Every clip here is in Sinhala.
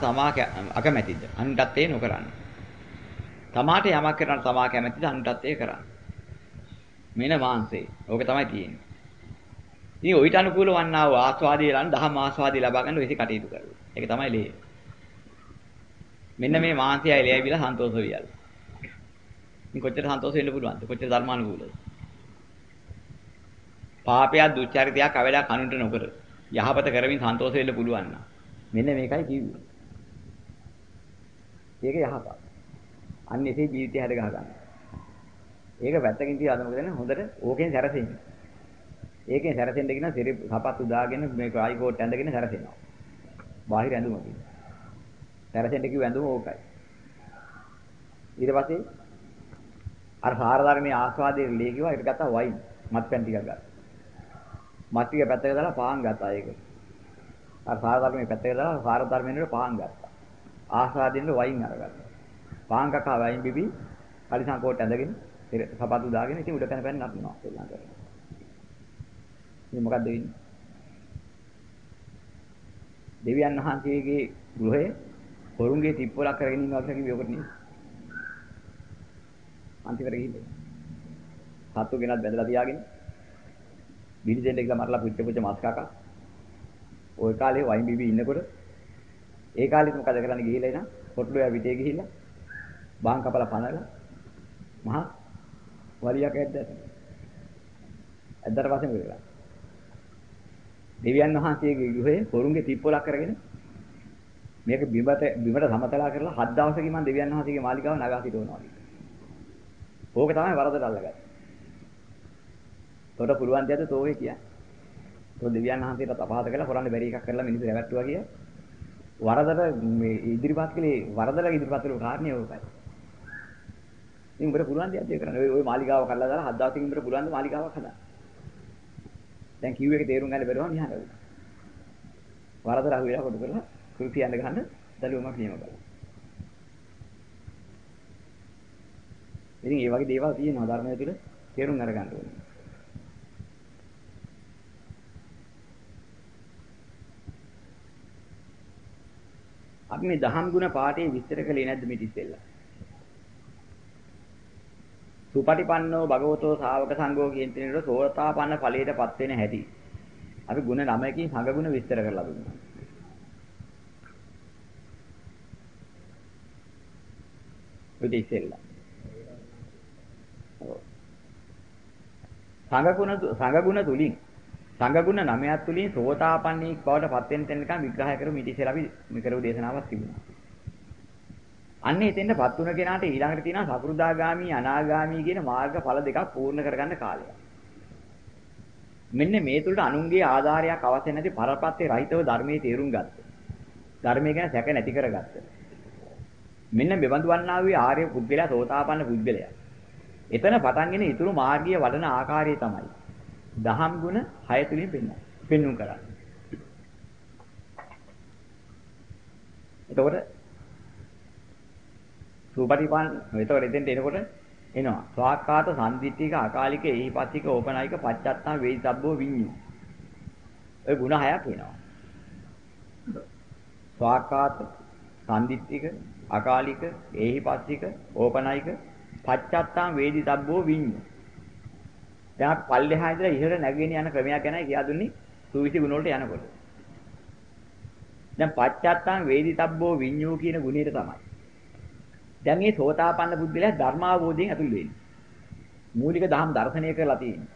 තමා අකමැතිද? අනුන්ටත් ඒ නොකරන්න. තමාට යමක් කරන්න තමා කැමැතිද? අනුන්ටත් ඒ කරන්න. මෙන්න මාංශේ. ඕක තමයි තියෙන්නේ. ඉතින් ඔయిత අනුකූල වන්නා වූ ආස්වාදයේ ලන් දහම් ආස්වාදයේ ලබා ගන්න වෙසි කටයුතු කරනවා. ඒක තමයි ලේ. මෙන්න මේ මාංශයයි ලෑවිලා සන්තෝෂ වියල්. ඉතින් කොච්චර සන්තෝෂ වෙන්න පුළුවන්ද? කොච්චර ධර්මානුකූලද? පාපයක් දුච්චරිතයක් අවලක් අනුන්ට නොකර යහපත කරමින් සන්තෝෂ වෙන්න පුළුවන් නම් මෙන්න මේකයි කිව්වේ. ඒක යහපත්. අන්න එසේ ජීවිතය හැද ගහ ගන්න. ඒක වැත්තකින් තියලා අද මොකද වෙන්නේ? හොඳට ඕකෙන් සැරසෙන්නේ. ඒකෙන් සැරසෙන්න කියන සිරි සපත්තු දාගෙන මේ කායි කෝට් ඇඳගෙන සැරසෙනවා. බාහිර ඇඳුමකින්. සැරසෙන්න කිව්ව ඇඳුම ඕකයි. ඊට පස්සේ අර සාරධර්මයේ ආස්වාදයේ ලේ කිව්වා ඒක ගත්තා වයින් මත්පැන් ටිකක් ගත්තා. මත් ටික පැත්තක දාලා පාන් ගත්තා ඒක. අර සාරධර්මයේ පැත්තක දාලා සාරධර්මයේ පාන් ගත්තා. ආස්වාදින්න වයින් අරගත්තා. පාන් කකා වයින් බිබි කලිසම් කෝට් ඇඳගෙන සපත්තු දාගෙන ඉතින් උඩ පැන පැන නටනවා ශ්‍රී ලංකාවේ. ඉතින් මොකද්ද වෙන්නේ? දෙවියන් වහන්සේගේ ගෘහයේ හොරුන්ගේ තිප්පලක් කරගෙන ඉන්නවා කියලා කිව්වේ ඔකට නෙවෙයි. අන්තිමට ගිහින් සත්තු ගෙනත් බැඳලා තියාගෙන බිලි දෙන්න කියලා මරලා පුච්ච පුච්ච මාස් කාකා. ওই කාලේ වයින් බිබි ඉන්නකොට ඒ කාලෙත් මොකද කරන්නේ ගිහිල්ලා එන කොට්ටුවේ පිටේ ගිහිල්ලා බාන් කපලා පනලා මහා වලියක් ඇද්දා. ඇද්දාට පස්සේ මොකද කරන්නේ? දෙවියන් වහන්සේගේ ගෘහයේ හොරුන්ගේ තිප්පලක් කරගෙන මේක බිමට බිමට සමතලා කරලා හත් දවසකින් මම දෙවියන් වහන්සේගේ මාලිගාව නගා සිටවනවා. ඕක තමයි වරදට අල්ලගත්තේ. තොට පුළුවන් දෙයක්ද තෝවේ කියන්නේ. තෝ දෙවියන් වහන්සේට අපහාස කළා කරන්න බැරි එකක් කරලා මිනිස්සු රැවට්ටුවා කිය. වරදට මේ ඉදිරිපත් කළේ වරදට ඉදිරිපත් කළේ කාරණේ ඕකයි. ඉතින් උඹට පුළුවන් දෙයක් දෙයක් කරන්න. ඔය ඔය මාලිගාව කරලා දාලා හත් දවසකින් උඹට පුළුවන් ද මාලිගාවක් හදන්න. දැන් කිව් එක තේරුම් ගන්න බැරුවම නිහඬ වෙනවා. වරදට අහු වෙලා කොට කරලා කුරුසි යන්න ගහන්න දලුවමක් නියම කළා. ඉතින් මේ වගේ දේවල් තියෙනවා ධර්මය තුළ තේරුම් අරගන්න ඕනේ. අපි මේ දහම් ගුණ පාඩේ විස්තර කළේ නැද්ද මේ ඉස්සෙල්ලා? සුපටිපන්නෝ භගවතෝ ශාවක සංඝෝ කියන තැනට සෝතාපන්න ඵලයටපත් වෙන හැටි. අපි ගුණ 9කින් සංඝ ගුණ විස්තර කරලා දුන්නා. ඔය ඉස්සෙල්ලා. සංඝ ගුණ සංඝ ගුණ තුලින් සංඝ ගුණ 9ක් තුලින් සෝතාපන්නී බවට පත් වෙන තැනකම් විග්‍රහය කරු මිටි ඉස්සෙල්ලා අපි මේ කරපු දේශනාවක් තිබුණා. අන්න එතෙන්ටපත් වුණ කෙනාට ඊළඟට තියෙනවා සකෘදාගාමි අනාගාමි කියන මාර්ගඵල දෙකක් පූර්ණ කරගන්න කාලය. මෙන්න මේ තුලට අනුන්ගේ ආධාරයක් අවශ්‍ය නැති පරපත්තේ රහිතව ධර්මයේ තේරුම් ගත්තා. ධර්මය ගැන සැක නැති කරගත්තා. මෙන්න මෙබඳු වන්නා වූ ආර්ය පුද්ගලයා සෝතාපන්න පුද්ගලයා. එතන පටන්ගෙන ඊතුරු මාර්ගීය වඩන ආකාරය තමයි. දහම් ගුණ 6 තුලින් පෙන්වනවා. පෙන්වුම් කරන්නේ. එතකොට සූපටිපන් එතකොට එතෙන්ට එනකොට එනවා. ස්වාක්කාත සම්දිත්තික අකාලික එහිපත්තික ඕපනායික පච්චත්තම් වේදිතබ්බෝ විඤ්ඤු. ඔය ගුණ හයක් වෙනවා. ස්වාක්කාත සම්දිත්තික අකාලික එහිපත්තික ඕපනායික පච්චත්තම් වේදිතබ්බෝ විඤ්ඤු. දැන් අපි පල්ලෙහා ඉඳලා ඉහළ නැගගෙන යන ක්‍රමයක් ගැනයි කියා දුන්නේ සූවිසි ගුණ වලට යනකොට. දැන් පච්චත්තම් වේදිතබ්බෝ විඤ්ඤු කියන ගුණයට තමයි. දැන් මේ සෝතාපන්න බුද්ධිලා ධර්මාවබෝධයෙන් ඇතුල් වෙන්නේ. මූලික ධම් දර්ශනය කරලා තියෙන්නේ.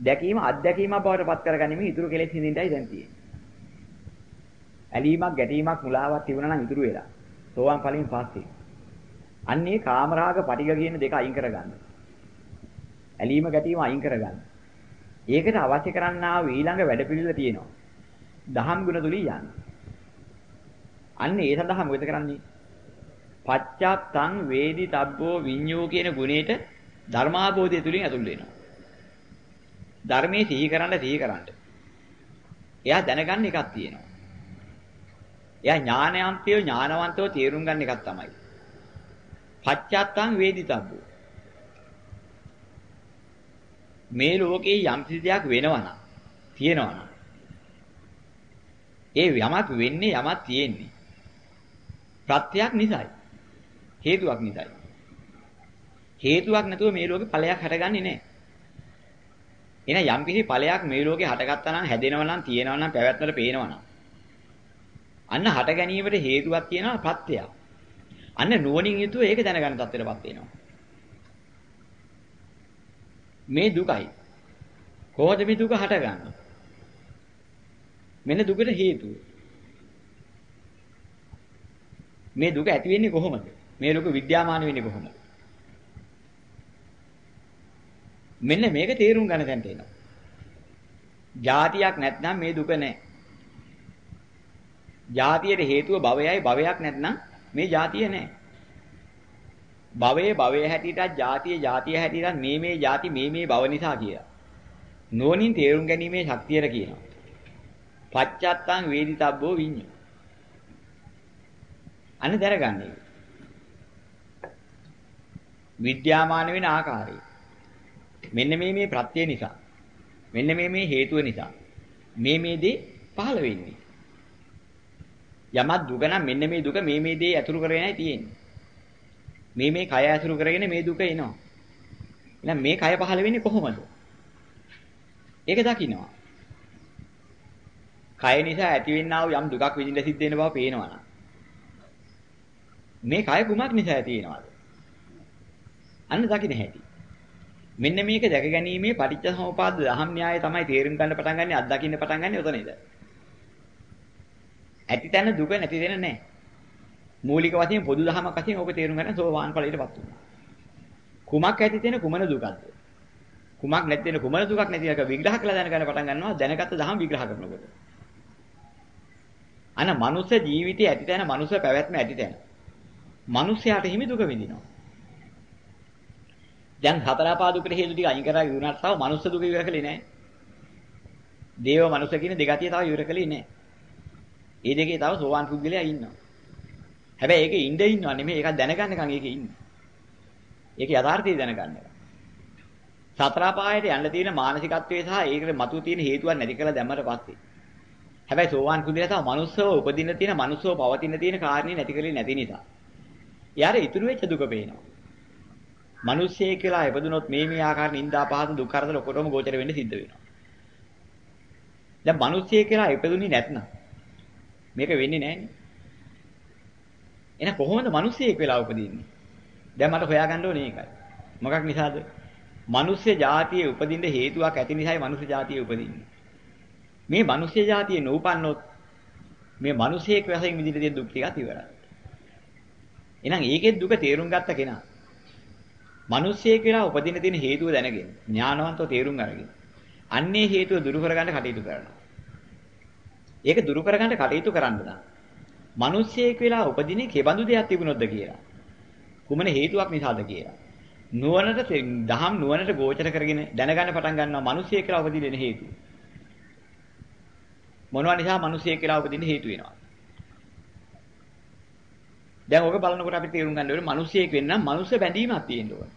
දැකීම අත්දැකීමක් බවට පත් කරගනිමින් ඉතුරු කෙලෙස් හිඳින්නයි දැන් තියෙන්නේ. ඇලීමක් ගැටීමක් මුලාවක් තිබුණා නම් ඉතුරු වෙලා. සෝවාන් ඵලයෙන් පස්සේ. අන්නේ කාමරාග පටිග කියන දෙක අයින් කරගන්න. ඇලීම ගැටීම අයින් කරගන්න. ඒකට අවශ්‍ය කරන්නා වූ ඊළඟ වැඩපිළිවෙල තියෙනවා. දහම් ගුණ තුලින් යන්න. අන්න ඒ සඳහා මොකද කරන්නේ? පච්චත්තං වේදි තබ්බෝ විඤ්ඤෝ කියන ගුණයට ධර්මාභෝධය තුලින් ඇතුල් වෙනවා. ධර්මයේ සිහි කරන්න සිහි කරන්න. එයා දැනගන්න එකක් තියෙනවා. එයා ඥානයන්තය ඥානවන්තව තේරුම් ගන්න එකක් තමයි. පච්චත්තං වේදි තබ්බෝ. මේ ලෝකේ යම් දෙයක් වෙනවා නම් තියෙනවා නම් ඒ යමක් වෙන්නේ යමක් තියෙන්නේ ප්‍රත්‍යක් නිසායි. හේතුවක් නිසායි. හේතුවක් නැතුව මේ ලෝකේ ඵලයක් හටගන්නේ නැහැ. එහෙනම් යම් කිසි ඵලයක් මේ ලෝකේ හටගත්තා නම් හැදෙනවා නම් තියෙනවා නම් පැවැත්මට පේනවා නම් අන්න හට ගැනීමට හේතුවක් තියෙනවා ප්‍රත්‍යක්. අන්න නුවණින් යුතුව ඒක දැනගන්න තත්ත්වයටපත් වෙනවා. මේ දුකයි. කොහොමද මේ දුක හටගන්නේ? මෙන්න දුකට හේතුව. මේ දුක ඇති වෙන්නේ කොහොමද? මේ දුක විද්‍යාමාන වෙන්නේ කොහොමද? මෙන්න මේක තේරුම් ගන්න තැනට එනවා. ಜಾතියක් නැත්නම් මේ දුක නැහැ. ಜಾතියට හේතුව භවයයි භවයක් නැත්නම් මේ ಜಾතිය නැහැ. භවයේ භවයේ හැටියටත් ජාතිය ජාතිය හැටියටත් මේ මේ ಜಾති මේ මේ භව නිසා කියලා. නෝනින් තේරුම් ගැනීමේ ශක්තියර කියනවා. පච්චත්තං වේදිතබ්බෝ විඤ්ඤු. අනේ දරගන්නේ. විද්‍යාමාන වෙන ආකාරය. මෙන්න මේ මේ ප්‍රත්‍ය නිසා. මෙන්න මේ මේ හේතුව නිසා. මේ මේ දේ පහළ වෙන්නේ. යමක් දුක නම් මෙන්න මේ දුක මේ මේ දේ ඇතුළු කරගෙනයි තියෙන්නේ. මේ මේ කය ඇතුළු කරගෙන මේ දුක එනවා. එහෙනම් මේ කය පහළ වෙන්නේ කොහොමද? ඒක දකින්නවා. කය නිසා ඇතිවෙනා වූ යම් දුකක් විඳින්න සිද්ධ වෙන බව පේනවා මේ කය කුමක් නිසා ඇති වෙනවද? අන්න දකින්න හැටි. මෙන්න මේක දැක ගැනීමේ පටිච්චසමුපාද දහම් න්‍යාය තමයි තේරුම් ගන්න පටන් ගන්න අත්දකින්න පටන් ගන්න උතනේද? ඇති තැන දුක නැති තැන නැහැ. මූලික වශයෙන් පොදු දහමක් වශයෙන් ඔබ තේරුම් ගන්න සෝවාන් ඵලයටපත් වෙනවා. කුමක් ඇති තැන කුමන දුකක්ද? කුමක් නැති තැන කුමන දුකක් නැති එක විග්‍රහ කළා දැනගන්න පටන් ගන්නවා දැනගත්ත දහම් විග්‍රහ කරනකොට. අන මනුස්ස ජීවිතයේ ඇති තැන මනුස්ස පැවැත්ම ඇති තැන. මිනිස්යාට හිමි දුක විඳිනවා. දැන් හතරපා දුකට හේතු ටික අයින් කරලා ඉවරනට තව මනුස්ස දුක ඉවර කළේ නැහැ. දේව මනුස්ස කියන දෙගතිය තව ඉවර කළේ නැහැ. ඒ දෙකේ තව සෝවාන් පුද්ගලයා ඉන්නවා. හැබැයි ඒකේ ඉඳ ඉන්නව නෙමෙයි ඒක දැනගන්නකම් ඒකේ ඉන්නේ. ඒක යථාර්ථය දැනගන්න එක. සතර පායට යන්න තියෙන මානසිකත්වයේ සහ ඒකට මතුව තියෙන හේතුවක් නැති කරලා දැම්මට පස්සේ. හැබැයි සෝවාන් කුදිලා තව මනුස්සව උපදින්න තියෙන මනුස්සව පවතින තියෙන කාරණේ නැති කරලේ නැති නිසා. යාර ඉතුරු වෙච්ච දුක පේනවා. මිනිස්සෙක් කියලා ඉපදුනොත් මේ මේ ආකාර නිന്ദා පහත දුක් කරදර ඔක්කොටම ගෝචර වෙන්න සිද්ධ වෙනවා. දැන් මිනිස්සෙක් කියලා ඉපදුනේ නැත්නම් මේක වෙන්නේ නැහනේ. එහෙනම් කොහොමද මිනිස්සෙක් වෙලා උපදින්නේ? දැන් මට හොයාගන්න ඕනේ ඒකයි. මොකක් නිසාද? මිනිස්ස જાතියේ උපදින්න හේතුවක් ඇති නිසායි මිනිස්ස જાතියේ උපදින්නේ. මේ මිනිස්ස જાතියේ නූපන්නොත් මේ මිනිසෙක් වශයෙන් විඳින දේ දුක් ටිකක් ඉවරයි. එහෙනම් ඒකේ දුක තේරුම් ගත්ත කෙනා මිනිසෙක් වෙලා උපදින තියෙන හේතුව දැනගෙන ඥානවන්තව තේරුම් අරගෙන අන්නේ හේතුව දුරු කරගන්න කටයුතු කරනවා. ඒක දුරු කරගන්න කටයුතු කරන්න නම් මිනිස්සෙක් වෙලා උපදිනේ කෙබඳු දෙයක් තිබුණොත්ද කියලා. කුමන හේතුවක් නිසාද කියලා. නුවණට දහම් නුවණට ගෝචර කරගෙන දැනගන්න පටන් ගන්නවා මිනිස්සෙක් කියලා උපදින හේතුව. මොනවා නිසා මිනිස්සෙක් කියලා උපදින හේතු වෙනවා. දැන් ඔක බලනකොට අපි තේරුම් ගන්න ඕනේ මිනිස්සෙක් වෙන්න නම් මනුස්ස බැඳීමක් තියෙන්න ඕනේ.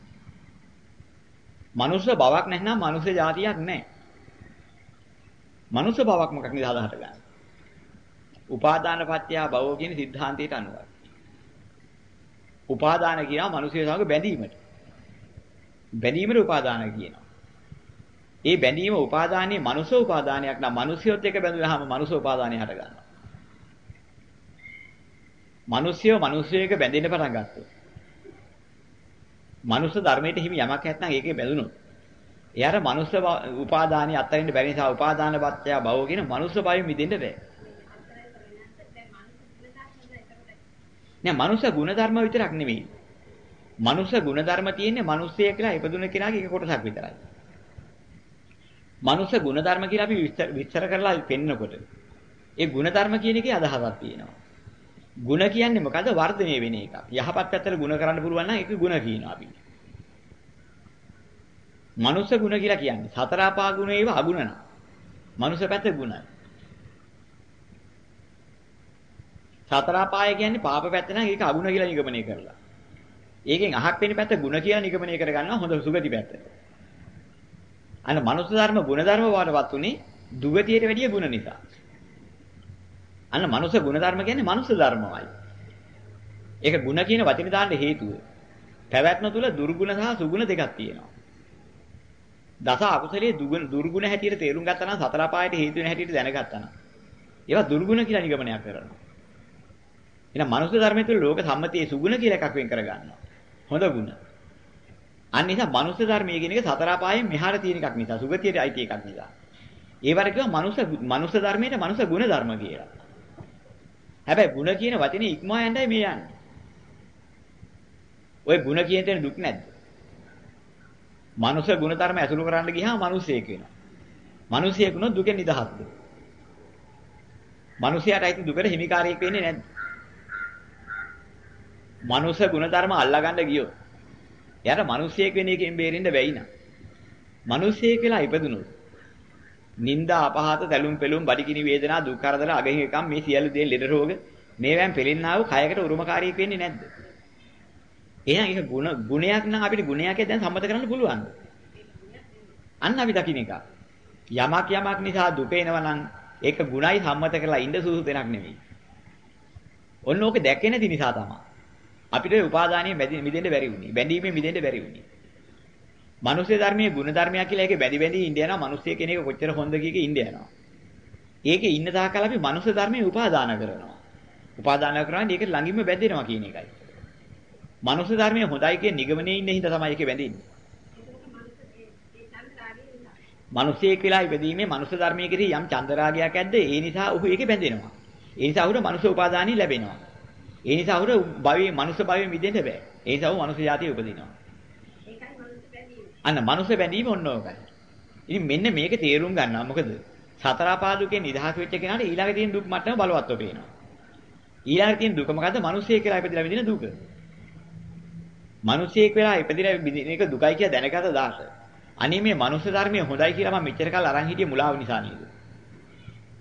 මනුස්ස බවක් නැත්නම් මනුස්ස జాතියක් නැහැ. මනුස්ස බවක් මොකක් නිසාද හටගන්නේ? උපාදාන පත්‍ය භව කියන સિદ્ધාන්තයට අනුවයි. උපාදාන කියනවා මිනිසය සමග බැඳීමට. බැඳීමට උපාදාන කියනවා. ඒ බැඳීම උපාදානයේ මනුෂ්‍ය උපාදානයක් නම් මිනිසියොත් එක බැඳුනහම මනුෂ්‍ය උපාදානය හට ගන්නවා. මිනිසියෝ මිනිසෙක බැඳෙන්න පටන් ගත්තා. මනුෂ්‍ය ධර්මයට හිමි යමක් නැත්නම් ඒකේ බැඳුනොත් එයාට මනුෂ්‍ය උපාදානිය අත්හරින්න බැරි නිසා උපාදාන පත්‍ය භව කියන මනුෂ්‍ය භාවයෙන් මිදෙන්න බෑ. නෑ මනුස්ස ගුණධර්ම විතරක් නෙමෙයි. මනුස්ස ගුණධර්ම තියෙන්නේ මිනිස්සය කියලා ඉපදුන කෙනාගේ එක කොටසක් විතරයි. මනුස්ස ගුණධර්ම කියලා අපි විස්තර කරලා පෙන්නකොට ඒ ගුණධර්ම කියන එකේ අදහසක් තියෙනවා. ಗುಣ කියන්නේ මොකද්ද? වර්ධනය වෙන එකක්. යහපත් පැත්තට ಗುಣ කරන්න පුළුවන් නම් ඒක ಗುಣ කියනවා අපි. මනුස්ස ගුණ කියලා කියන්නේ සතර අපා ගුණ ඒව අගුණ නා. මනුස්ස පැත්ත ගුණයි. සතර අපාය කියන්නේ පාප පැත්ත නම් ඒක අගුණ කියලා නිගමනය කරලා. ඒකෙන් අහක් වෙන පැත්ත ගුණ කියලා නිගමනය කරගන්නවා හොඳ සුගති පැත්තට. අන්න මනුස්ස ධර්ම ගුණ ධර්ම වඩවත් උනේ දුගතියට වැඩිය ගුණ නිසා. අන්න මනුස්ස ගුණ ධර්ම කියන්නේ මනුස්ස ධර්මමයි. ඒක ಗುಣ කියන වචනේ දාන්න හේතුව. පැවැත්ම තුල දුර්ගුණ සහ සුගුණ දෙකක් තියෙනවා. දස අකුසලයේ දුර්ගුණ හැටියට තේරුම් ගත්තා නම් සතර පායට හේතු වෙන හැටියට දැනගත්තා නම් ඒවා දුර්ගුණ කියලා නිගමනයක් කරනවා. එහෙනම් මනුස්ස ධර්මයේ තුල ලෝක සම්මතියේ සුගුණ කියලා එකක් වෙන් කරගන්නවා. හොඳ ගුණ. අන්න නිසා මනුස්ස ධර්මයේ කියන එක සතර පායෙන් මෙහාට තියෙන එකක් නිසා සුගතියට අයිති එකක් නිසා. ඒ වර කියව මනුස්ස මනුස්ස ධර්මයේ මනුස්ස ගුණ ධර්ම කියලා. හැබැයි ගුණ කියන වචනේ ඉක්මවා යන්නයි මේ යන්නේ. ওই ಗುಣ කියන තැන දුක් නැද්ද? මනුෂ්‍ය ගුණ ධර්ම ඇසුරු කරන්න ගියාම මිනිසෙක් වෙනවා. මිනිසෙක් වුණොත් දුකෙන් නිදහස්ද? මිනිසයාට අයිති දුකට හිමිකාරයෙක් වෙන්නේ නැද්ද? මනුස්ස ගුණධර්ම අල්ලගන්න ගියොත් එයාට මිනිසියෙක් වෙන එකෙන් බේරෙන්න බැයි නා. මිනිසියෙක් වෙලා ඉපදුනොත් නිന്ദා අපහාස තැලුම් පෙලුම් බඩගිනි වේදනා දුක් කරදර අගහිකම් මේ සියලු දේ ලෙඩ රෝග මේවෙන් පෙලෙන්නා වූ කයකට උරුමකාරීක වෙන්නේ නැද්ද? එහෙනම් ඒක ගුණ ගුණයක් නම් අපිට ගුණයක් දැන් සම්මත කරන්න පුළුවන්. අන්න අපි දකින්න එක. යමක් යමක් නිසා දුකේනවා නම් ඒක ගුණයි සම්මත කරලා ඉඳ සූසු දෙයක් නෙමෙයි. ඔන්න ඕක දැකෙන නිසා තමයි. අපිට උපාදානිය මිදෙන්න බැරි වුණේ. බැඳීමෙන් මිදෙන්න බැරි වුණේ. මනුෂ්‍ය ධර්මයේ ගුණ ධර්මයක් කියලා ඒකේ බැඳි බැඳි ඉඳ යනවා. මනුෂ්‍ය කෙනෙක් කොච්චර හොඳ කීක ඉඳ යනවා. ඒකේ ඉන්න තාකල් අපි මනුෂ්‍ය ධර්මයේ උපාදාන කරනවා. උපාදාන කරන්නේ ඒකට ළඟින්ම බැඳෙනවා කියන එකයි. මනුෂ්‍ය ධර්මයේ හොඳයි කියන නිගමනයේ ඉන්න හින්දා තමයි ඒකේ බැඳෙන්නේ. මිනිසෙක් වෙලා ඉපදීමේ මනුෂ්‍ය ධර්මයේ කෙරෙහි යම් චන්දරාගයක් ඇද්ද ඒ නිසා ඔහු ඒකේ බැඳෙනවා. ඒ නිසා ඔහුට මනුෂ්‍ය උපාදානිය ලැබෙනවා. ඒ නිසා ඔහුට භවයේ මනුෂ්‍ය භවයේ මිදෙන්න බෑ. ඒ නිසා ඔහු මනුෂ්‍ය જાතිය උපදිනවා. අන්න මනුෂ්‍ය බැඳීම ඔන්න ඕකයි. ඉතින් මෙන්න මේක තේරුම් ගන්නවා. මොකද සතර පාදුකේ නිදහස් වෙච්ච කෙනාට ඊළඟ තියෙන දුක් මට්ටම බලවත්ව පේනවා. ඊළඟ තියෙන දුක මොකද්ද? මිනිස්සෙක් කියලා ඉපදිලා විඳින දුක. මිනිසෙක් වෙලා ඉපදින මේක දුකයි කියලා දැනගත දාස. අනේ මේ මනුස්ස ධර්මයේ හොඳයි කියලා මම මෙච්චර කල් අරන් හිටියේ මුලාව නිසා නේද?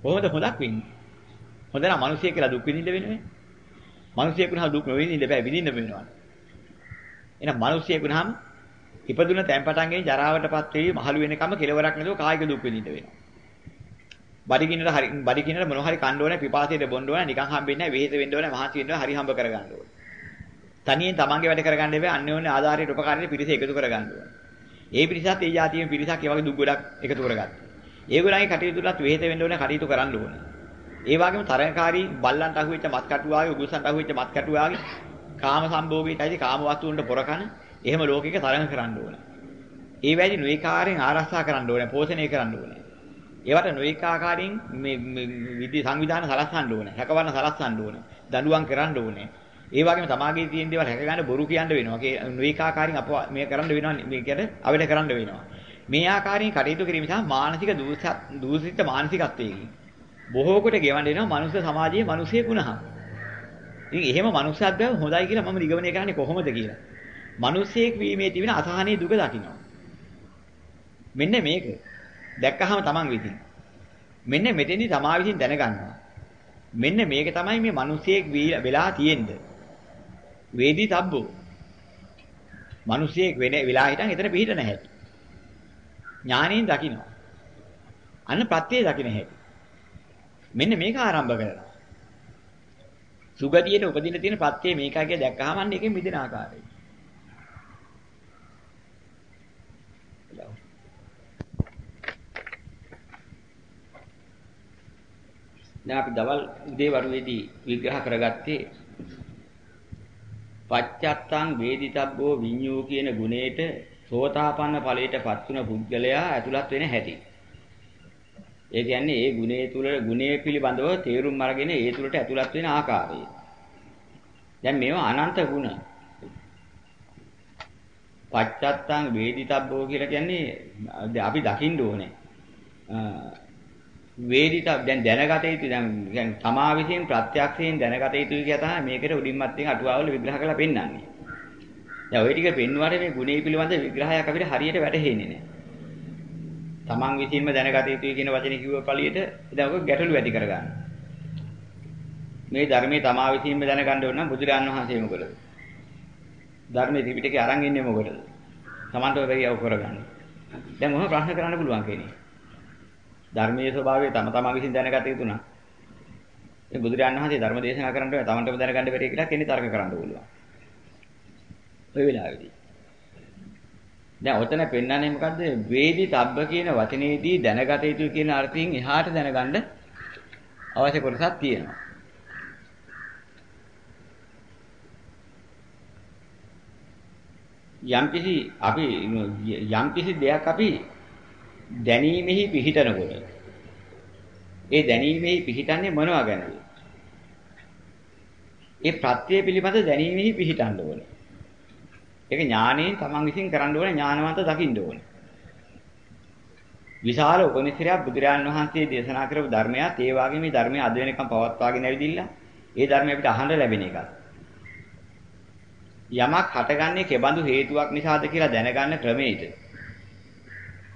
කොහොමද හොදක් වෙන්නේ? හොඳ නම් මිනිසෙක් කියලා දුක් විඳින්න වෙනවේ. මිනිසෙක් වුණා දුක් නොවිඳින්න බෑ විඳින්න වෙනවා. එහෙනම් මිනිසෙක් වුණාම ඉපදුන තැන් පටන් ගෙන ජරාවටපත් වෙවි මහලු වෙනකම කෙලවරක් නැතුව කායික දුක් විඳින්න වෙනවා. බඩගින්නට හරි බඩගින්නට මොනවා හරි කන්න ඕනේ පිපාසයට බොන්න ඕනේ නිකන් හම්බෙන්නේ නැහැ වෙහෙස වෙන්න ඕනේ මහන්සි වෙන්න ඕනේ හරි හම්බ කරගන්න ඕනේ. තනියෙන් තමන්ගේ වැඩ කරගන්න බෑ අන්‍යෝන්‍ය ආධාරයට උපකාරයට පිරිස එකතු කරගන්න ඕන. ඒ පිරිසත් ඒ જાතියෙම පිරිසක් ඒ වගේ දුක් ගොඩක් එකතු කරගත්තා. ඒගොල්ලන්ගේ කටයුතුලත් වෙහෙත වෙන්න ඕනේ කටයුතු කරන්න ඕනේ. ඒ වගේම තරංකාරී බල්ලන්ට අහුවෙච්ච මත් කටුවාගේ උගුසන්ට අහුවෙච්ච මත් කටුවාගේ කාම සම්භෝගීටයි කාම වස්තුන්ට පොරකන එහෙම ලෝකෙක තරංග කරන්න ඕනේ. ඒ වැඩි නොඒකාරයෙන් ආරක්ෂා කරන්න ඕනේ පෝෂණය කරන්න ඕනේ. ඒවට නොඒකාකාරයෙන් මේ විදි සංවිධාන සලස්සන්න ඕනේ. හැකවන්න සලස්සන්න ඕනේ. දඬුවම් කරන්න ඕනේ. ඒ වගේම තමාගේ තියෙන දේවල් හැක ගන්න බොරු කියන්න වෙනවා. ඒ නොඒකාකාරින් අප මේ කරන්න වෙනවා මේකට අවඩ කරන්න වෙනවා. මේ ආකාරයෙන් කටයුතු කිරීම නිසා මානසික දූෂිත මානසිකත්වයකින් බොහෝ කොට ගෙවන්න වෙනවා මනුස්ස සමාජයේ මිනිසෙක් වුණාම. ඉතින් එහෙම මනුස්සයෙක් බව හොඳයි කියලා මම නිගමනය කරන්නේ කොහොමද කියලා. මිනිසෙක් වීමේ තිබෙන අසහනී දුක දකින්නවා. මෙන්න මේක දැක්කහම Taman විසින්. මෙන්න මෙතෙන්දි තමා විසින් දැනගන්නවා. මෙන්න මේක තමයි මේ මිනිසෙක් වෙලා තියෙන්නේ. වේදී තබ්බෝ. මිනිසියෙක් වෙන වෙලා හිටන් එතන පිහිට නැහැ. ඥාණයෙන් දකින්න. අන්න ප්‍රත්‍යය දකින්න හැටි. මෙන්න මේක ආරම්භ කරනවා. සුගතියට උපදින්න තියෙන ප්‍රත්‍යය මේකයි කියලා දැක්කහම අන්න ඒකෙන් මිදෙන ආකාරය. දැන් අපි දවල් උදේ වරුවේදී විග්‍රහ කරගත්තේ පච්චත්තං වේදිතබ්බෝ විඤ්ඤෝ කියන ගුණේට සෝතාපන්න ඵලයටපත් වුණ පුද්ගලයා ඇතුළත් වෙන හැටි. ඒ කියන්නේ ඒ ගුණේ තුල ගුණේ පිළිබඳව තේරුම් අරගෙන ඒ තුලට ඇතුළත් වෙන ආකාරය. දැන් මේවා අනන්ත ගුණ. පච්චත්තං වේදිතබ්බෝ කියලා කියන්නේ අපි දකින්න ඕනේ. වේදිත දැන් දැනගත යුතු දැන් කියන්නේ තමා විසින් ප්‍රත්‍යක්ෂයෙන් දැනගත යුතුයි කියලා තමයි මේකට උඩින්මත් තියෙන අටුවාවල විග්‍රහ කරලා පෙන්නන්නේ. දැන් ওই ටික පෙන්වුවාට මේ ගුණේ පිළිබඳ විග්‍රහයක් අපිට හරියට වැටහෙන්නේ නැහැ. තමන් විසින්ම දැනගත යුතුයි කියන වචනේ කිව්ව පළියට දැන් ඔක ගැටලු ඇති කරගන්න. මේ ධර්මයේ තමා විසින්ම දැනගන්න ඕන නම් බුදුරජාණන් වහන්සේ මොකද? ධර්මයේ ත්‍රිපිටකේ අරන් ඉන්නේ මොකටද? තමන්ට ඔය වැඩි අවු කරගන්න. දැන් මොනව ප්‍රශ්න කරන්න පුළුවන් කෙනෙක්. ධර්මයේ ස්වභාවය තම තමා විසින් දැනගත යුතු නම් මේ බුදුරජාණන් වහන්සේ ධර්ම දේශනා කරන්න බෑ තමන්ටම දැනගන්න බැරි කියලා කෙනෙක් තර්ක කරන්න පුළුවන්. ඔය වෙලාවේදී. දැන් ඔතන පෙන්වන්නේ මොකද්ද? වේදි තබ්බ කියන වචනේදී දැනගත යුතු කියන අර්ථයෙන් එහාට දැනගන්න අවශ්‍ය කොටසක් තියෙනවා. යම්කිසි අපි යම්කිසි දෙයක් අපි දැනීමෙහි පිහිටනකොට ඒ දැනීමෙහි පිහිටන්නේ මොනවා ගැනද? ඒ ප්‍රත්‍ය පිළිබඳ දැනීමෙහි පිහිටන්න ඕනේ. ඒක ඥාණයෙන් තමන් විසින් කරන්න ඕනේ ඥානවන්ත දකින්න ඕනේ. විශාල උපනිශ්‍රයක් බුදුරජාන් වහන්සේ දේශනා කරපු ධර්මයක් ඒ වගේ මේ ධර්මය අද වෙනකම් පවත්වාගෙන ඇවිදින්න ඒ ධර්මය අපිට අහන්න ලැබෙන එකක්. යමක් හටගන්නේ කෙබඳු හේතුවක් නිසාද කියලා දැනගන්න ක්‍රමයේද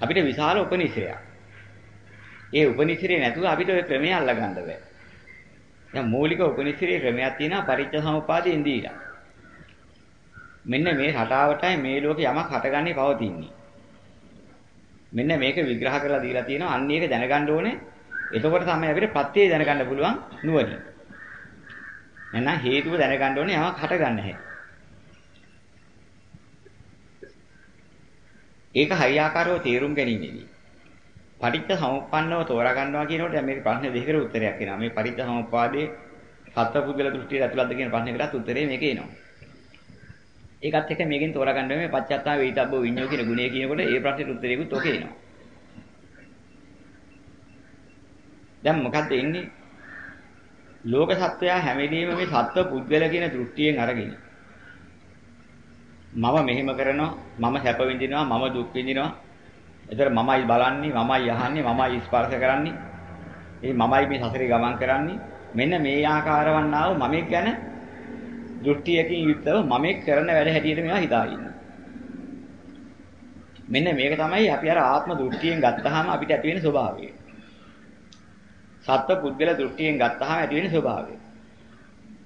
අපිට විශාල උපනිශ්‍රයක්. ඒ උපනිශ්‍රේ නැතුව අපිට ওই ක්‍රමය අල්ලගන්න බෑ. දැන් මූලික උපනිශ්‍රේ ක්‍රමයක් තියෙනවා පරිච්ඡ සමුපාදයෙන් දීලා. මෙන්න මේ රටාවටයි මේ ලෝකේ යමක් හටගන්නේ පවතින්නේ. මෙන්න මේක විග්‍රහ කරලා දීලා තියෙනවා අන්න ඒක දැනගන්න ඕනේ. එතකොට තමයි අපිට ප්‍රත්‍යය දැනගන්න පුළුවන් නුවණින්. එහෙනම් හේතුව දැනගන්න ඕනේ යමක් හටගන්න හැටි. ඒක හරියාකාරව තේරුම් ගැනීමේදී පටිච්ච සමුප්පන්නව තෝරා ගන්නවා කියනකොට මේ ප්‍රශ්නේ දෙකකට උත්තරයක් එනවා. මේ පටිච්ච සමුප්පාදේ සත්පුද්ගල දෘෂ්ටියට ඇතුළත්ද කියන ප්‍රශ්නයකටත් උත්තරේ මේකේ එනවා. ඒකත් එක්ක මේකෙන් තෝරා ගන්න මේ පච්චත්තා වේිතබ්බෝ විඤ්ඤෝ කියන ගුණය කියනකොට ඒ ප්‍රශ්නෙට උත්තරේකුත් ඔකේ එනවා. දැන් මොකද්ද එන්නේ? ලෝක සත්වයා හැම වෙලෙම මේ සත්ව පුද්ගල කියන දෘෂ්ටියෙන් අරගෙන මම මෙහෙම කරනවා මම සැප විඳිනවා මම දුක් විඳිනවා එතකොට මමයි බලන්නේ මමයි අහන්නේ මමයි ස්පර්ශ කරන්නේ ඒ මමයි මේ සසරේ ගමන් කරන්නේ මෙන්න මේ ආකාරවන්නා වූ මමෙක් ගැන දෘෂ්ටියකින් යුක්තව මමෙක් කරන වැඩ හැටියට මේවා හිතා ඉන්නවා. මෙන්න මේක තමයි අපි අර ආත්ම දෘෂ්ටියෙන් ගත්තාම අපිට ඇති වෙන ස්වභාවය. සත්ව පුද්ගල දෘෂ්ටියෙන් ගත්තාම ඇති වෙන ස්වභාවය.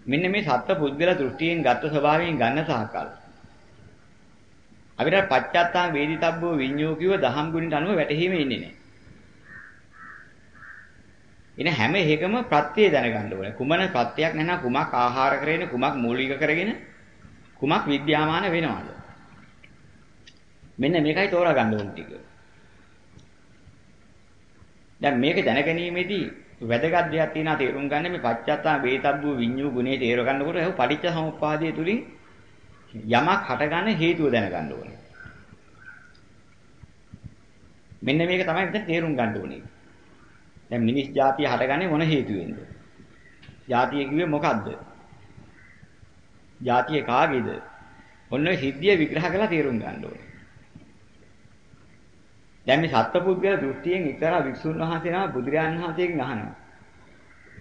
මෙන්න මේ සත්ව පුද්ගල දෘෂ්ටියෙන් ගත්ත ස්වභාවයෙන් ගන්න සහකල් අපිට පච්චත්තාං වේදිතබ්බෝ විඤ්ඤෝ කිව්ව දහම් ගුණයට අනුව වැටහීම ඉන්නේ නැහැ. එන හැම එකම ප්‍රත්‍යය දැනගන්න ඕනේ. කුමන ප්‍රත්‍යක් නැත්නම් කුමක් ආහාර කරගෙන කුමක් මූලික කරගෙන කුමක් විද්‍යාමාන වෙනවද? මෙන්න මේකයි තෝරා ගන්න ඕන ටික. දැන් මේක දැනගැනීමේදී වැදගත් දෙයක් තියෙනවා තේරුම් ගන්න මේ පච්චත්තා වේතබ්බු විඤ්ඤු ගුණේ තේර ගන්නකොට ඒක පටිච්ච සමුප්පාදයේ තුලින් යමක් හටගන්න හේතුව දැනගන්න ඕනේ. මෙන්න මේක තමයි මෙතන තේරුම් ගන්න ඕනේ. දැන් මිනිස් జాතිය හටගන්නේ මොන හේතුවෙන්ද? జాතිය කිව්වේ මොකද්ද? జాතිය කාගේද? ඔන්න සිද්ධිය විග්‍රහ කරලා තේරුම් ගන්න ඕනේ. දැන් මේ සත්පුද්ගල දෘෂ්ටියෙන් ඉතර වික්ෂුන් වහන්සේ නම බුදුරජාණන් වහන්සේගෙන් අහනවා.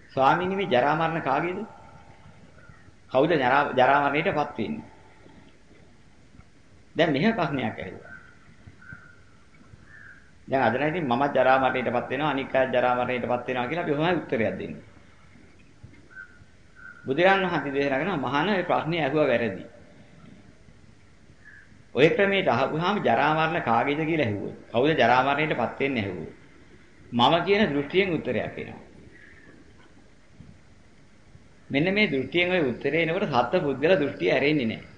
ස්වාමීනි මේ ජරා මරණ කාගේද? කවුද ජරා මරණයටපත් වෙන්නේ? දැන් මෙහෙම ප්‍රශ්නයක් ඇහුවා. දැන් අද නම් ඉතින් මම ජරා මරණයටපත් වෙනවා අනික් අය ජරා මරණයටපත් වෙනවා කියලා අපි කොහොමයි උත්තරයක් දෙන්නේ. බුදුරන් වහන්සේ දේශනා කරනවා මහාන මේ ප්‍රශ්නේ ඇහුවා වැරදි. ඔය ක්‍රමයට අහපුවාම ජරා මරණ කාගේද කියලා ඇහුවොත්. කවුද ජරා මරණයටපත් වෙන්නේ ඇහුවොත්. මම කියන දෘෂ්ටියෙන් උත්තරයක් එනවා. මෙන්න මේ දෘෂ්ටියෙන් ඔය උත්තරේ එනකොට සත්ත්ව පුද්ගල දෘෂ්ටිය ඇරෙන්නේ නැහැ.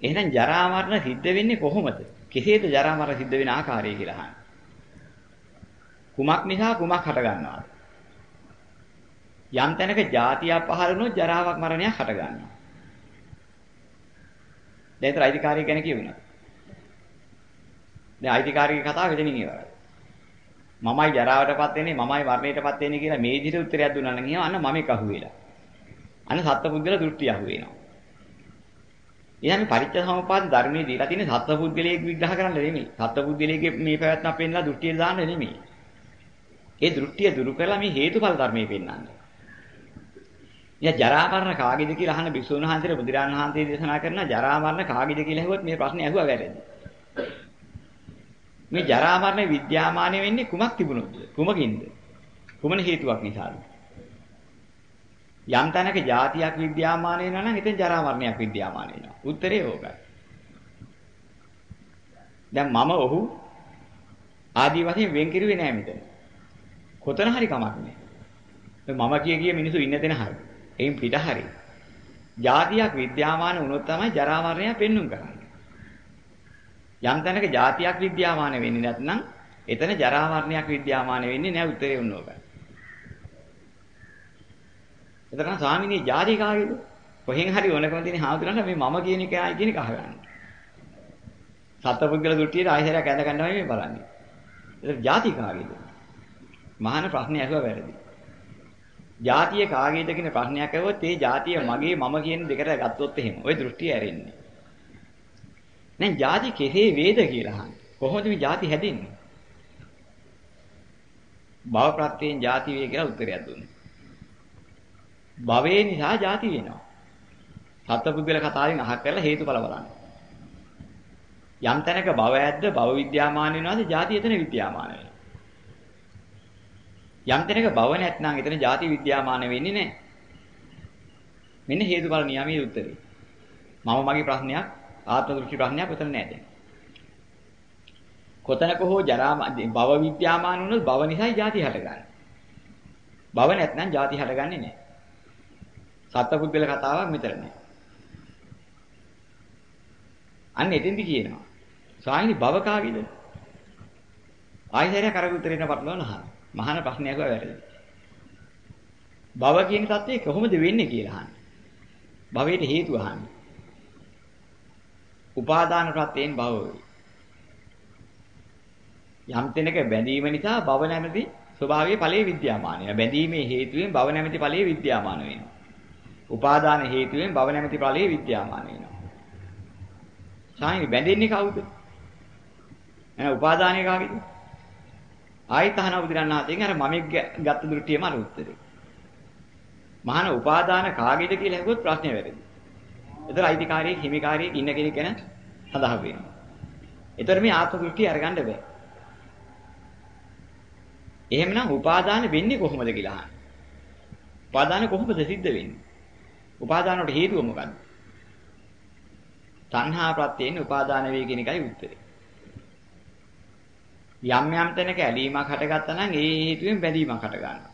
එහෙනම් ජරා මරණ සිද්ධ වෙන්නේ කොහොමද? කෙසේද ජරා මරණ සිද්ධ වෙන ආකාරය කියලා අහන්න. කුමක් නිසා කුමක් හට ගන්නවද? යම් තැනක જાතිය පහළ වුණොත් ජරාවක් මරණයක් හට ගන්නවා. දැන් ඒතර අයිතිකාරය ගැන කියුණා. දැන් අයිතිකාරයේ කතාව එතනින් ඉවරයි. මමයි ජරාවටපත් වෙන්නේ මමයි මරණයටපත් වෙන්නේ කියලා මේ විදිහට උත්තරයක් දුන්නා නම් එහෙනම් අන්න මමෙක් අහුවෙලා. අන්න සත්පුද්ගල දෘෂ්ටි අහුවෙනවා. එහෙනම් පරිච්ඡ සමුපාද ධර්මයේ දීලා තියෙන සත්පුද්ගලයෙක් විග්‍රහ කරන්න නෙමෙයි. සත්පුද්ගලයේ මේ පැවැත්ම අපෙන්ලා දෘෂ්ටිය දාන්න නෙමෙයි. ඒ දෘෂ්ටිය දුරු කරලා මේ හේතුඵල ධර්මයේ පෙන්වන්නේ. ඉතින් ජරා මරණ කාගේද කියලා අහන බිසෝන වහන්සේට බුදුරජාණන් වහන්සේ දේශනා කරන ජරා මරණ කාගේද කියලා ඇහුවොත් මේ ප්‍රශ්නේ ඇහුවා වැරදි. මේ ජරා මරණ විද්‍යාමාන වෙන්නේ කුමක් තිබුණොත්ද? කුමකින්ද? කුමන හේතුවක් නිසාද? යම් තැනක જાතියක් විද්‍යාමාන වෙනවා නම් එතෙන් ජරා මරණයක් විද්‍යාමාන වෙනවා. උත්තරේ ඕකයි. දැන් මම ඔහු ආදි වශයෙන් වෙන් කිරුවේ නෑ මෙතන. කොතන හරි කමක් නෑ. මම කිය කිය මිනිස්සු ඉන්න තැන හරි. එයින් පිට හරි. જાතියක් විද්‍යාමාන වුණොත් තමයි ජරා මරණය පෙන්눔 කරන්නේ. යම් තැනක જાතියක් විද්‍යාමාන වෙන්නේ නැත්නම් එතන ජරා මරණයක් විද්‍යාමාන වෙන්නේ නෑ උත්තරේ උන්නෝකයි. එතරම් ස්වාමිනේ ජාති කාගේද? කොහෙන් හරි ඕනකම තියෙන හාමුදුරන්ට මේ මම කියන එක ආයි කියන එක අහගන්න. සත්පුද්ගල දෘෂ්ටියට ආයතරයක් ඇඳ ගන්නවයි මේ බලන්නේ. ඒතර ජාති කාගේද? මහාන ප්‍රශ්නේ අහුව වැරදි. ජාතිය කාගේද කියන ප්‍රශ්නයක් ඇහුවොත් ඒ ජාතිය මගේ මම කියන දෙකට ගත්තොත් එහෙම ওই දෘෂ්ටිය ඇරෙන්නේ. දැන් ජාති කෙසේ වේද කියලා අහන්න. කොහොමද මේ ජාති හැදෙන්නේ? භව ප්‍රත්‍යයෙන් ජාති වේ කියලා උත්තරයක් දුන්නා. භවේ නිසා ಜಾති වෙනවා. සත්පුද්ගල කතාවෙන් අහ කරලා හේතුඵල බලන්න. යම් තැනක භව ඇද්ද භව විද්‍යාමාන වෙනවාද ಜಾති එතන විද්‍යාමාන වෙනවා. යම් තැනක භව නැත්නම් එතන ಜಾති විද්‍යාමාන වෙන්නේ නැහැ. මෙන්න හේතුඵල නියමයේ උත්තරේ. මම මගේ ප්‍රශ්නයක් ආත්ම දෘෂ්ටි ප්‍රශ්නයක් උතන නැහැ දැන්. කොතනක හෝ ජරා භව විද්‍යාමාන වුණොත් භව නිසායි ಜಾති හටගන්නේ. භව නැත්නම් ಜಾති හටගන්නේ නැහැ. සත්පුද්ගල කතාවක් මෙතන නෑ. අන්න එතෙන්දි කියනවා. සාහිනි භව කාගේද? ආයතරය කරග උත්තරේන පටලවන අහන. මහාන ප්‍රශ්නයක් වැරදි. භව කියන தත්ත්වය කොහොමද වෙන්නේ කියලා අහන්න. භවයට හේතුව අහන්න. උපාදාන ප්‍රත්‍යයෙන් භව වේ. යම් තැනක බැඳීම නිසා භව නැමැති ස්වභාවයේ ඵලයේ විද්‍යාමානය. බැඳීමේ හේතුවෙන් භව නැමැති ඵලයේ විද්‍යාමාන වෙනවා. උපාදාන හේතුවෙන් භව නැමැති ඵලයේ විද්‍යාමාන වෙනවා. සාහිනි බැඳෙන්නේ කවුද? එහෙනම් උපාදානය කාගේද? ආයිත් අහන බුදුරණාහිතෙන් අර මමෙක් ගත්ත දෘෂ්ටියම අර උත්තරේ. මහාන උපාදාන කාගේද කියලා අහුවොත් ප්‍රශ්නේ වැරදි. ඒතර අයිතිකාරයෙක් හිමිකාරයෙක් ඉන්න කෙනෙක් ගැන සඳහන් වෙනවා. ඒතර මේ ආත්ම දෘෂ්ටි අරගන්න බෑ. එහෙමනම් උපාදාන වෙන්නේ කොහොමද කියලා අහන්න. උපාදාන කොහොමද සිද්ධ වෙන්නේ? උපාදානට හේතුව මොකද්ද? තණ්හා ප්‍රත්‍යයෙන් උපාදාන වේ කියන එකයි උත්තරේ. යම් යම් තැනක ඇලීමක් හටගත්තා නම් ඒ හේතුවෙන් බැඳීමක් හට ගන්නවා.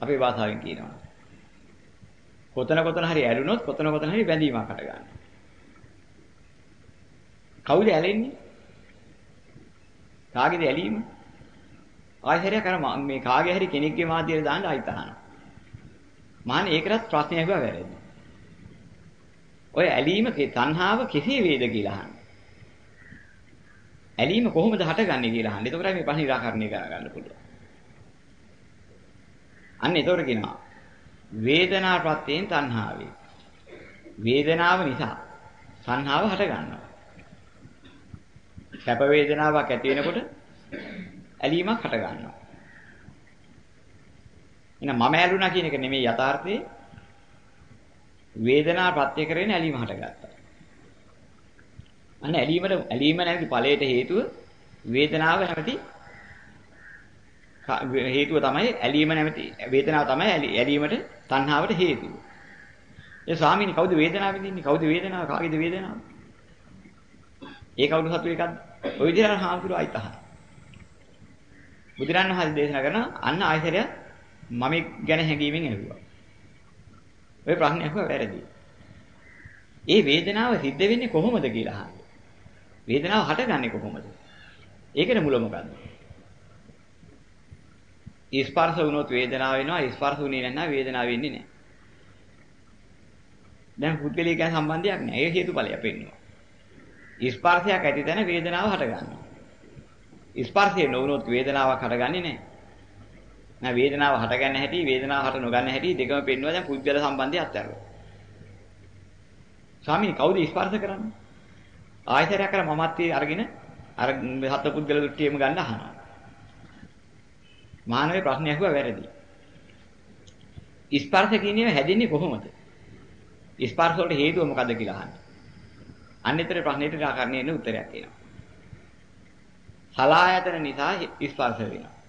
අපේ භාෂාවෙන් කියනවා. කොතන කොතන හරි ඇලුනොත් කොතන කොතන හරි බැඳීමක් හට ගන්නවා. කවුද ඇලෙන්නේ? කාගේද ඇලීම? ආයතරයක් අර මේ කාගේ හරි කෙනෙක්ගේ මාධ්‍යයට දාන්න ආයිත් අහනවා. මාන්නේ ඒකටත් ප්‍රශ්නයක් ඇහුවා වැරදි. ඔය ඇලීම තණ්හාව කෙසේ වේද කියලා අහන්න. ඇලීම කොහොමද හටගන්නේ කියලා අහන්න. එතකොටයි මේ ප්‍රශ්න निराකරණය කරගන්න පුළුවන්. අන්න එතකොට කියනවා වේදනා ප්‍රත්‍යයෙන් තණ්හාවේ. වේදනාව නිසා තණ්හාව හට ගන්නවා. සැප වේදනාවක් ඇති වෙනකොට ඇලීමක් හට ගන්නවා. එහෙනම් මම ඇලුනා කියන එක නෙමෙයි යථාර්ථයේ වේදනාව ප්‍රත්‍ය කරගෙන ඇලීම හටගත්තා. අන්න ඇලීමට ඇලීම නැති ඵලයට හේතුව වේදනාව නැමැති හේතුව තමයි ඇලීම නැමැති වේදනාව තමයි ඇලීමට තණ්හාවට හේතුව. ඒ ස්වාමීනි කවුද වේදනාව විඳින්නේ? කවුද වේදනාව? කාගේද වේදනාව? ඒ කවුරු සතු එකක්ද? ඔය විදිහට හාමුදුරුවෝ ආයිත් අහන. බුදුරන් වහන්සේ දේශනා කරන අන්න ආයතරය මම ගැන හැඟීමෙන් ඇහුවා. ඔය ප්‍රශ්නේ අහුවා වැරදි. ඒ වේදනාව සිද්ධ වෙන්නේ කොහොමද කියලා අහන්නේ. වේදනාව හටගන්නේ කොහොමද? ඒකේ මුල මොකද්ද? ස්පර්ශ වුණොත් වේදනාව වෙනවා ස්පර්ශ වුණේ නැත්නම් වේදනාව වෙන්නේ නැහැ. දැන් පුද්ගලික සම්බන්ධයක් නැහැ. ඒ හේතුඵලය පෙන්වනවා. ස්පර්ශයක් ඇති තැන වේදනාව හට ගන්නවා. ස්පර්ශය නොවුනොත් වේදනාවක් හටගන්නේ නැහැ. නෑ වේදනාව හට ගන්න හැටි වේදනාව හට නොගන්න හැටි දෙකම පෙන්වනවා දැන් පුද්ගල සම්බන්ධය අත්හැරලා. ස්වාමීනි කවුද ස්පර්ශ කරන්නේ? ආයතරයක් කර මමත්වයේ අරගෙන අර හත් පුද්ගල දෘෂ්ටියෙම ගන්න අහනවා. මානවේ ප්‍රශ්නයක් වුණා වැරදි. ස්පර්ශ කියන්නේ හැදෙන්නේ කොහොමද? ස්පර්ශ වලට හේතුව මොකද්ද කියලා අහන්න. අන්නතර ප්‍රශ්නෙට ආකරණයේ උත්තරයක් එනවා. සලායතන නිසා ස්පර්ශ වෙනවා.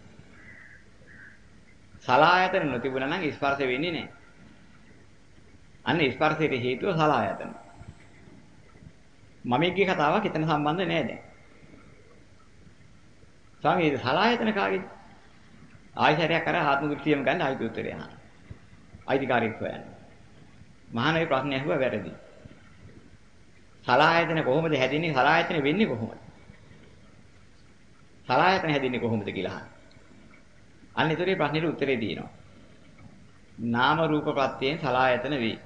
සලායතන නොතිබුණා නම් ස්පර්ශ වෙන්නේ නැහැ. අන්න ස්පර්ශයට හේතුව සලායතන. මමෙක්ගේ කතාවක් එතන සම්බන්ධ නැහැ දැන්. ස්වාමී සලායතන කාගේද? ආයතරයක් අර ආත්ම දෘෂ්ටියම ගන්න ආයිති උත්තරය අහන. අයිතිකාරයෙක් හොයන්න. මහානගේ ප්‍රශ්නේ අහුවා වැරදි. සලායතන කොහොමද හැදෙන්නේ? සලායතන වෙන්නේ කොහොමද? සලායතන හැදෙන්නේ කොහොමද කියලා අහන. අන්න ඒතරේ ප්‍රශ්නෙට උත්තරේ තියෙනවා. නාම රූප ප්‍රත්‍යයෙන් සලායතන වේ.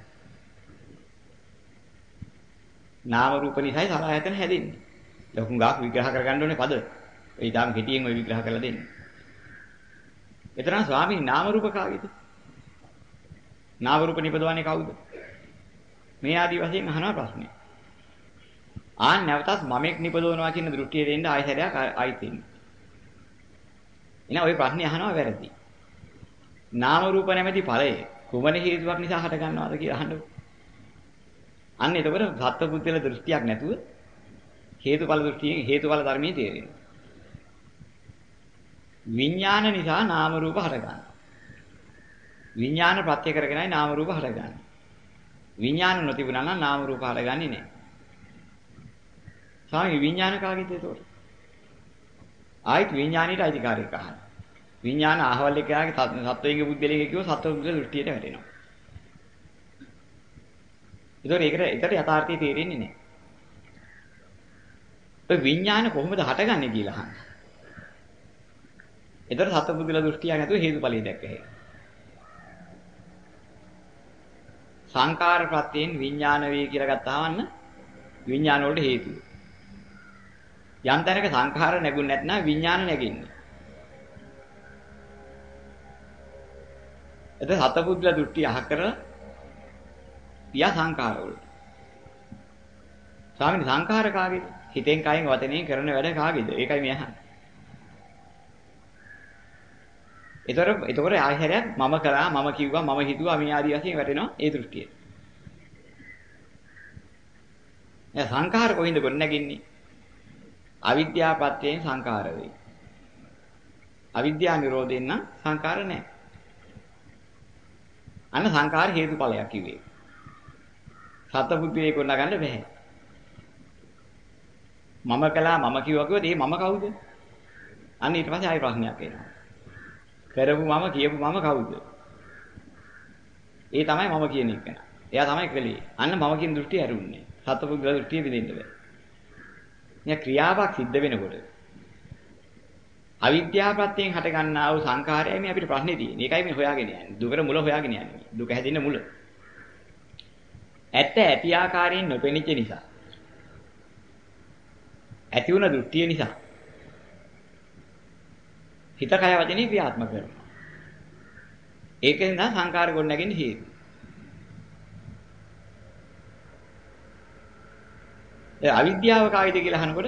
නාම රූප නිසායි සලායතන හැදෙන්නේ. ලොකු ගාක් විග්‍රහ කරගන්න ඕනේ පද. ඒ ඊටාම කෙටියෙන් ඔය විග්‍රහ කරලා දෙන්න. එතරම් ස්වාමීන් නාම රූප කාගේද? නාම රූප නිපදවන්නේ කවුද? මේ ආදි වශයෙන් අහනවා ප්‍රශ්නේ. ආන් නැවතත් මමෙක් නිපදවනවා කියන දෘෂ්ටිය දෙන්න ආයෙ සැරයක් ආයිත් ඉන්නේ. එහෙනම් ওই ප්‍රශ්නේ අහනවා වැරදි. නාම රූප නැමැති ඵලය කුමන හේතුවක් නිසා හට ගන්නවද කියලා අහන්න. අන්න එතකොට සත්පුද්ගල දෘෂ්ටියක් නැතුව හේතුඵල දෘෂ්ටියෙන් හේතුඵල ධර්මයේ තේරෙනවා. විඥාන නිසා නාම රූප හට ගන්නවා. විඥාන ප්‍රත්‍ය කරගෙනයි නාම රූප හටගන්නේ. විඥාන නොතිබුණා නම් නාම රූප හටගන්නේ නැහැ. සාමි විඥාන කාගෙද ඒතකොට? ආයිත් විඥාණයට අයිතිකාරයක් අහන්න. විඥාන අහවල් එකයාගේ සත්වයේ බුද්ධලෙක කිව්ව සත්ව බුද්ධ දෘෂ්ටියට වැටෙනවා. ඒතකොට ඒකට ඒකට යථාර්ථය තේරෙන්නේ නැහැ. ඒ විඥාන කොහොමද හටගන්නේ කියලා අහන්න. ඒතර සත්ව බුද්ධල දෘෂ්ටිය නැතුව හේතුඵලයේ දැක්කේ. සංකාර ප්‍රත්‍යයෙන් විඥාන වේ කියලා ගත්තාම විඥාන වලට හේතුව. යම් තැනක සංඛාර නැගුණ නැත්නම් විඥාන නැගින්නේ. එතන සතපුද්ගල දෘෂ්ටි අහ කරලා පියා සංඛාර වලට. ස්වාමීනි සංඛාර කාගේද? හිතෙන් කයෙන් වචනෙන් කරන වැඩ කාගේද? ඒකයි මේ අහන්නේ. ඒතර එතකොට ආයහැරයක් මම කළා මම කිව්වා මම හිතුවා මේ ආදී වශයෙන් වැටෙනවා ඒ දෘෂ්ටිය. එයා සංඛාර කොහින්ද ගොඩ නැගින්නේ? අවිද්‍යාපත්‍යයෙන් සංඛාර වෙයි. අවිද්‍යා නිරෝධයෙන් නම් සංඛාර නැහැ. අන්න සංඛාර හේතුඵලයක් කිව්වේ. සතබුද්ධියේ ගොඩ නගන්න බෑ. මම කළා මම කිව්වා කිව්වද ඒ මම කවුද? අන්න ඊට පස්සේ ආයෙ ප්‍රශ්නයක් එනවා. කරපු මම කියපු මම කවුද? ඒ තමයි මම කියන එක. එයා තමයි කළේ. අන්න මම කියන දෘෂ්ටිය ඇරුන්නේ. සත්පුද්ගල දෘෂ්ටිය බෙදෙන්න බෑ. මේ ක්‍රියාවක් සිද්ධ වෙනකොට අවිද්‍යාව ප්‍රත්‍යයෙන් හට ගන්නා වූ සංඛාරයයි මේ අපිට ප්‍රශ්නේ තියෙන්නේ. ඒකයි මේ හොයාගෙන යන්නේ. දුකර මුල හොයාගෙන යන්නේ. දුක හැදෙන්න මුල. ඇත්ත ඇති ආකාරයෙන් නොපෙනිච්ච නිසා. ඇති වුණ දෘෂ්ටිය නිසා හිත කය වචනේ ක්‍රියාත්මක කරනවා. ඒකෙන් නම් සංකාර ගොඩ නැගෙන්නේ හේතු. ඒ අවිද්‍යාව කායිද කියලා අහනකොට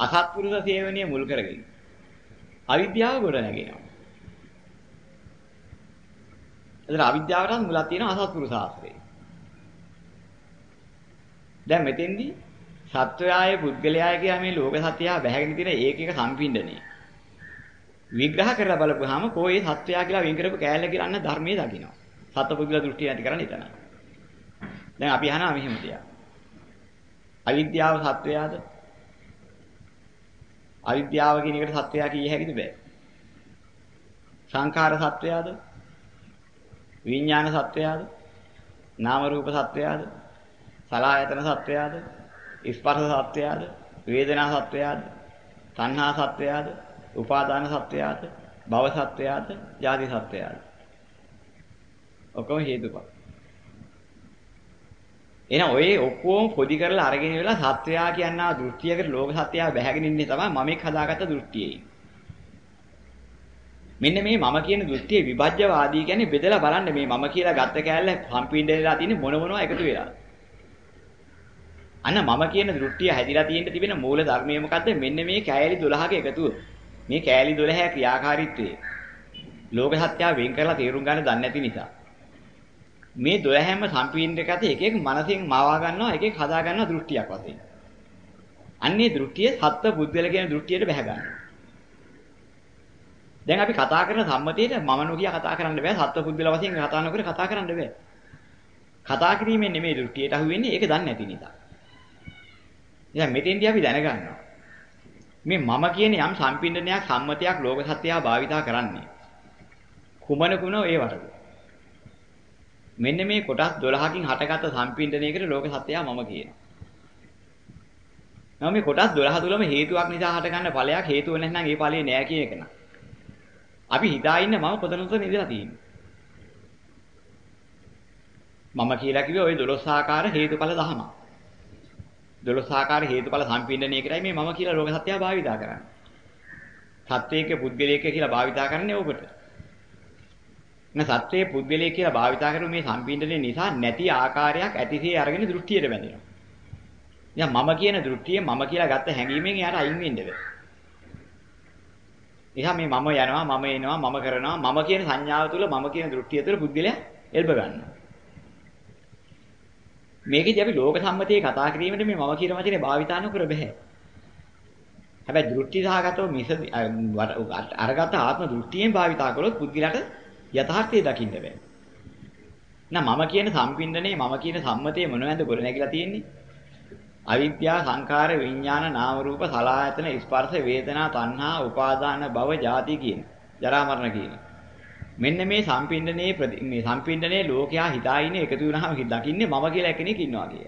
අසත්පුරුෂ සේවනීය මුල් කරගෙන අවිද්‍යාව ගොඩ නැගෙනවා. එතන අවිද්‍යාවටත් මුලක් තියෙනවා අසත්පුරුෂ ආශ්‍රේ. දැන් මෙතෙන්දී සත්වයාය පුද්ගලයාය කියලා මේ ලෝක සත්‍යය බැහැගෙන තියෙන ඒක එක සම්පින්ඩනේ. විග්‍රහ කරලා බලපුවාම කොහේ සත්වයා කියලා වෙන් කරපු කෑල්ල කියලා අන්න ධර්මයේ දකින්නවා. සත්පුද්ගල දෘෂ්ටි නැති කරන්නේ එතන. දැන් අපි අහනවා මෙහෙම තියා. අවිද්‍යාව සත්වයාද? අවිද්‍යාව කියන එකට සත්වයා කිය හැකිද බෑ. සංඛාර සත්වයාද? විඥාන සත්වයාද? නාම රූප සත්වයාද? සලආයතන සත්වයාද? ස්පර්ශ සත්වයාද? වේදනා සත්වයාද? තණ්හා සත්වයාද? උපාදාන සත්වයාද, භව සත්වයාද, ජාති සත්වයාද. ඔක්කොම හේතුඵල. එහෙනම් ඔය ඔක්කොම පොදි කරලා අරගෙන ඉවරලා සත්වයා කියනා දෘෂ්ටියකට ලෝක සත්‍යය බැහැගෙන ඉන්නේ තමයි මම එක් හදාගත්ත දෘෂ්ටියේ. මෙන්න මේ මම කියන දෘෂ්ටියේ විභජ්‍යවාදී කියන්නේ බෙදලා බලන්න මේ මම කියලා ගත්ත කෑල්ල සම්පීඩනයලා තියෙන්නේ මොන මොනවා එකතු වෙලා. අන්න මම කියන දෘෂ්ටිය හැදිලා තියෙන්න තිබෙන මූල ධර්මය මොකද්ද? මෙන්න මේ කෑලි 12ක එකතුව. මේ කෑලි 12 ක්‍රියාකාරීත්වය ලෝක සත්‍යය වෙන් කරලා තේරුම් ගන්න දන්නේ නැති නිසා මේ 12ම සම්පීඩනයක ඇති එක එක මනසින් මාවා ගන්නවා එක එක හදා ගන්නවා දෘෂ්ටියක් වශයෙන්. අන්නේ දෘෂ්ටිය සත්ත්ව බුද්ධල කියන දෘෂ්ටියට බැහැ ගන්නවා. දැන් අපි කතා කරන සම්මතයේට මම නොකිය කතා කරන්න බෑ සත්ත්ව බුද්ධල වශයෙන් කතා නොකර කතා කරන්න බෑ. කතා කිරීමෙන් නෙමෙයි දෘෂ්ටියට අහු වෙන්නේ ඒක දන්නේ නැති නිසා. දැන් මෙතෙන්දී අපි දැනගන්නවා මේ මම කියන යම් සම්පින්ඩනයක් සම්මතයක් ලෝක සත්‍යය භාවිතා කරන්නේ. කුමන කුණ ඒ වටද? මෙන්න මේ කොටස් 12කින් හටගත්ත සම්පින්ඩනයකට ලෝක සත්‍යය මම කියනවා. නම මේ කොටස් 12 තුලම හේතුවක් නිසා හටගන්න ඵලයක් හේතුව නැත්නම් ඒ ඵලේ නෑ කියන එක න ะ. අපි හිතා ඉන්න මම කොතනද නිදලා තියෙන්නේ. මම කියලා කිව්වේ ওই 12 ආකාර හේතුඵල දහම. 12 ආකාර හේතුඵල සම්පින්ඩණයකටයි මේ මම කියලා ලෝක සත්‍යය භාවිතා කරන්නේ. සත්‍යයක පුද්ගලයක කියලා භාවිතා කරන්නේ ඕකට. න සත්‍යයේ පුද්ගලයක කියලා භාවිතා කරන මේ සම්පින්ඩණය නිසා නැති ආකාරයක් ඇතිසේ අරගෙන දෘෂ්ටියට බැඳෙනවා. දැන් මම කියන දෘෂ්ටිය මම කියලා ගත්ත හැඟීමෙන් එයාට අයින් වෙන්න බෑ. එහා මේ මම යනවා මම එනවා මම කරනවා මම කියන සංඥාව තුළ මම කියන දෘෂ්ටිය තුළ පුද්ගලයා එල්බ ගන්නවා. මේකෙදි අපි ලෝක සම්මතයේ කතා කිරීමේදී මේ මම කියන වචනේ භාවිතා නොකර බෑ. හැබැයි දෘෂ්ටි සහගතව මිස අරගත ආත්ම දෘෂ්ටියෙන් භාවිතා කළොත් පුද්ගලයාට යථාර්ථය දකින්න බෑ. නෑ මම කියන සම්පින්දනේ මම කියන සම්මතයේ මොනවද ගොඩනැගිලා තියෙන්නේ? අවිද්‍යා සංඛාර විඥාන නාම රූප සලආයතන ස්පර්ශ වේදනා තණ්හා උපාදාන භව ජාති කියන ජරා මරණ කියන මෙන්න මේ සම්පින්ඩනේ මේ සම්පින්ඩනේ ලෝකයා හිතා ඉන්නේ එකතු වුණාම දකින්නේ මම කියලා කෙනෙක් ඉන්නවා කිය.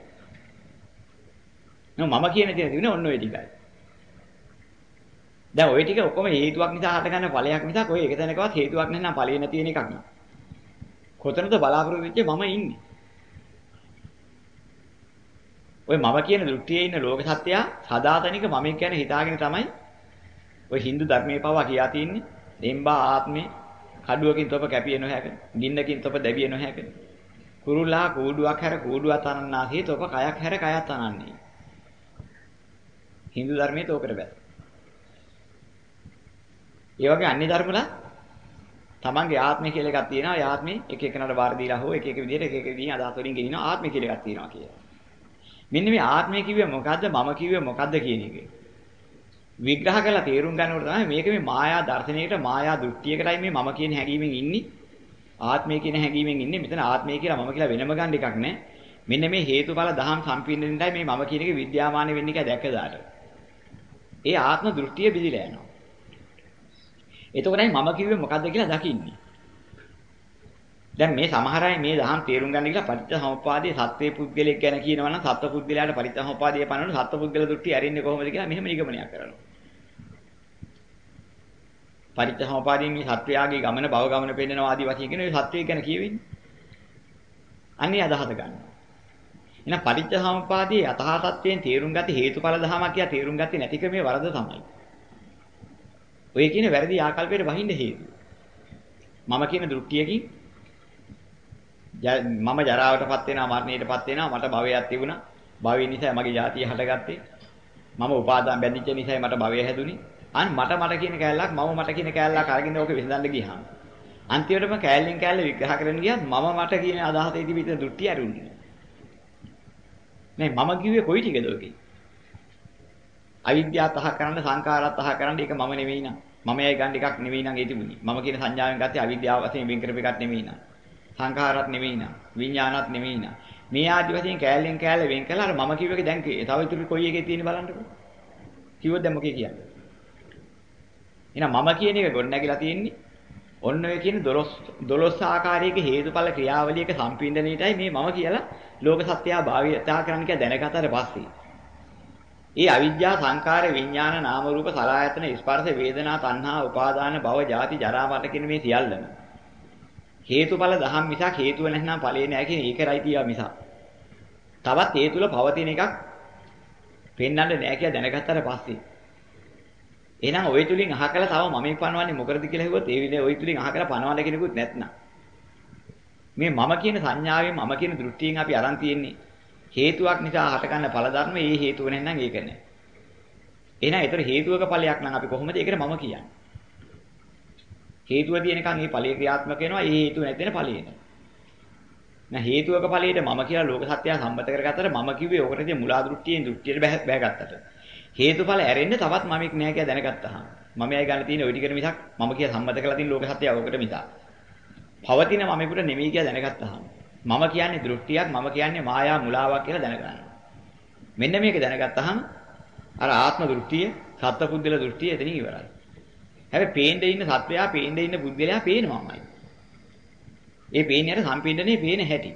නෝ මම කියන දේ තිබුණේ ඔන්න ඔය ටිකයි. දැන් ওই ටික ඔක්කොම හේතුවක් නිසා හටගන්න ඵලයක් මිසක් ඔය එක තැනකවත් හේතුවක් නැත්නම් ඵලෙ නැති වෙන එකක් නෙවෙයි. කොතනද බලාපොරොත්තු වෙච්ච මම ඉන්නේ. ඔය මම කියන දෘෂ්ටියේ ඉන්න ලෝක සත්‍යය සදාතනික මම කියන්නේ හිතාගෙන තමයි ඔය Hindu ධර්මයේ පවා කියා තින්නේ. දෙම්බා ආත්මේ කඩුවකින් තොප කැපිය නොහැක. ගින්නකින් තොප දැවිය නොහැක. කුරුල්ලා කූඩුවක් හැර කූඩුවක් තනන්නාසේ තොප කයක් හැර කයක් තනන්නේ. Hindu ධර්මයේ තෝකට බෑ. ඒ වගේ අන්‍ය ධර්මවල තමන්ගේ ආත්මය කියලා එකක් තියෙනවා. ඒ ආත්මේ එක එකනට බාර දීලා හෝ එක එක විදිහට එක එක විදිහින් අදහස් වලින් ගෙනිනවා ආත්මය කියලා එකක් තියෙනවා කියලා. මෙන්න මේ ආත්මය කිව්වේ මොකද්ද මම කිව්වේ මොකද්ද කියන එක. විග්‍රහ කරලා තේරුම් ගන්නකොට තමයි මේක මේ මායා දර්ශනයකට මායා දෘෂ්ටියකටයි මේ මම කියන හැඟීමෙන් ඉන්නේ. ආත්මය කියන හැඟීමෙන් ඉන්නේ. මෙතන ආත්මය කියලා මම කියලා වෙනම ගන්න එකක් නෑ. මෙන්න මේ හේතුඵල දහම් සම්පීර්ණෙන්දයි මේ මම කියන එක විද්‍යාමාන වෙන්නේ කියලා දැක්ක දාට. ඒ ආත්ම දෘෂ්ටිය බිඳිලා යනවා. එතකොටයි මම කිව්වේ මොකද්ද කියලා දකින්නේ. දැන් මේ සමහර අය මේ දහම් තේරුම් ගන්න කියලා පටිච්චසමුප්පාදයේ සත්වේ පුද්ගලයෙක් ගැන කියනවා නම් සත්ව පුද්ගලයාට පටිච්චසමුප්පාදයේ පනවන සත්ව පුද්ගල දෘෂ්ටි ඇරින්නේ කොහොමද කියලා මෙහෙම නිගමනයක් කරනවා. පටිච්චසමුප්පාදයෙන් මේ සත්වයාගේ ගමන භව ගමන පෙන්වනවා ආදී වශයෙන් කියන මේ සත්වය ගැන කියවෙන්නේ. අන්නේ අදහස ගන්නවා. එහෙනම් පටිච්චසමුප්පාදයේ යථා තත්වයෙන් තේරුම් ගත හේතුඵල ධමයක් කියලා තේරුම් ගත්තේ නැතිකමේ වරද තමයි. ඔය කියන වැරදි ආකල්පයට වහින්න හේතුව. මම කියන දෘෂ්ටියකින් මම ජරාවටපත් වෙනවා මරණයටපත් වෙනවා මට භවයක් තිබුණා. භවය නිසා මගේ ජාතිය හටගත්තේ. මම උපාදාන බැඳිච්ච නිසා මට භවය හැදුනේ. අන්න මට මට කියන කෑල්ලක් මම මට කියන කෑල්ලක් අරගෙන ඕක විසඳන්න ගියාම. අන්තිමටම කෑල්ලෙන් කෑල්ල විග්‍රහ කරන්න ගියත් මම මට කියන අදහසේ තිබිච්ච දෘෂ්ටි අරුන්නේ නේ මම කිව්වේ කොයි ටිකද ඔකේ? අවිද්‍යාව තහ කරන්න සංඛාරා තහ කරන්න ඒක මම නෙවෙයි නං. මම යයි ගන්න එකක් නෙවෙයි නං ඒ තිබුණේ. මම කියන සංඥාවෙන් ගත්තේ අවිද්‍යාව වශයෙන් වෙන් කරපු එකක් නෙවෙයි නං. සංඛාරات නෙවෙයි නං. විඥානات නෙවෙයි නං. මේ ආදි වශයෙන් කෑල්ලෙන් කෑල්ල වෙන් කළා අර මම කිව්ව එක දැන් තව ඉතුරු කොයි එකේ තියෙන බලන්නකෝ. කිව්වොත් දැන් මොකේ කියන්නේ? එහෙනම් මම කියන එක ගොඩ නැගිලා තියෙන්නේ ඔන්න ඔය කියන දොළොස් දොළොස් ආකාරයක හේතුඵල ක්‍රියාවලියක සම්පින්දණයටයි මේ මම කියලා ලෝක සත්‍යය භාවිතා කරන්න කියලා දැනගතාට පස්සේ ඒ අවිද්‍යා සංකාර විඥාන නාම රූප සලආයතන ස්පර්ශ වේදනා තණ්හා උපාදාන භව ජාති ජරා මරණ කියන මේ සියල්ලම හේතුඵල දහම් මිසක් හේතුව නැත්නම් ඵලේ නැහැ කියන ඒකයි තියා මිසක්. තවත් ඒ තුල පවතින එකක් පෙන්වන්න නැහැ කියලා දැනගත්තට පස්සේ එහෙනම් ওই තුලින් අහකලා තව මමෙක් පනවන්නේ මොකටද කියලා හෙව්වොත් ඒ විදිහේ ওই තුලින් අහකලා පනවන්න කෙනෙකුත් නැත්නම් මේ මම කියන සංඥාවෙන් මම කියන දෘෂ්ටියෙන් අපි අරන් තියෙන්නේ හේතුවක් නිසා හටගන්න ඵල ධර්ම ඒ හේතුව නැත්නම් ඒක නෑ එහෙනම් ඒතර හේතුවක ඵලයක් නම් අපි කොහොමද ඒකට මම කියන්නේ හේතුව තියෙනකන් මේ ඵලයේ ක්‍රියාත්මක වෙනවා. ඒ හේතුව නැතින ඵලයේ නෑ. නැහ හේතුවක ඵලයට මම කියලා ලෝක සත්‍යය සම්මත කරගත්තට මම කිව්වේ ඔකටදී මුලා දෘෂ්ටියෙන් දෘෂ්ටියට බෑගත්තට. හේතුඵල ඇරෙන්න තවත් මමෙක් නෑ කියලා දැනගත්තාම මමයි ගන්න තියෙන ওই ටිකට මිසක් මම කියලා සම්මත කරලා තියෙන ලෝක සත්‍යය ඔකට මිසක්. පවතින මමෙකුට නෙමෙයි කියලා දැනගත්තාම මම කියන්නේ දෘෂ්ටියක් මම කියන්නේ මායා මුලාවක් කියලා දැනගන්නවා. මෙන්න මේක දැනගත්තාම අර ආත්ම දෘෂ්ටිය සත්ව පුද්ගල දෘෂ්ටිය එතනින් ඉවරයි. හැබැයි පේන්නේ ඉන්න සත්වයා පේන්නේ ඉන්න පුද්ගලයා පේනවාමයි. ඒ පේන්නේ අර සම්පීඩනේ පේන හැටි.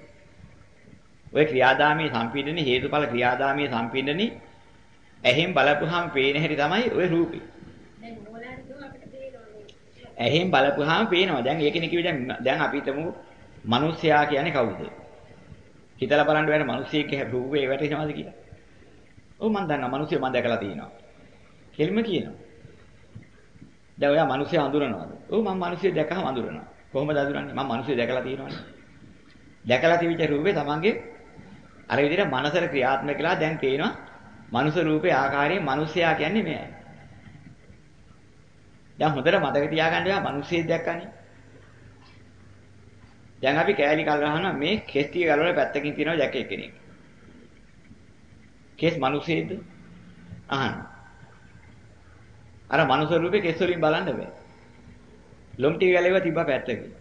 ඔය ක්‍රියාදාමයේ සම්පීඩනේ හේතුඵල ක්‍රියාදාමයේ සම්පීඩනේ ඇහෙන් බලපුවාම පේන හැටි තමයි ওই රූපේ. ඇහෙන් බලපුවාම පේනවා. දැන් ඒකනේ කිව්වේ දැන් දැන් අපි හිතමු මිනිස්සයා කියන්නේ කවුද? හිතලා බලන්න බැහැ මිනිස්සෙක් රූපේ වැටෙනවද කියලා. ඔව් මම දන්නවා මිනිස්සු මම දැකලා තියෙනවා. කෙලිම කියනවා. දැන් ඔයා මිනිස්සු අඳුරනවද? ඔව් මම මිනිස්සු දැකහම අඳුරනවා. කොහොමද අඳුරන්නේ? මම මිනිස්සු දැකලා තියෙනවනේ. දැකලා තිබිච්ච රූපේ තමන්ගේ අර විදිහට මනසට ක්‍රියාත්මක කළා දැන් පේනවා මනුෂ්‍ය රූපේ ආකාරයෙන් මිනිස්සයා කියන්නේ මෙයයි. දැන් හොඳට මතක තියාගන්න ඕවා මිනිස්සෙක් දැක්කනේ. දැන් අපි කෑලි කල් ගහනවා මේ කෙස් ටික ගලවලා පැත්තකින් තියනවා ජැකේ කෙනෙක්. කෙස් මිනිස්සෙක්ද? අහන්න. අර මනුෂ්‍ය රූපේ කෙස් වලින් බලන්න බෑ. ලොම් ටික ගලේවා තිබ්බා පැත්තකින්.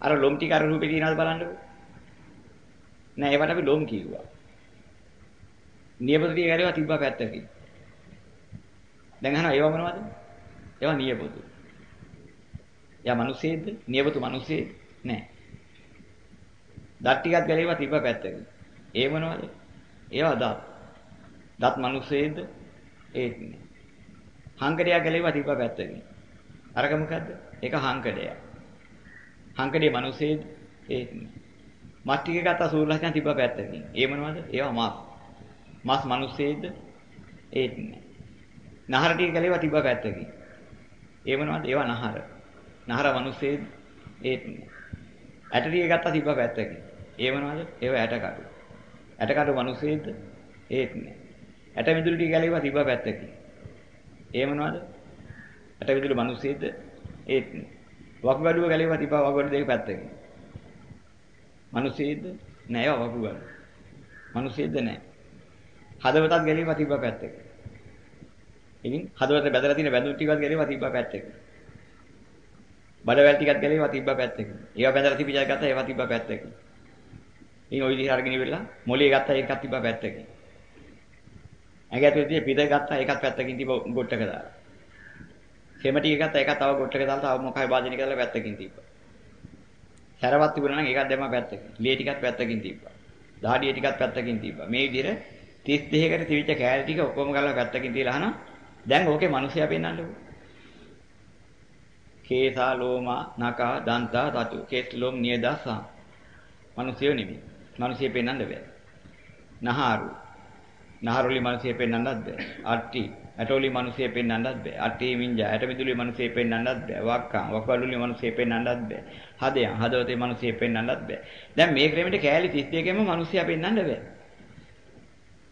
අර ලොම් ටික අර රූපේ තියනවාද බලන්නකෝ. නෑ ඒවට අපි ලොම් කිව්වා. නියපොතු ටික ගලේවා තිබ්බා පැත්තකින්. දැන් අහනවා ඒවා මොනවද? ඒවා නියපොතු. එයා මිනිස්සෙක්ද? නියපොතු මිනිස්සෙක් නෑ. දත් ටිකක් ගලේවා තිබ්බා පැත්තකින්. ඒ මොනවද? ඒවා දත්. දත් මිනිස්සෙක්ද? ඒත් නෑ. හංකඩයක් ගලේවා තිබ්බා පැත්තකින්. අරක මොකද්ද? ඒක හංකඩයක්. හංකඩේ මිනිස්සෙක්ද? ඒත් නෑ. මස් ටික ගත්තා සූර්යලක්ෂණ තිබ්බා පැත්තකින්. ඒ මොනවද? ඒවා මස්. මස් මිනිස්සෙක්ද? ඒත් නෑ. නහර ටික ගලේවා තිබ්බා පැත්තකින්. ඒ මොනවද? ඒවා නහර. නහර මිනිස්සෙක්ද? ඒත් නෑ. ඇට ටික ගත්තා තිබ්බා පැත්තකින්. ඒ මොනවද? ඒවා ඇටකටු. ඇටකටු මිනිස්සෙක්ද? ඒත් නෑ. ඇට මිදුළු ටික ගලේවා තිබ්බා පැත්තකින්. ඒ මොනවද? ඇට මිදුළු මිනිස්සෙක්ද? ඒත් නෑ. වකුගඩුව ගලේවා තිබ්බා වකුගඩු දෙක පැත්තකින්. මිනිස්සෙක්ද? නෑ ඒවා වකුගඩු. මිනිස්සෙක්ද නෑ. හදවතත් ගලේවා තිබ්බා පැත්තකින්. ඉතින් හදවත බැදලා තියෙන බැඳුම් ටිකවත් ගලේවා තිබ්බා පැත්තකින්. බඩවැල් ටිකක් ගලේවා තිබ්බා පැත්තකින්. ඒවා බැඳලා තිබිලා ගත්තා ඒවා තිබ්බා පැත්තකින්. ඉතින් ওই විදිහට අරගෙන ඉවරලා මොලේ ගත්තා ඒකත් තිබ්බා පැත්තකින්. ඇඟ ඇතුලේ පිට ගත්තා ඒකත් පැත්තකින් තිබ්බ ගොට්ටක දාලා. සෙම ටික ගත්තා ඒකත් තව ගොට්ටක දාලා තව මොකයි වාදනය කරලා පැත්තකින් තිබ්බා. සැරවත් තිබුණා නම් ඒකත් දැම්මා පැත්තකින්. ලේ ටිකත් පැත්තකින් තිබ්බා. දාඩිය ටිකත් පැත්තකින් තිබ්බා. මේ විදිහට 32කට තිබිච්ච කෑලි ටික ඔක්කොම ගලලා පැත්තකින් තියලා අහනවා. දැන් ඕකේ මිනිස්සයා පෙන්වන්නකෝ. කේසා ලෝමා නකා දන්තා තතු කේස් ලෝම් නියදසා. මිනිස්සයෝ නෙමෙයි. මිනිස්සෙ පෙන්වන්න බෑ. නහාරු. නහරුලි මිනිස්සෙ පෙන්වන්නත් බෑ. අට්ටි. ඇටෝලි මිනිස්සෙ පෙන්වන්නත් බෑ. අට්ටි මින්ජා. ඇට මිදුලි මිනිස්සෙ පෙන්වන්නත් බෑ. වක්කම්. වකවලුලි මිනිස්සෙ පෙන්වන්නත් බෑ. හදයන්. හදවතේ මිනිස්සෙ පෙන්වන්නත් බෑ. දැන් මේ ක්‍රමෙට කෑලි 32කෙම මිනිස්සයා පෙන්වන්න බෑ.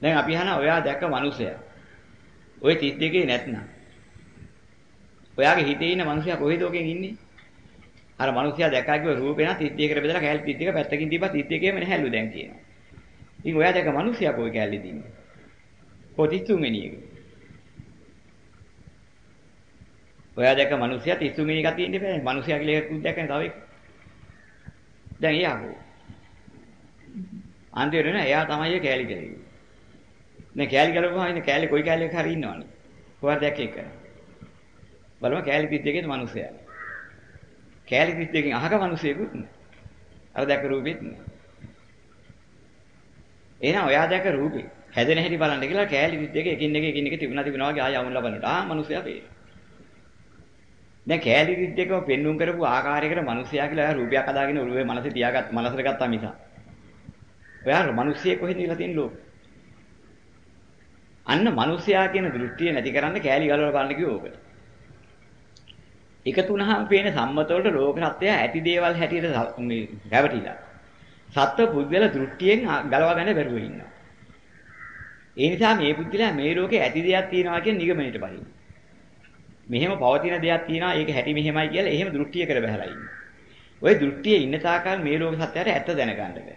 දැන් අපි අහනවා ඔයා දැක්ක මිනිසයා. ওই 32 නැත්නම්. ඔයාගේ හිතේ ඉන්න මිනිසයා කොහෙද ඔකෙන් ඉන්නේ? අර මිනිසයා දැක්කා කිව්ව රූපේ නම් 32කට බෙදලා කෑලි 32 පැත්තකින් තිබ්බා 32කේම නැහැලු දැන් කියනවා. ඉතින් ඔයා දැක්ක මිනිසයා කොයි කෑල්ලේ දින්නේ? කොහොම 33 වෙනි එක? ඔයා දැක්ක මිනිසයා 33 වෙනි එකක් තියෙන්න බෑ. මිනිසයා කියලා එකක් දැක්කනේ තව එක. දැන් එයා කො? අන්තිමට නෑ එයා තමයි ඒ කෑලි කෑලි. දැන් කෑලි ගලපුවාම ඉන්නේ කෑලි කොයි කෑල්ලක හරි ඉන්නවනේ. කොහොමද දැක්ක එක? බලමු කෑලි 32 ද මිනිසයා. කෑලි 32කින් අහක මිනිසෙකුත් නෑ. අර දැක්ක රූපෙත් නෑ. එහෙනම් ඔයා දැක්ක රූපේ හැදෙන හැටි බලන්න කියලා කෑලි 32 එකින් එක එකින් එක තිබුණා තිබුණා වගේ ආය යමුලා බලනකොට ආ මිනිසයා පේනවා. දැන් කෑලි 32ව පෙන්눔 කරපු ආකාරයකට මිනිසයා කියලා ඔයා රූපයක් හදාගෙන ඔළුවේ මනසේ තියාගත් මනසට ගත්තා මිස. ඔයා මිනිසියෙක් කොහෙද ඉලා තියෙන ලෝකෙ? අන්න මිනිසයා කියන දෘෂ්ටිය නැති කරන්න කෑලි ගලවලා බලන්න කිව්ව ඕකට. එකතු වුණාම පේන සම්මත වලට ලෝක සත්‍යය ඇති දේවල් හැටියට මේ රැවටිලා. සත්ව පුද්ගල දෘෂ්ටියෙන් ගලවා ගන්න බැරුව ඉන්නවා. ඒ නිසා මේ පුද්ගලයා මේ ලෝකේ ඇති දෙයක් තියෙනවා කියන නිගමනයට බහින්න. මෙහෙම පවතින දෙයක් තියෙනවා ඒක හැටි මෙහෙමයි කියලා එහෙම දෘෂ්ටියකට බහැලා ඉන්නේ. ওই දෘෂ්ටියේ ඉන්න තාකල් මේ ලෝක සත්‍යයට ඇත්ත දැනගන්න බෑ.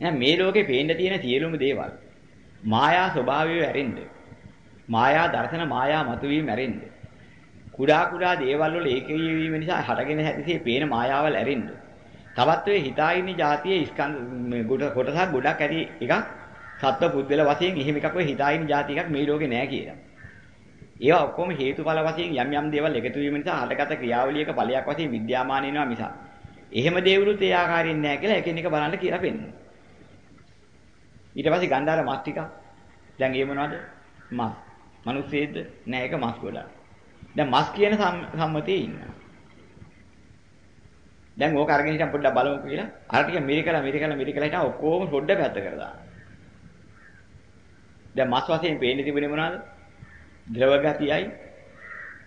එහෙනම් මේ ලෝකේ පේන්න තියෙන සියලුම දේවල් මායා ස්වභාවය ඇරෙන්න. මායා දර්ශන මායා මතුවීම ඇරෙන්න. කුඩා කුඩා දේවල් වල ඒකීය වීම නිසා හටගෙන හැදිසේ පේන මායාවල් ඇරෙන්න. තවත් ඔය හිතා ඉන්න જાතියේ ස්කන්ධ කොටසක් ගොඩක් ඇති එකක් සත්ව පුද්ගල වශයෙන් එහෙම එකක් ඔය හිතායින જાති එකක් මේ ලෝකේ නෑ කියලා. ඒවා ඔක්කොම හේතුඵල වශයෙන් යම් යම් දේවල් එකතු වීම නිසා හටගත ක්‍රියාවලියක ඵලයක් වශයෙන් විද්‍යාමාන වෙනවා මිස. එහෙම දේවලුත් ඒ ආකාරයෙන් නෑ කියලා එකිනෙක බලන්න කියලා පෙන්නනවා. ඊට පස්සේ ගන්ධාර මස් ටික. දැන් ඒ මොනවද? මස්. මිනිස්සෙද්ද? නෑ ඒක මස් ගොඩක්. දැන් මස් කියන සම්මතියේ ඉන්නවා. දැන් ඕක අරගෙන හිටන් පොඩ්ඩක් බලමු කියලා. අර ටික මිරිකලා මිරිකලා මිරිකලා හිටන් ඔක්කොම පොඩ්ඩ පැත්ත කරලා. දැන් මස් වශයෙන් පේන්නේ තිබුණේ මොනවද? ද්‍රව ගතියයි,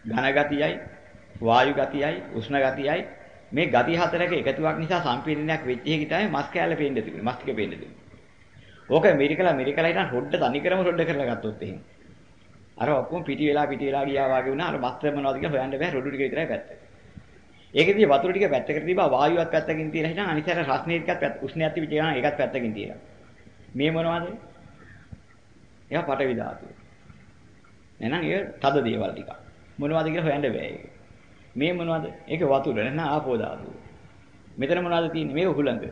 ඝන ගතියයි, වායු ගතියයි, උෂ්ණ ගතියයි මේ ගති හතරක එකතුවක් නිසා සම්පීඩනයක් වෙච්ච එකයි තමයි මස් කැලේ පේන්නේ තිබුණේ. මස් ටික පේන්නේ තිබුණේ. ඕක මිරිකලා මිරිකලා හිටන් හොඩ තනිකරම හොඩ කරලා ගත්තොත් එහෙම. අර ඔක්කොම පිටි වෙලා පිටි වෙලා ගියා වගේ වුණා. අර මස්තර මොනවද කියලා හොයන්න බෑ. රොඩු ටික විතරයි පැත්තක. ඒකෙදී වතුර ටික පැත්තකට තිබා වායුවත් පැත්තකින් තියලා හිටන් අනිත් අර රස්නේ ටිකත් උෂ්ණයක් තිබිච්ච ගමන් ඒකත් පැත්තකින් තියලා. මේ මොනවද? ඒවා පටවි ධාතුව. එහෙනම් ඒ තද දේවල් ටික. මොනවද කියලා හොයන්න බෑ ඒක. මේ මොනවද? ඒක වතුර නැත්නම් ආපෝ ධාතුව. මෙතන මොනවද තියෙන්නේ? මේ උහුලඟ.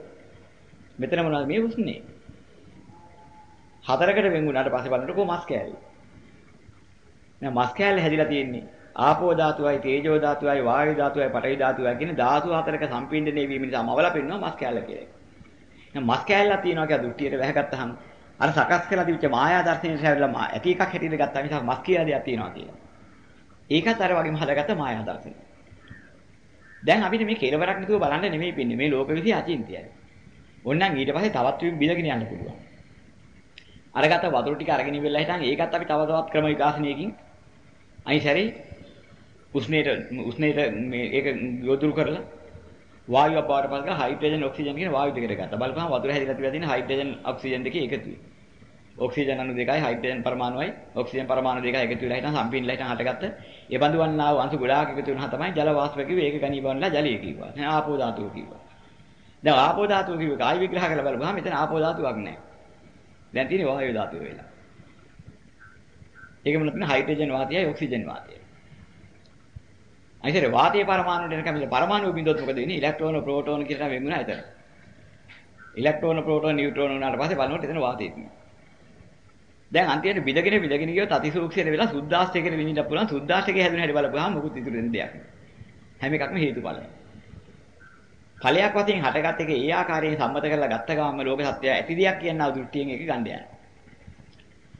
මෙතන මොනවද? මේ උස්නේ. හතරකට වෙන් වුණාට පස්සේ බලනකොට කො මස් කෑලි. දැන් මස් කෑල්ල හැදිලා තියෙන්නේ ආපෝ ධාතුවයි තේජෝ ධාතුවයි වායු ධාතුවයි පඨවි ධාතුවයි කියන ධාතු හතරක සම්පින්ඩණය වීම නිසා මවලා පෙන්වනවා මස් කෑල්ල කියලා. දැන් මස් කෑල්ලක් තියෙනවා කියලා දෘෂ්ටියට වැහගත්තාම අර සකස් කරලා තිබිච්ච මායා දර්ශනයට හැරිලා ඇති එකක් හැටියට ගත්තා මිසක් මස් කියලා දෙයක් තියෙනවා කියලා. ඒකත් අර වගේම හදාගත්ත මායා දර්ශනය. දැන් අපිට මේ කෙලවරක් නැතුව බලන්න නෙමෙයි පින්නේ මේ ලෝක විසි අචින්තියයි. ඕනනම් ඊට පස්සේ තවත් විම් බිලගෙන යන්න පුළුවන්. අරගත්ත වතුර ටික අරගෙන ඉවෙලා හිටන් ඒකත් අපි තව තවත් ක්‍රම විකාශනයකින් අයිසරේ උෂ්ණයට උෂ්ණයට මේ ඒක යොදුරු කරලා වායුව පාරපත් කරලා හයිඩ්‍රජන් ඔක්සිජන් කියන වායු දෙකට ගත්තා. බලපහම වතුර හැදිලා තිබලා තියෙන හයිඩ්‍රජන් ඔක්සිජන් දෙකේ එකතුයි. ඔක්සිජන් අණු දෙකයි හයිඩ්‍රජන් පරමාණුයි ඔක්සිජන් පරමාණු දෙකයි එකතු වෙලා හිටන් සම්පින්ලා හිටන් හටගත්ත. ඒ බඳු වන්නා වූ අංශු ගොඩාක් එකතු වෙනවා තමයි ජල වාෂ්ප කිව්වේ. ඒක ගණීබවන්නලා ජලය කිව්වා. දැන් ආපෝ ධාතුව කිව්වා. දැන් ආපෝ ධාතුව කිව්වේ කායි විග්‍රහ කරලා බලපුවාම මෙතන ආපෝ ධාතුවක් නැහැ. දැන් තියෙන්නේ වායු ධාතුව වෙලා. ඒක මොනවද හයිඩ්‍රජන් වාතයයි ඔක්සිජන් වාතයයි. අයිතර වාතයේ පරමාණුට එනකම් ඉතින් පරමාණු බිඳුවොත් මොකද වෙන්නේ? ඉලෙක්ට්‍රෝන ප්‍රෝටෝන කියලා වෙන් වෙනවා එතන. ඉලෙක්ට්‍රෝන ප්‍රෝටෝන නියුට්‍රෝන උනාට පස්සේ බලනකොට එතන වාතයේ තියෙනවා. දැන් අන්තිමට බිඳගෙන බිඳගෙන ගියොත් අතිසූක්ෂමයට වෙලා සුද්දාස්තයකට විනින්න පුළුවන්. සුද්දාස්තකේ හැදුන හැටි බලපුවාම මොකුත් ඉතුරු වෙන දෙයක් නෑ. හැම එකක්ම හේතුඵලයි. ඵලයක් වශයෙන් හටගත් එක ඒ ආකාරයෙන් සම්මත කරලා ගත්ත ගමන්ම ලෝක සත්‍යය ඇති දෙයක් කියනවා දෘෂ්ටියෙන් ඒක ගන්න යනවා.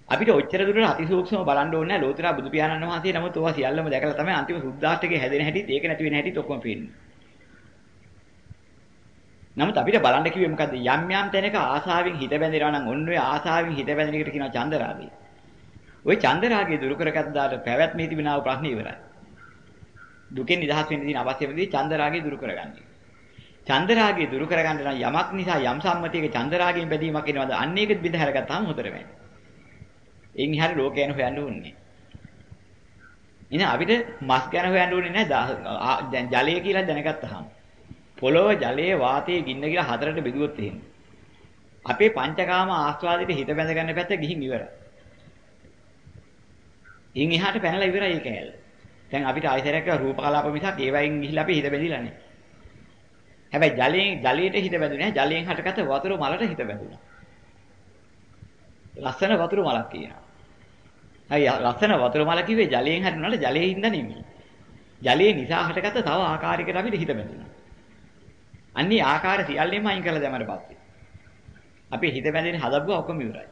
අපිට ඔච්චර දුරට අතිසූක්ෂම බලන්න ඕනේ නැහැ ලෝතර බුදු පියාණන් වහන්සේ නමුත් ඕවා සියල්ලම දැකලා තමයි අන්තිම සුද්ධාෂ්ටකේ හැදෙන හැටිත් ඒක නැති වෙන හැටිත් ඔක්කොම පේන්නේ. නමුත් අපිට බලන්න කිව්වේ මොකද්ද යම් යම් තැනක ආසාවෙන් හිත බැඳෙනවා නම් ඔන්න ඔය ආසාවෙන් හිත බැඳෙන එකට කියනවා චන්දරාගය. ওই චන්දරාගය දුරු කරගත්තාට පැවැත්මේ තිබෙනා වූ ප්‍රශ්නේ ඉවරයි. දුකෙන් නිදහස් වෙන්න තියෙන අවශ්‍යමදී චන්දරාගය දුරු කරගන්නේ. චන්දරාගය දුරු කරගන්න නම් යමක් නිසා යම් සම්මතියක චන්දරාගයෙන් බැඳීමක් එනවාද අන්න ඒක බිඳ හැරගත්තාම හොතර වෙන්නේ. එයින් හරි ලෝක ගැන හොයන්න ඕනේ. ඉතින් අපිට මස් ගැන හොයන්න ඕනේ නැහැ. දැන් ජලය කියලා දැනගත්තාම. පොළොව ජලයේ වාතයේ ගින්න කියලා හතරට බෙදුවොත් එහෙම. අපේ පංචකාම ආස්වාදයට හිත බැඳ ගන්න පැත්ත ගිහින් ඉවරයි. ඉන් එහාට පැනලා ඉවරයි ඒක ඇල්ල. දැන් අපිට ආයතරයක් රූප කලාප මිසක් ඒවයින් ගිහිල්ලා අපි හිත බැඳිලා නැහැ. හැබැයි ජලයෙන් ජලයට හිත බැඳුනේ නැහැ. ජලයෙන් හටගත්ත වතුර මලට හිත බැඳුණා. ලස්සන වතුර මලක් කියනවා. හරි ලස්සන වතුර මල කිව්වේ ජලයෙන් හරිනවල ජලයේ හින්දා නෙමෙයි. ජලයේ නිසා හටගත්ත තව ආකාරයකට අපිට හිත බැඳුණා. අන්නේ ආකාර සියල්ලෙම අයින් කරලා දැමර පස්සේ. අපි හිත බැඳෙන හදපුවා ඔක්කොම ඉවරයි.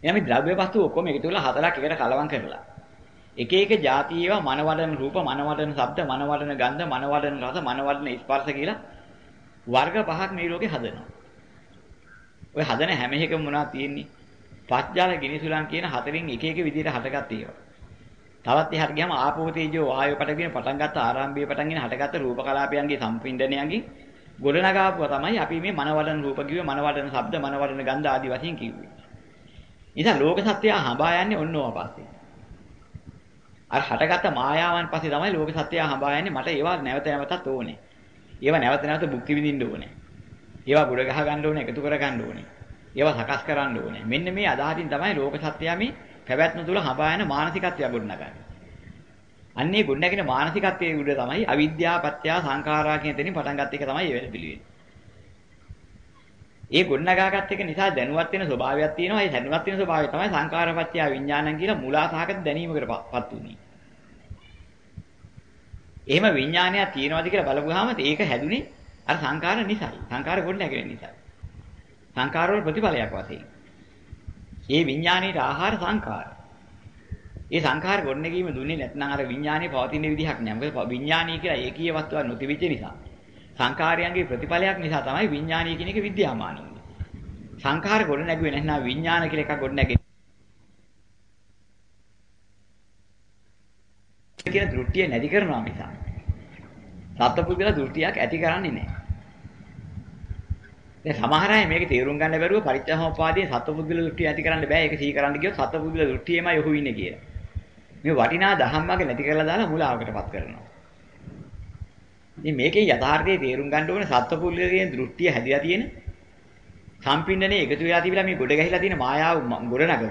එනම් මේ ද්‍රව්‍ය වස්තු ඔක්කොම එකතු වෙලා හතරක් එකට කලවම් කරලා. එක එක જાති ඒවා මනවඩන රූප, මනවඩන ශබ්ද, මනවඩන ගන්ධ, මනවඩන රස, මනවඩන ස්පර්ශ කියලා වර්ග පහක් මේ ලෝකේ හදනවා. ඔය හදන හැම එකම මොනවද තියෙන්නේ? පස්ජාල ගිනිසුලන් කියන හතරින් එක එක විදිහට හටගත් ඒවා. තවත් එහාට ගියාම ආපෝ තේජෝ වායෝ පටගෙන පටන් ගත්ත ආරම්භයේ පටන්ගෙන හටගත්ත රූප කලාපයන්ගේ සම්පින්ඩණයන්ගෙන් ගොඩනගාපුවා තමයි අපි මේ මනවඩන රූප කිව්වේ මනවඩන ශබ්ද මනවඩන ගන්ධ ආදී වශයෙන් කිව්වේ. ඉතින් ලෝක සත්‍යය හඹා යන්නේ ඔන්න ඔය පස්සේ. අර හටගත්ත මායාවන් පස්සේ තමයි ලෝක සත්‍යය හඹා යන්නේ මට ඒවා නැවත නැවතත් ඕනේ. ඒවා නැවත නැවත භුක්ති විඳින්න ඕනේ. ඒවා ගොඩ ගහ ගන්න ඕනේ, එකතු කර ගන්න ඕනේ. ඒවා සකස් කරන්න ඕනේ. මෙන්න මේ අදහසින් තමයි ලෝක සත්‍යය මේ පැවැත්ම තුල හඹා යන මානසිකත්වය ගොඩනගන්නේ. අන්නේ ගොඩනැගෙන මානසිකත්වයේ උඩ තමයි අවිද්‍යාව පත්‍ය සංඛාරා කියන තැනින් පටන් ගත්ත එක තමයි වෙන පිළිවෙල. ඒ ගොඩනගාගත් එක නිසා දැනුවත් වෙන ස්වභාවයක් තියෙනවා. ඒ දැනුවත් වෙන ස්වභාවය තමයි සංකාරපත්‍ය විඥානං කියලා මුලාසහගත දැනීමකටපත් උනේ. එහෙම විඥානයක් තියෙනවද කියලා බලපුවාම ඒක හැදුනේ අර සංකාර නිසායි. සංකාර ගොඩනැගෙන නිසායි. සංකාර වල ප්‍රතිඵලයක් වශයෙන්. ඒ විඥානයේ ආහාර සංකාර. ඒ සංඛාර ගොඩනැගීම දුන්නේ නැත්නම් අර විඥානයේ පවතින විදිහක් නෑ. මොකද විඥානීය කියලා ඒකීය වස්තුවක් නොතිබිච්ච නිසා. සංඛාරයන්ගේ ප්‍රතිඵලයක් නිසා තමයි විඥානීය කියන එක විද්‍යාමාන වෙන්නේ. සංඛාර ගොඩ නැගුවේ නැත්නම් විඥාන කියලා එකක් ගොඩ නැගෙන්නේ. කියන දෘෂ්ටිය නැති කරනවා මිස. සත්පුද්ගල දෘෂ්ටියක් ඇති කරන්නේ නැහැ. දැන් සමහර අය මේක තේරුම් ගන්න බැරුව පරිච්ඡාසෝපාදයේ සත්පුද්ගල දෘෂ්ටිය ඇති කරන්න බෑ. ඒක සිහි කරන්න ගියොත් සත්පුද්ගල දෘෂ්ටියමයි ඔහු ඉන්නේ කියලා. මේ වටිනා ධම්මක නැති කරලා දාලා මුලාවකටපත් කරනවා. ඉතින් මේකේ යථාර්ථයේ තේරුම් ගන්න ඕනේ සත්පුරුෂයේ දෘෂ්ටිය හැදිලා තියෙන සම්පින්නනේ එකතු වෙලා තිබිලා මේ ගොඩ ගැහිලා තියෙන මායාව ගොඩ නගපු.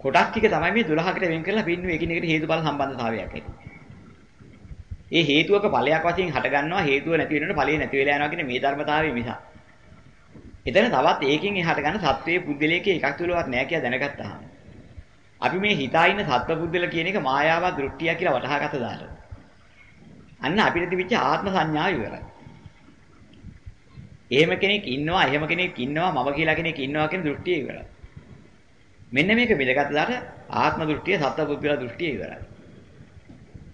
කොටස් ටික තමයි මේ 12කට වෙන් කරලා පින්නුවේ එකිනෙකට හේතුඵල සම්බන්ධතාවයක් ඇති. ඒ හේතුවක ඵලයක් වශයෙන් හට ගන්නවා හේතුව නැති වෙනකොට ඵලය නැති වෙලා යනවා කියන මේ ධර්මතාවය මිස. එතන තවත් ඒකෙන් එහාට ගන්න සත්වයේ පුද්ගලයේ එකක් තුලවත් නැහැ කියලා දැනගත්තාම. අපි මේ හිතා ඉන්න සත්ව පුද්ගල කියන එක මායාවක් දෘෂ්ටියක් කියලා වටහාගත දාලා. අන්න අපිට තිබිච්ච ආත්ම සංඥාව ඉවරයි. එහෙම කෙනෙක් ඉන්නවා, එහෙම කෙනෙක් ඉන්නවා, මම කියලා කෙනෙක් ඉන්නවා කියන දෘෂ්ටිය ඉවරයි. මෙන්න මේක බෙදගත්තාට ආත්ම දෘෂ්ටිය, සත්ව පුද්ගල දෘෂ්ටිය ඉවරයි.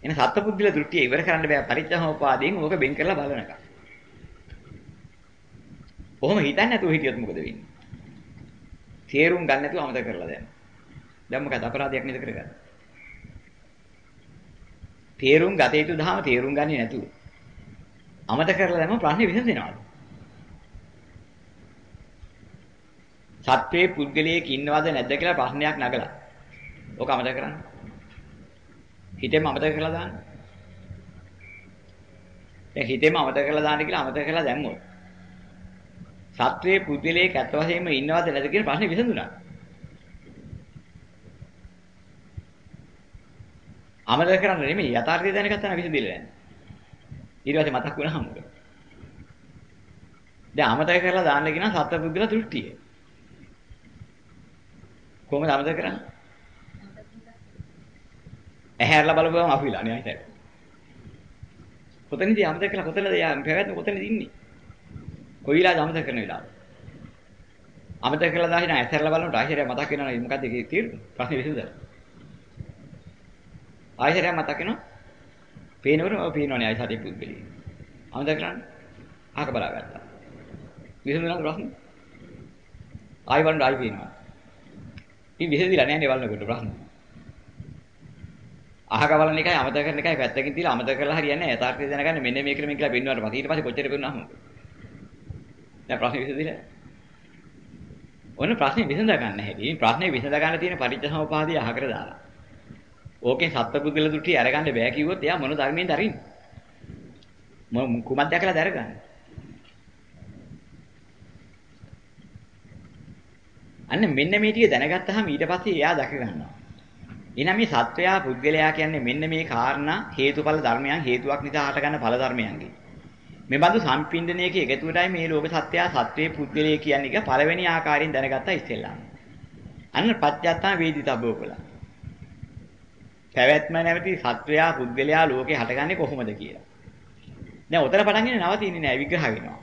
එන සත්ව පුද්ගල දෘෂ්ටිය ඉවර කරන්න බෑ පරිච්ඡහෝපාදයෙන් ඕක බෙන් කරලා බලනකම්. කොහොම හිතන්නේ නැතුව හිටියොත් මොකද වෙන්නේ? තේරුම් ගන්න නැතුව අමතක කරලා දැන්. දැන් මොකද අපරාධයක් නේද කරගන්නේ? තේරුම් ගත යුතු දහම තේරුම් ගන්නේ නැතුව අමතක කරලා දැම්ම ප්‍රශ්නේ විසඳෙනවද? සත්වයේ පුද්ගලයෙක් ඉන්නවද නැද්ද කියලා ප්‍රශ්නයක් නගලා. ඕක අමතක කරන්න. හිතෙම අමතක කරලා දාන්න. දැන් හිතෙම අමතක කරලා දාන්න කියලා අමතක කරලා දැම්මොත්. සත්වයේ පුද්ගලයෙක් ඇත්ත වශයෙන්ම ඉන්නවද නැද්ද කියන ප්‍රශ්නේ විසඳුණා. අමතක කරන්න නෙමෙයි යථාර්ථය දැනගත්තා නම් විසඳෙන්නේ නැහැ. ඊට පස්සේ මතක් වුණාම මොකද? දැන් අමතක කරලා දාන්න කියන සත්පුද්ගල දෘෂ්ටිය. කොහොමද අමතක කරන්නේ? ඇහැරලා බලපුවම අහුවිලා නේ අයිතර. කොතනදී අමතක කරලා කොතනද යා පැවැත්ම කොතනද ඉන්නේ? කොයිලාද අමතක කරන වෙලාව? අමතක කරලා දාහින ඇහැරලා බලනකොට ආශ්චර්යය මතක් වෙනවා මොකද්ද ඒකේ තීරණ? ප්‍රශ්නේ විසඳලා. ආයතරයක් මතක් වෙනවා. පේනවර ඔය පේනවනේ ආය සතිය පුද්ගලී. අමතක කරන්නේ. ආක බලාගත්තා. විසඳුණා ප්‍රශ්න. ආයි වන්න ආයි පේනවා. ඉතින් විසඳිලා නැහැ නේ වළනකොට ප්‍රශ්න. අහක බලන එකයි අමතක කරන එකයි පැත්තකින් තියලා අමතක කරලා හරියන්නේ නැහැ. යථාර්ථය දැනගන්න මෙන්න මේ ක්‍රමයෙන් කියලා පෙන්වුවාට පස්සේ ඊට පස්සේ කොච්චර පෙන්වුවාම දැන් ප්‍රශ්න විසඳිලා. ඔන්න ප්‍රශ්නේ විසඳ ගන්න හැටි. ප්‍රශ්නේ විසඳ ගන්න තියෙන පරිච්ඡසමුපාදය අහකට දාලා. ඕකෙන් සත්පුද්ගල දෘෂ්ටි අරගන්න බෑ කිව්වොත් එයා මොන ධර්මයෙන්ද අරින්නේ? මොන කුමක් දැකලාද අරගන්නේ? අන්න මෙන්න මේ ටික දැනගත්තාම ඊට පස්සේ එයා දැක ගන්නවා. එහෙනම් මේ සත්වයා පුද්ගලයා කියන්නේ මෙන්න මේ කාරණා හේතුඵල ධර්මයන් හේතුවක් නිසා හටගන්න ඵල ධර්මයන්ගේ. මේ බඳු සම්පින්දනයක එකතුවටයි මේ ලෝක සත්‍යය සත්වයේ පුද්ගලය කියන්නේ කියලා පළවෙනි ආකාරයෙන් දැනගත්තා ඉස්සෙල්ලාම. අන්න පත්‍යත්තා වේදිතබ්බෝ කියලා. පැවැත්ම නැවති සත්වයා පුද්ගලයා ලෝකේ හටගන්නේ කොහොමද කියලා. දැන් උතර පටන් ගන්නේ නවතින්නේ නැහැ විග්‍රහ වෙනවා.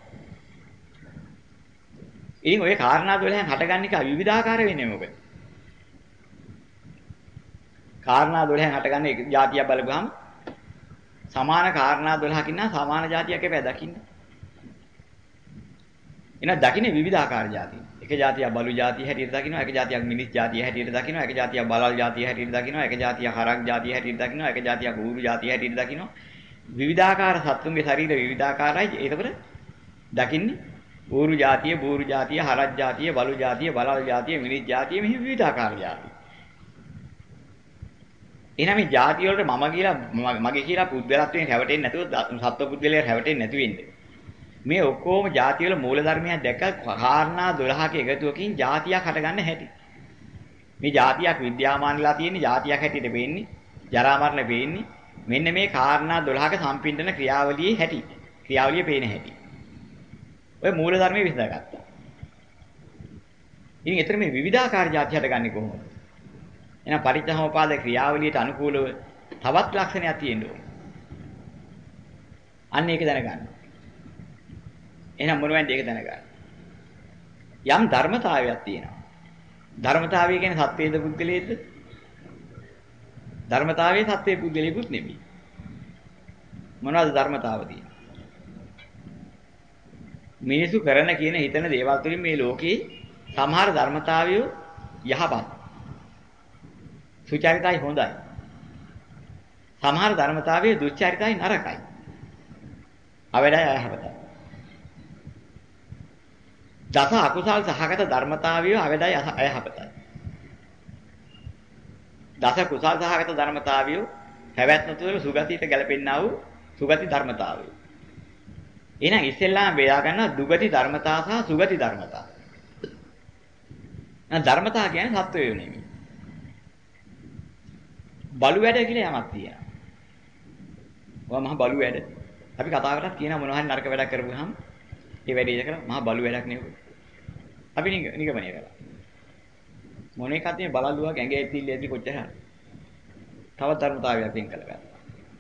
ඉතින් ওই කාරණා දෙලෙන් හටගන්නේ කා විවිධාකාර වෙන්නේ මොකද? කාරණා දෙලෙන් හටගන්නේ જાතිය බලගහම සමාන කාරණා 12කින් නම් සමාන જાතියක් එපා දකින්න. එහෙනම් දකින්නේ විවිධාකාර જાති. එක જાතියක් බලු જાතිය හැටියට දකින්නවා, එක જાතියක් මිනිස් જાතිය හැටියට දකින්නවා, එක જાතියක් බලල් જાතිය හැටියට දකින්නවා, එක જાතියක් හරක් જાතිය හැටියට දකින්නවා, එක જાතියක් ඌරු જાතිය හැටියට දකින්නවා. විවිධාකාර සත්තුන්ගේ ශරීර විවිධාකාරයි. ඒකවල දකින්නේ ඌරු જાතිය, බූරු જાතිය, හරක් જાතිය, බලු જાතිය, බලල් જાතිය, මිනිස් જાතිය මෙහි විවිධාකාර જાති. එහෙනම් මේ ಜಾති වලට මම කියලා මගේ කියලා පුද්ගලත්වයෙන් හැවටෙන්නේ නැතුව සත්ව පුද්ගලයා හැවටෙන්නේ නැති වෙන්නේ. මේ ඔක්කොම ಜಾති වල මූලධර්මයක් දැක කාරණා 12ක එකතුවකින් ಜಾතියක් හටගන්න හැටි. මේ જાතියක් විද්‍යාමානලා තියෙන જાතියක් හැටියට වෙන්නේ ජරා මරණ වෙන්නේ. මෙන්න මේ කාරණා 12ක සම්පින්දන ක්‍රියාවලියේ හැටි. ක්‍රියාවලිය පේන හැටි. ඔය මූල ධර්මයේ විසඳගත්තා. ඉතින් එතන මේ විවිධාකාර જાති හටගන්නේ කොහොමද? එහෙනම් පරිච්ඡමෝපාද ක්‍රියාවලියට අනුකූලව තවත් ලක්ෂණයක් තියෙන්න ඕනේ. අන්න ඒක දැනගන්න. එහෙනම් මොනවද ඒක දැනගන්න? යම් ධර්මතාවයක් තියෙනවා. ධර්මතාවය කියන්නේ සත්‍යයේද පුද්ගලයේද? ධර්මතාවයේ සත්‍යයේ පුද්ගලයෙකුත් නෙමෙයි. මොනවද ධර්මතාව තියෙන්නේ? මිනිසු කරන කියන හිතන දේවල් තුළින් මේ ලෝකේ සමහර ධර්මතාවය යහපත්. සුචරිතයි හොඳයි. සමහර ධර්මතාවයේ දුච්චරිතයි නරකයි. අවැඩයි අයහපතයි. දස අකුසල් සහගත ධර්මතාවය අවැඩයි අයහපතයි. දස කුසල් සහගත ධර්මතාවය පැවැත්ම තුළ සුගතියට ගැලපෙන්නා වූ සුගති ධර්මතාවය. එහෙනම් ඉස්සෙල්ලාම බෙදා ගන්නවා දුගති ධර්මතා සහ සුගති ධර්මතා. නැත්නම් ධර්මතා කියන්නේ සත්වය නෙමෙයි. බලු වැඩ කියලා යමක් තියෙනවා. ඔය මහා බලු වැඩ. අපි කතාවටත් කියනවා මොනවා හරි නරක වැඩක් කරපුවාම ඒ වැඩේ කරලා මහා බලු වැඩක් නෙවෙයි. අපි නිගමනය කරා. මොන එකක්ද මේ බලලුවක් ඇඟේ ඇතිල්ල ඇති කොච්චර හරි. තවත් ධර්මතාවයක් වෙන් කළා.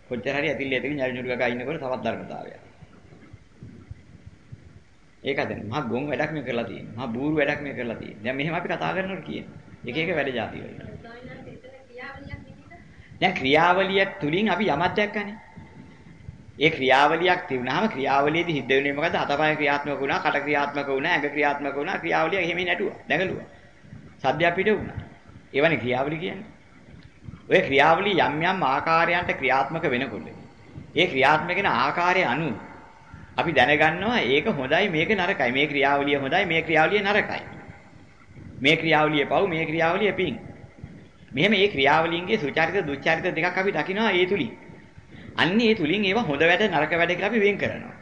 කොච්චර හරි ඇතිල්ල ඇතිලි ඥාන ඥුරු ගා ඉන්නකොට තවත් ධර්මතාවයක්. ඒකද මහා ගොන් වැඩක් මේ කරලා තියෙන්නේ. මහා බූරු වැඩක් මේ කරලා තියෙන්නේ. දැන් මෙහෙම අපි කතා කරනකොට කියන්නේ. එක එක වැඩ જાති වලට. දැන් ක්‍රියාවලිය තුලින් අපි යමක් දැක්කනේ. ඒ ක්‍රියාවලියක් තිබුණාම ක්‍රියාවලියේදී හිට වෙන්නේ මොකද? අතපය ක්‍රියාත්මක වුණා, කට ක්‍රියාත්මක වුණා, ඇඟ ක්‍රියාත්මක වුණා, ක්‍රියාවලිය එහෙම නැටුවා. දැඟලුවා. සද්දයක් පිට වුණා. ඒවනේ ක්‍රියාවලිය කියන්නේ. ඔය ක්‍රියාවලිය යම් යම් ආකාරයන්ට ක්‍රියාත්මක වෙනකොට ඒ ක්‍රියාත්මක වෙන ආකාරය අනුව අපි දැනගන්නවා ඒක හොඳයි මේක නරකයි. මේ ක්‍රියාවලිය හොඳයි මේ ක්‍රියාවලිය නරකයි. මේ ක්‍රියාවලිය පව් මේ ක්‍රියාවලිය පිං. මෙහෙම මේ ක්‍රියාවලියන්ගේ සුචරිත දුචරිත දෙකක් අපි දකිනවා ඒ තුලින්. අන්න ඒ තුලින් ඒවා හොඳ වැඩ නරක වැඩ කියලා අපි වෙන් කරනවා.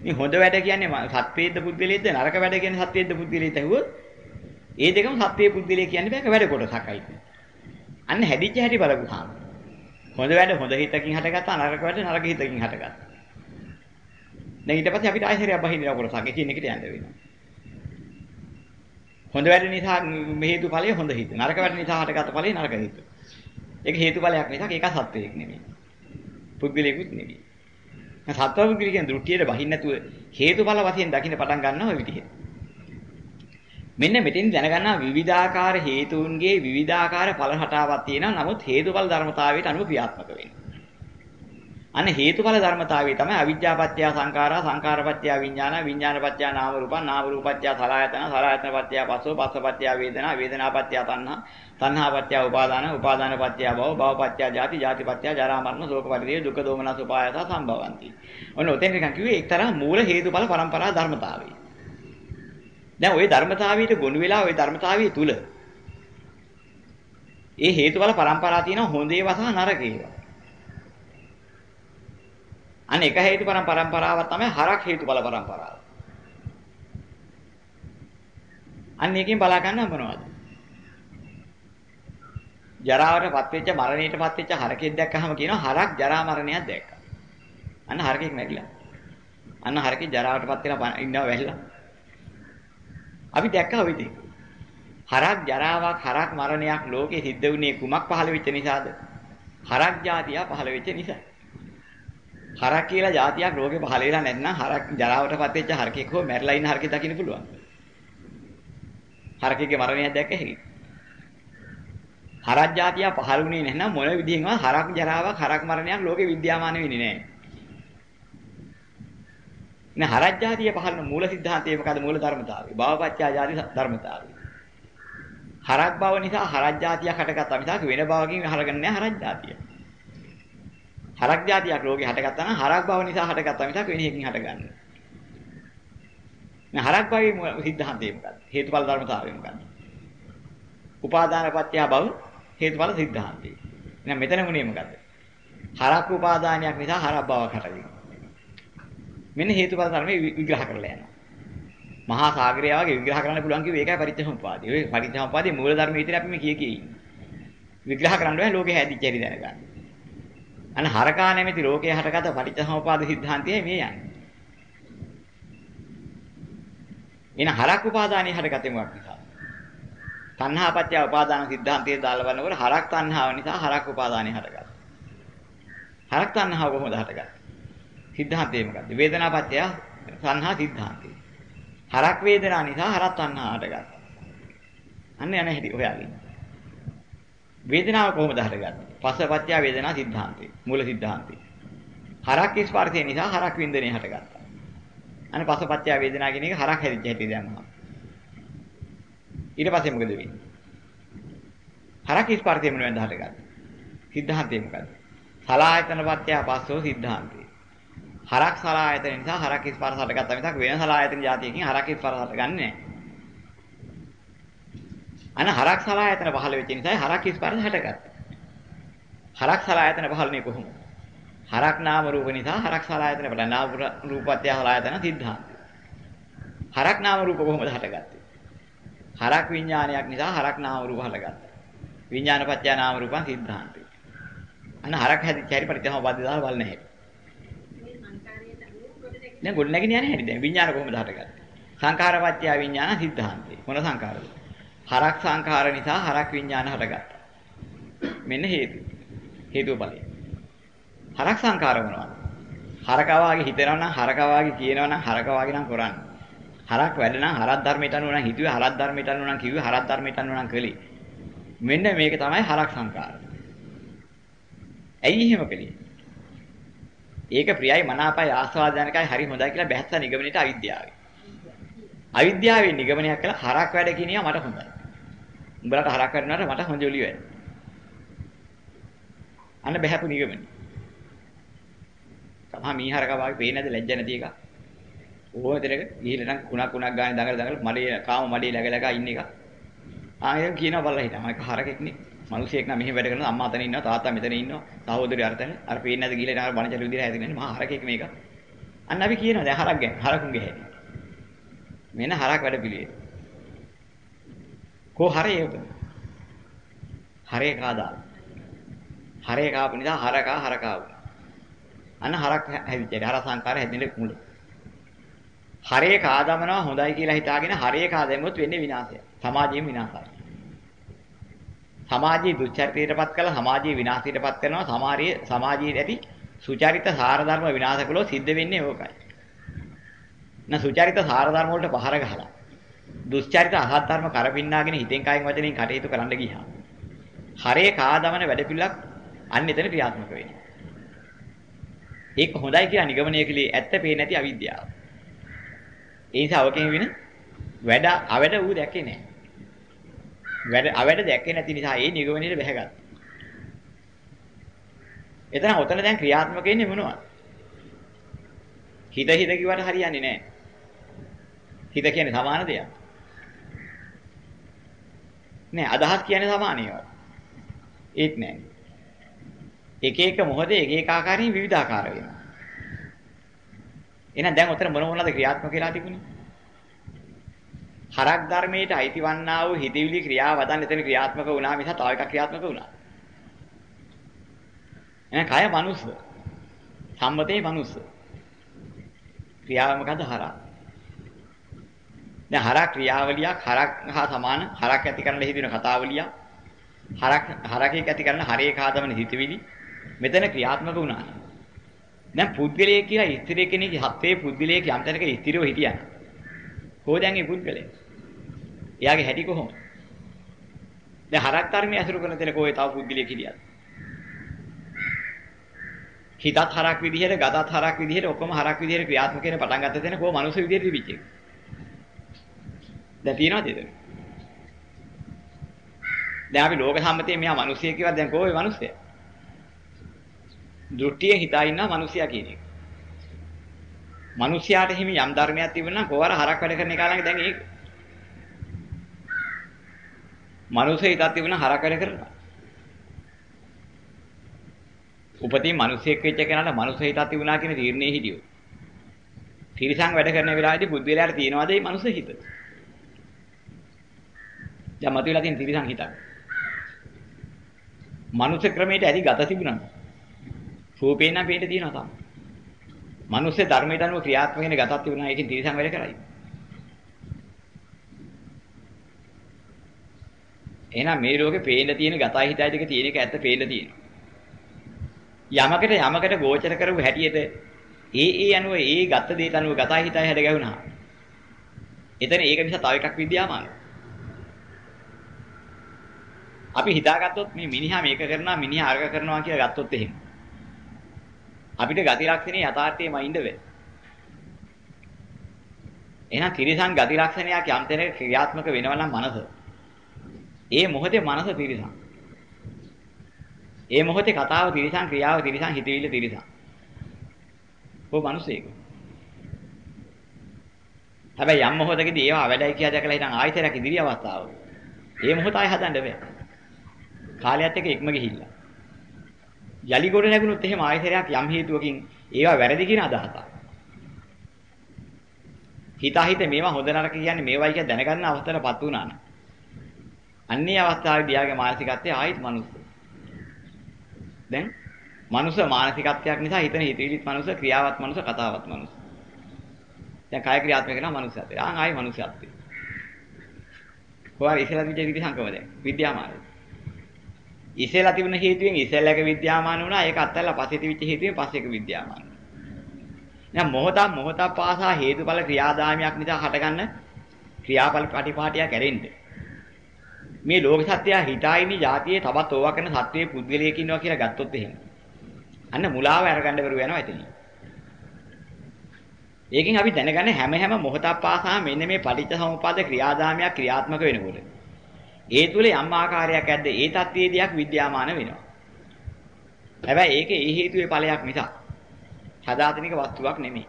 මේ හොඳ වැඩ කියන්නේ සත්වේද්ද පුද්ගලයේද නරක වැඩ කියන්නේ සත්වේද්ද පුද්ගලයේද ඇහුවොත් ඒ දෙකම සත්වයේ පුද්ගලයේ කියන්නේ බෑක වැඩ කොටසකයි. අන්න හැදිච්ච හැටි බලපුවාම හොඳ වැඩ හොඳ හිතකින් හටගත්තා නරක වැඩ නරක හිතකින් හටගත්තා. දැන් ඊට පස්සේ අපිට ආයෙත් බහින්න කොටසක් එකින් එකට යන්න වෙනවා. හොඳ වැඩ නිසා මේ හේතුඵලය හොඳ හිත. නරක වැඩ නිසා හටගත්ත ඵලය නරක හිත. ඒක හේතුඵලයක් නිසා ඒක සත්වයක් නෙමෙයි. පුද්ගලයෙකුත් නෙමෙයි. සත්ව පුද්ගලික කියන දෘෂ්ටියට බහින්න නැතුව හේතුඵල වශයෙන් දකින්න පටන් ගන්නවා ඔය විදිහට. මෙන්න මෙතෙන් දැනගන්නා විවිධාකාර හේතුන්ගේ විවිධාකාර ඵල රටාවක් තියෙනවා. නමුත් හේතුඵල ධර්මතාවයට අනුව ක්‍රියාත්මක වෙන්නේ. අන්න හේතුඵල ධර්මතාවය තමයි අවිජ්ජාපත්‍ය සංඛාරා සංඛාරපත්‍ය විඥාන විඥානපත්‍ය නාම රූපා නාම රූපත්‍ය සලආයතන සලආයතනපත්‍ය පස්සෝ පස්සපත්‍ය වේදනා වේදනාපත්‍ය තණ්හා තණ්හාපත්‍ය උපාදාන උපාදානපත්‍ය භව භවපත්‍ය ජාති ජාතිපත්‍ය ජරා මරණ ශෝක පරිදේ දුක්ඛ දෝමනස් උපායස සම්භවಂತಿ. ඔන්න ඔතෙන් නිකන් කිව්වේ එක්තරා මූල හේතුඵල පරම්පරා ධර්මතාවය. දැන් ওই ධර්මතාවයට ගොනු වෙලා ওই ධර්මතාවය තුල ඒ හේතුඵල පරම්පරා තියෙන හොඳ ඒවා සහ නරක ඒවා අන්න එක හේතුඵල පරම්පරාව තමයි හරක් හේතුඵල පරම්පරාව. අන්න එකෙන් බලා ගන්න මොනවද? ජරාවටපත් වෙච්ච මරණයටපත් වෙච්ච හරකෙක් දැක්කහම කියනවා හරක් ජරා මරණයක් දැක්කා. අන්න හරකෙක් මැරිලා. අන්න හරකේ ජරාවටපත් වෙලා ඉන්නවා වැහිලා. අපි දැක්කා ඔය ඉතින්. හරක් ජරාවක් හරක් මරණයක් ලෝකේ සිද්ධ වුණේ කුමක් පහළ වෙච්ච නිසාද? හරක් జాතිය පහළ වෙච්ච නිසා. හරක් කියලා જાතියක් රෝගේ පහළ වෙලා නැත්නම් හරක් ජරාවටපත් වෙච්ච හරකෙක් හෝ මැරිලා ඉන්න හරකෙක් දකින්න පුළුවන්. හරකෙක්ගේ මරණයක් දැක්ක හැකි. හරක් જાතිය පහළ වුණේ නැත්නම් මොන විදිහෙන්වත් හරක් ජරාවක් හරක් මරණයක් ලෝකේ විද්‍යාමාන වෙන්නේ නැහැ. නේ හරක් જાතිය පහළන මූල સિદ્ધාන්තය මොකද මූල ධර්මතාවය? භවපත්‍ය ආදී ධර්මතාවය. හරක් බව නිසා හරක් જાතියක් හටගත්තා මිසක් වෙන බවකින් හරගන්නේ නැහැ හරක් જાතිය. හරක් జాතියක් රෝගේ හටගත්තා නම් හරක් භව නිසා හටගත්තා මිසක් වෙන එකකින් හටගන්නේ. මේ හරක් භවයේ සිද්ධාන්තය මොකක්ද? හේතුඵල ධර්මතාවය මොකක්ද? උපාදාන පත්‍ය භව හේතුඵල සිද්ධාන්තය. එහෙනම් මෙතන මුනේ මොකද්ද? හරක් උපාදානයක් නිසා හරක් භවයක් හටගන්නවා. මෙන්න හේතුඵල ධර්මයේ විග්‍රහ කරලා යනවා. මහා සාගරය වගේ විග්‍රහ කරන්න පුළුවන් කිව්වේ ඒකයි පරිච්ඡේසම්පාදේ. ඔය පරිච්ඡේසම්පාදේ මූල ධර්මයේ විතර අපි මේ කිය කිය ඉන්නේ. විග්‍රහ කරන්න බෑ ලෝකේ හැදිච්ච හැටි දැනගන්න. අන්න හරකා නැමැති ලෝකයේ හටගත පටිච්චසමුපාද સિદ્ધාන්තයයි මේ යන්නේ. එන හරක් උපාදානයේ හටගත්තේ මොකක් නිසාද? තණ්හා පත්‍ය උපාදාන સિદ્ધාන්තයේ දාලා බලනකොට හරක් තණ්හාව නිසා හරක් උපාදානයේ හටගත්තා. හරක් තණ්හාව කොහොමද හටගත්තේ? સિદ્ધාන්තයේ මොකද්ද? වේදනා පත්‍ය සංහා સિદ્ધාන්තය. හරක් වේදනා නිසා හරක් තණ්හා හටගත්තා. අන්න යන හැටි ඔයාලගේ. වේදනාව කොහොමද හටගත්තේ? පස්සපත්‍ය වේදනා සිද්ධාන්තය. මූල සිද්ධාන්තය. හරක් ස්පර්ශය නිසා හරක් වින්දනය හටගත්තා. අන්න පස්සපත්‍ය වේදනා කියන එක හරක් හැදිච්ච හැටි දැම්මා. ඊට පස්සේ මොකද වෙන්නේ? හරක් ස්පර්ශය මොනවද හටගත්තේ? සිද්ධාන්තය මොකද්ද? සලායතන පත්‍ය පස්සෝ සිද්ධාන්තය. හරක් සලායතන නිසා හරක් ස්පර්ශ හටගත්තා මිසක් වෙන සලායතන જાතියකින් හරක් ස්පර්ශ හටගන්නේ නැහැ. අන හරක් සලායතන පහළ වෙච්ච නිසා හරක් ස්පර්ශ හටගත්තා. හරක් සලායතන පහළනේ කොහොමද? හරක් නාම රූප නිසා හරක් සලායතන පහළ නාම රූපත්‍ය සලායතන සිද්ධාන්තය. හරක් නාම රූප කොහොමද හටගත්තේ? හරක් විඥානයක් නිසා හරක් නාම රූප හටගත්තා. විඥානපත්‍ය නාම රූපං සිද්ධාන්තය. අන්න හරක් හැදිච්ච හැටි පරිත්‍යාම බද්ධ දාලා බලන්න හැටි. දැන් ගොඩ නැගින යන්නේ හැටි දැන් විඥාන කොහොමද හටගත්තේ? සංඛාරපත්‍ය විඥාන සිද්ධාන්තය. මොන සංඛාරද? හරක් සංඛාර නිසා හරක් විඥාන හටගත්තා. මෙන්න හේතු. හේතුව බලය. හරක් සංඛාර මොනවද? හරකා වාගේ හිතනවා නම් හරකා වාගේ කියනවා නම් හරකා වාගේ නම් කරන්නේ. හරක් වැඩ නම් හරක් ධර්මයට අනුව නම් හිතුවේ හරක් ධර්මයට අනුව නම් කිව්වේ හරක් ධර්මයට අනුව නම් කළේ. මෙන්න මේක තමයි හරක් සංකාර. ඇයි එහෙම කළේ? ඒක ප්‍රියයි මනාපයි ආස්වාදනකයි හරි හොඳයි කියලා බැස්ස නිගමනයට අවිද්‍යාවයි. අවිද්‍යාවෙන් නිගමනයක් කළා හරක් වැඩ කියනියා මට හොඳයි. උඹලට හරක් වැඩනට මට හොඳ ජොලි වැඩ. අන්න බහැපු නිගමනය. තමා මීහරක වාගේ පේන්නේ නැද ලැජ්ජ නැති එක. ඕන දෙනක ගිහිල්ලා නම් කුණක් කුණක් ගානේ දඟල දඟල මඩේ කාම මඩේ läග läග ඉන්න එක. ආයෙත් කියනවා බලලා හිටා. මම හරකෙක් නේ. මිනිසෙක් නම් මෙහෙ වැඩ කරනවා අම්මා අතන ඉන්නවා තාත්තා මෙතන ඉන්නවා සහෝදරයෝ අරතන අර පේන්නේ නැද ගිහිල්ලා නාර බණචල විදිහට හැදෙන්නේ මහා හරකෙක් මේක. අන්න අපි කියනවා දැන් හරක් ගැන හරකුන්ගේ හැටි. මෙන්න හරක් වැඩ පිළිවෙල. කෝ හරේ උත. හරේ කාදා. හරේ කාපු නිසා හරකා හරකා වුණා. අන්න හරක් හැදිච්ච. හර සංකාර හැදෙන්නේ මුල. හරේ කාදමනවා හොඳයි කියලා හිතාගෙන හරේ කාදෙමුත් වෙන්නේ විනාශය. සමාජයෙන් විනාශයි. සමාජයේ දුච්චරිතයටපත් කළා සමාජයේ විනාශයටපත් කරනවා සමාජයේ සමාජයේ ඇති සුචරිත සාර ධර්ම විනාශ කළොත් සිද්ධ වෙන්නේ ඕකයි. න සුචරිත සාර ධර්ම වලට පහර ගහලා දුස්චරිත අසත් ධර්ම කරපින්නාගෙන හිතෙන් කයින් වචනෙන් කටයුතු කරන්න ගියා. හරේ කාදමන වැඩපිළිවෙලක් අන්න එතන ක්‍රියාත්මක වෙන්නේ. ඒක හොඳයි කියලා නිගමනය කළේ ඇත්ත පේන්නේ නැති අවිද්‍යාව. ඒ නිසා අවකෙන් වෙන වැඩ අවැඩ ඌ දැක්කේ නැහැ. වැඩ අවැඩ දැක්කේ නැති නිසා ඒ නිගමනයේ බැහැගත්තා. එතන ඔතන දැන් ක්‍රියාත්මක වෙන්නේ මොනවද? හිත හිත කිව්වට හරියන්නේ නැහැ. හිත කියන්නේ සමාන දෙයක්. නෑ අදහස් කියන්නේ සමාන ඒවා. ඒත් නෑ. එක එක මොහොතේ එක එක ආකාරයෙන් විවිධාකාර වෙනවා. එහෙනම් දැන් උතර මොන මොනවද ක්‍රියාත්මක වෙලා තිබුණේ? හරක් ධර්මයට අයිතිවන්නා වූ හිතවිලි ක්‍රියාව වදන් එතන ක්‍රියාත්මක වුණා මිස තව එකක් ක්‍රියාත්මක වුණා. එහෙනම් කය මනුස්ස. සම්මතේ මනුස්ස. ක්‍රියාව මොකද්ද හරක්? දැන් හරක් ක්‍රියාවලියක් හරක් හා සමාන හරක් ඇති කරන්න හිතෙන කතාවලියක් හරක් හරකේක ඇති කරන හරේ කාදමන හිතවිලි මෙතන ක්‍රියාත්මක වුණා. දැන් පුද්ගලයෙක් කියලා ස්ත්‍රී කෙනෙක් හත්වේ පුද්ගලයෙක් යම් තැනක ස්ත්‍රීව හිටියා. කොහොද දැන් මේ පුද්ගලයා? එයාගේ හැටි කොහොමද? දැන් හරක් ධර්මයේ අසුරු කරන තැන කොහේ තව පුද්ගලයෙක් හිටියද? හිතත් හරක් විදිහට, ගතත් හරක් විදිහට, ඔක්කොම හරක් විදිහට ක්‍රියාත්මක වෙන පටන් ගත්ත තැන කොහොම මනුස්ස විදිහට තිබිච්ච එක. දැන් තියනවද ඒක? දැන් අපි ලෝක සම්මතයේ මෙයා මිනිසියෙක් කියලා දැන් කොහේ මිනිස්සයා? දෘෂ්ටියෙන් හිතා ඉන්නා මිනිසයා කියන එක. මිනිසයාට හිමි යම් ධර්මයක් තිබුණා නම් කොහොර හරක් වැඩ කරන එක ළඟ දැන් ඒක. මිනිසේ හිතක් තිබුණා හරක් වැඩ කරනවා. උපතින් මිනිසෙක් වෙච්ච කෙනාට මිනිසේ හිතක් තිබුණා කියන තීරණේ හිටියෝ. තිරිසන් වැඩ කරන වෙලාවේදී බුද්ධිලාට තියනවාද මේ මිනිස් හිත? දැන් මතුවලා තියෙන තිරිසන් හිතක්. මනුෂ්‍ය ක්‍රමයට ඇති ගත තිබුණා. රූපේ නම් පිට තියෙනවා තමයි. මනුෂ්‍ය ධර්මයට අනුව ක්‍රියාත්මක වෙන ගතක් තිබුණා. ඒකෙන් තිරිසන් වැඩ කරයි. එහෙනම් මේ ලෝකේ පේන්න තියෙන ගතයි හිතයි දෙක තියෙන එක ඇත්ත පේන්න තියෙනවා. යමකට යමකට ගෝචර කරපු හැටියට ඒ ඒ අනුව ඒ ගත්ත දේට අනුව ගතයි හිතයි හැද ගැහුණා. එතන ඒක නිසා තව එකක් විද්‍යාමානයි. අපි හිතාගත්තොත් මේ මිනිහා මේක කරනවා මිනිහා අරක කරනවා කියලා ගත්තොත් එහෙම. අපිට ගති ලක්ෂණේ යථාර්ථයේ මයින්ඩ් වෙයි. එහෙනම් තිරිසන් ගති ලක්ෂණයක් යම් තැනක ක්‍රියාත්මක වෙනවා නම් මනස. ඒ මොහොතේ මනස තිරිසන්. ඒ මොහොතේ කතාව තිරිසන් ක්‍රියාව තිරිසන් හිතවිල්ල තිරිසන්. ඔබ මිනිසෙක්. හැබැයි යම් මොහොතකදී ඒවා වැඩයි කියලා දැකලා හිටන් ආයතරයක් ඉදිරි අවස්ථාව. ඒ මොහොත ආය හදන්න බෑ. කාලයත් එක්ක ඉක්ම ගිහිල්ලා. යලි ගොඩ නැගුණොත් එහෙම ආයතරයක් යම් හේතුවකින් ඒවා වැරදි කියන අදහසක්. හිතාහිත මේවා හොඳ නරක කියන්නේ මේවයි කියලා දැනගන්න අවස්ථාවටපත් වුණා නම්. අන්නේ අවස්ථාවේදී යාගේ මානසිකත්වය ආයිත් මනුස්ස. දැන් මනුස්ස මානසිකත්වයක් නිසා හිතන හිතවිලිත් මනුස්ස ක්‍රියාවත් මනුස්ස කතාවත් මනුස්ස. දැන් කාය ක්‍රියාත්මක වෙනවා මනුස්සයත්. ආන් ආයි මනුස්සයත්. කොහොමද ඉස්සලා තිබිච්ච විදි සංකම දැන් විද්‍යාමානයි. ඉස්සෙල්ලා තිබුණ හේතුවෙන් ඉස්සෙල්ලාක විද්‍යාමාන වුණා. ඒක අත්හැරලා පස්සේ තිබිච්ච හේතුවෙන් පස්සේක විද්‍යාමාන වුණා. දැන් මොහොතක් මොහොතක් පාසා හේතුඵල ක්‍රියාදාමයක් නිසා හටගන්න ක්‍රියාඵල ප්‍රතිපාටියක් ඇරෙන්න. මේ ලෝක සත්‍යය හිතායිනි જાතියේ තවත් ඕවා කරන සත්‍යයේ පුද්ගලයෙක් ඉන්නවා කියලා ගත්තොත් එහෙම. අන්න මුලාව අරගන්න බැරුව යනවා එතනින්. ඒකෙන් අපි දැනගන්නේ හැම හැම මොහොතක් පාසා මෙන්න මේ පටිච්ච සමුප්පාද ක්‍රියාදාමයක් ක්‍රියාත්මක වෙනකොට ඒ තුල යම් ආකාරයක් ඇද්ද ඒ தත්ත්වයේ දෙයක් විද්‍යාමාන වෙනවා. හැබැයි ඒක ඒ හේතුවේ ඵලයක් මිසක් සදාතනික වස්තුවක් නෙමෙයි.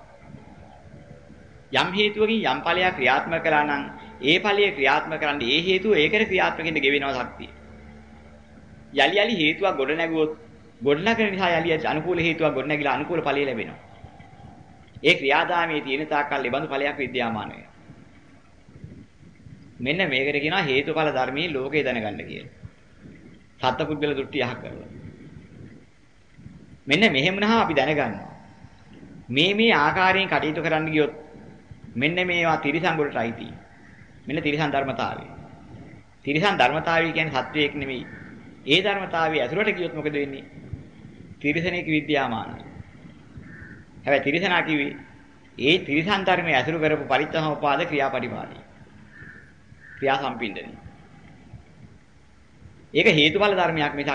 යම් හේතුවකින් යම් ඵලයක් ක්‍රියාත්මක කළා නම් ඒ ඵලය ක්‍රියාත්මක කරන්නේ ඒ හේතුව ඒකට ක්‍රියාත්මක වෙන්න ගෙවෙනවා ශක්තිය. යලි යලි හේතුවක් ගොඩ නැගුවොත් ගොඩනගන නිසා යලි අනුකූල හේතුවක් ගොඩ නැගිලා අනුකූල ඵලය ලැබෙනවා. ඒ ක්‍රියාදාමයේ තියෙන තාක්කල් ලැබඳු ඵලයක් විද්‍යාමාන වෙනවා. මෙන්න මේකට කියනවා හේතුඵල ධර්මයේ ලෝකේ දැනගන්න කියලා. සත්පුද්ගල දෘෂ්ටි යහ කරලා. මෙන්න මෙහෙම නම් අපි දැනගන්නවා. මේ මේ ආකාරයෙන් කටයුතු කරන්න ගියොත් මෙන්න මේවා තිරිසන් වලට අයිති. මෙන්න තිරිසන් ධර්මතාවය. තිරිසන් ධර්මතාවය කියන්නේ සත්වයක් නෙමෙයි. ඒ ධර්මතාවය ඇතුළට ගියොත් මොකද වෙන්නේ? තිරිසනෙක විද්‍යාමානයි. හැබැයි තිරිසනා කිව්වේ ඒ තිරිසන් ධර්මයේ ඇසුරු කරපු පරිත්‍යාසෝපාද ක්‍රියාපටිපාදී. ක්‍රියා සම්පින්දනයි. ඒක හේතුඵල ධර්මයක් මිසක්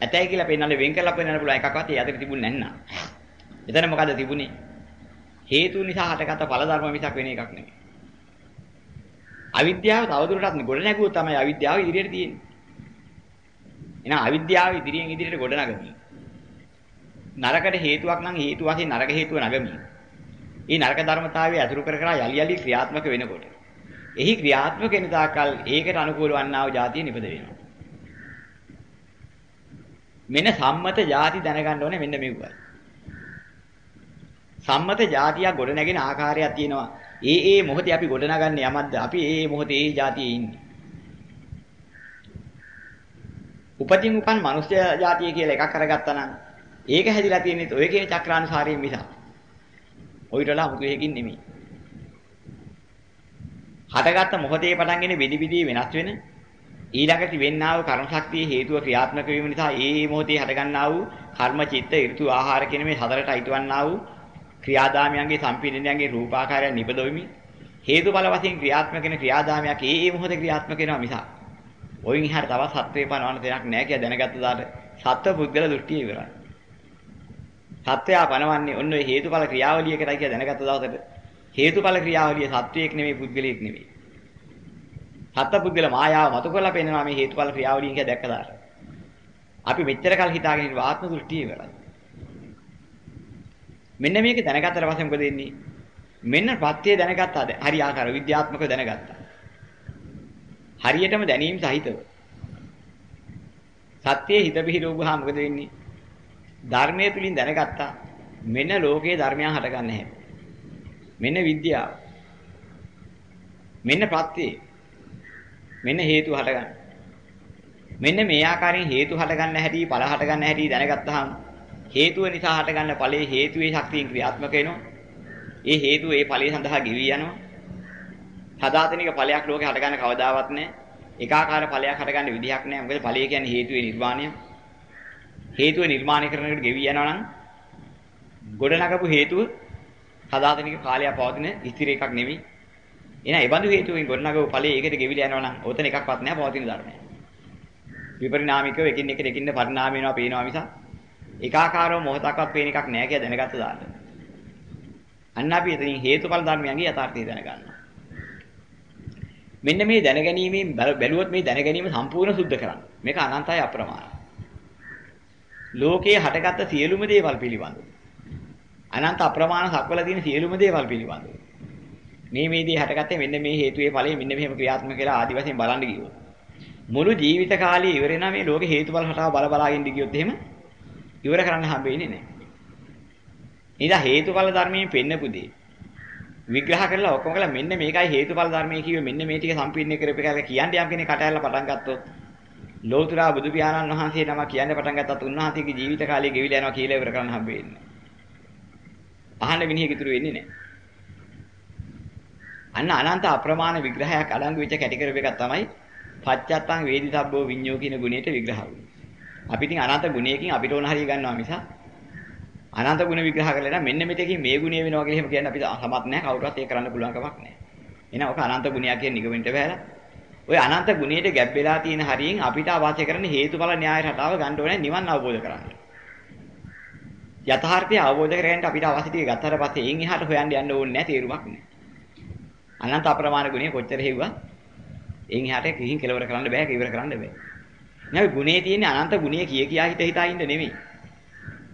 ඇතයි කියලා පෙන්වන්නේ වෙන් කරලා පෙන්වන්න පුළුවන් එකක්වත් ඒ අතර තිබුණේ නැන්නා. එතන මොකද තිබුණේ? හේතු නිසා හටගත්ත ඵල ධර්ම මිසක් වෙන එකක් නෙමෙයි. අවිද්‍යාව තවදුරටත් ගොඩ නැගුවොත් තමයි අවිද්‍යාව ඉදිරියට තියෙන්නේ. එහෙනම් අවිද්‍යාව ඉදිරියෙන් ඉදිරියට ගොඩ නගමින්. නරකට හේතුවක් නම් හේතු වශයෙන් නරක හේතුව නගමින්. මේ නරක ධර්මතාවය අතුරු කර කර යලි යලි ක්‍රියාත්මක වෙනකොට එහි ක්‍රියාත්මක වෙන තාකල් ඒකට අනුකූල වන්නා වූ જાතිය නිපද වෙනවා. මෙන්න සම්මත જાති දැනගන්න ඕනේ මෙන්න මේකයි. සම්මත જાතියක් ගොඩ නැගෙන ආකාරයක් තියෙනවා. ඒ ඒ මොහොතේ අපි ගොඩ නගන්නේ යමක්ද? අපි ඒ ඒ මොහොතේ ඒ જાතියේ ඉන්නේ. උපතින් උපන් මනුෂ්‍ය જાතිය කියලා එකක් අරගත්තා නම් ඒක හැදිලා තියෙන්නේ ඔයගේ චක්‍රානුසාරයෙන් මිසක්. ඔයිටලා මුකෙකින් නෙමෙයි. හටගත්ත මොහොතේ පටන්ගෙන විදි විදි වෙනස් වෙන ඊළඟට වෙන්නා වූ කර්ම ශක්තිය හේතුව ක්‍රියාත්මක වීම නිසා ඒ ඒ මොහොතේ හටගන්නා වූ කර්ම චිත්ත ඍතු ආහාර කියන මේ හතරට අයිතිවන්නා වූ ක්‍රියාදාමයන්ගේ සම්පීඩනයන්ගේ රූපාකාරයන් නිපදවෙමි. හේතුඵල වශයෙන් ක්‍රියාත්මක වෙන ක්‍රියාදාමයක් ඒ ඒ මොහොතේ ක්‍රියාත්මක වෙනවා මිසක් ඔයින් එහාට තවත් සත්වේ පනවන දෙයක් නැහැ කියලා දැනගත්ත දාට සත්ව පුද්ගල දෘෂ්ටිය ඉවරයි. සත්වයා පනවන්නේ ඔන්න ඔය හේතුඵල ක්‍රියාවලියකටයි කියලා දැනගත්ත දවසට හේතුඵල ක්‍රියාවලිය සත්වයක් නෙමෙයි පුද්ගලයෙක් නෙමෙයි. සත්පුද්ගල මායාව මතු කරලා පෙන්නනවා මේ හේතුඵල ක්‍රියාවලිය කියලා දැක්කදාට. අපි මෙච්චර කල් හිතාගෙන ඉන්න ආත්ම දෘෂ්ටිය ඉවරයි. මෙන්න මේක දැනගත්තට පස්සේ මොකද වෙන්නේ? මෙන්න ප්‍රත්‍ය දැනගත්තාද? හරි ආකාර විද්‍යාත්මකව දැනගත්තා. හරියටම දැනීම සහිතව. සත්‍යයේ හිත පිහිරුවහම මොකද වෙන්නේ? ධර්මයේ තුලින් දැනගත්තා. මෙන්න ලෝකයේ ධර්මයන් හටගන්නේ නැහැ. මෙන්න විද්‍යාව. මෙන්න ප්‍රත්‍යය. මෙන්න හේතු හටගන්න. මෙන්න මේ ආකාරයෙන් හේතු හටගන්න හැටි ඵල හටගන්න හැටි දැනගත්තාම හේතුව නිසා හටගන්න ඵලයේ හේතුවේ ශක්තියෙන් ක්‍රියාත්මක වෙනවා. ඒ හේතුව ඒ ඵලයේ සඳහා ගෙවි යනවා. සදාතනික ඵලයක් ලෝකේ හටගන්න කවදාවත් නැහැ. එකාකාර ඵලයක් හටගන්න විදිහක් නැහැ. මොකද ඵලය කියන්නේ හේතුවේ නිර්මාණය. හේතුව නිර්මාණය කරනකොට ගෙවි යනවා නම් ගොඩනගපු හේතුව සදාතනික කාලයක් පවතින ස්ථිර එකක් නෙවෙයි. එහෙනම් ඒ බඳු හේතුවෙන් ගොඩනගපු ඵලයේ ඒකට ගෙවිලා යනවා නම් ඔතන එකක්වත් නැහැ පවතින ධර්මයක්. විපරිණාමිකව එකින් එකට එකින් පරිණාම වෙනවා පේනවා මිසක් ඒකාකාරව මොහොතක්වත් පේන එකක් නැහැ කියලා දැනගත්ත දාන්න. අන්න අපි එතනින් හේතුඵල ධර්මයන්ගේ යථාර්ථය දැනගන්නවා. මෙන්න මේ දැනගැනීමෙන් බැලුවොත් මේ දැනගැනීම සම්පූර්ණ සුද්ධ කරන්න. මේක අනන්තයි අප්‍රමාණයි. ලෝකයේ හටගත්ත සියලුම දේවල් පිළිබඳව. අනන්ත අප්‍රමාණ සක්වල තියෙන සියලුම දේවල් පිළිබඳව. මේ මේ දේ හටගත්තේ මෙන්න මේ හේතුයේ ඵලයේ මෙන්න මෙහෙම ක්‍රියාත්මක කියලා ආදි වශයෙන් බලන්න ගියොත්. මුළු ජීවිත කාලය ඉවර වෙනා මේ ලෝකේ හේතුඵල හටව බල බලාගෙන ගියොත් එහෙම ඉවර කරන්න හම්බෙන්නේ නැහැ. ඉතින් හේතුඵල ධර්මයෙන් පෙන්නපු දේ විග්‍රහ කරලා ඔක්කොම කළා මෙන්න මේකයි හේතුඵල ධර්මයේ කිව්වේ මෙන්න මේ ටික සම්පූර්ණ කරපු එක කියන්නේ යම් කෙනෙක් කටහැරලා පටන් ගත්තොත් ලෝතර බුදු පියාණන් වහන්සේ නම කියන්න පටන් ගත්තත් උන්වහන්සේගේ ජීවිත කාලය ගෙවිලා යනවා කියලා ඉවර කරන්න හම්බෙන්නේ. අහන්න මිනිහෙක් ඉතුරු වෙන්නේ නැහැ. අන්න අනන්ත අප්‍රමාණ විග්‍රහයක් අඩංගු වෙච්ච කැටි කරපු එකක් තමයි පච්චත්තං වේදිතබ්බෝ විඤ්ඤෝ කියන ගුණයට විග්‍රහ වුනේ. අපි ඉතින් අනන්ත ගුණයකින් අපිට ඕන හරිය ගන්නවා මිස අනන්ත ගුණ විග්‍රහ කරලා මෙන්න මෙතකින් මේ ගුණය වෙනවා කියලා එහෙම කියන්න අපි සමත් නැහැ කවුරුත් ඒක කරන්න පුළුවන් කමක් නැහැ. එහෙනම් ඔක අනන්ත ගුණයක් කියන නිගමනට බහැලා ඔය අනන්ත ගුණයට ගැබ් වෙලා තියෙන හරියෙන් අපිට අවශ්‍ය කරන හේතුඵල න්‍යාය රටාව ගන්න ඕනේ නිවන් අවබෝධ කරගන්න. යථාර්ථය අවබෝධ කරගන්න අපිට අවශ්‍ය ටික ගත්තට පස්සේ එයින් එහාට හොයන්න යන්න ඕනේ නැහැ තේරුමක් නැහැ. අනන්ත අප්‍රමාණ ගුණය කොච්චර හෙව්වා එයින් එහාට කිහින් කෙලවර කරන්න බෑ කිවර කරන්න බෑ. නෑ ගුණේ තියෙන අනන්ත ගුණය කිය කියා හිත හිතා ඉන්න නෙමෙයි.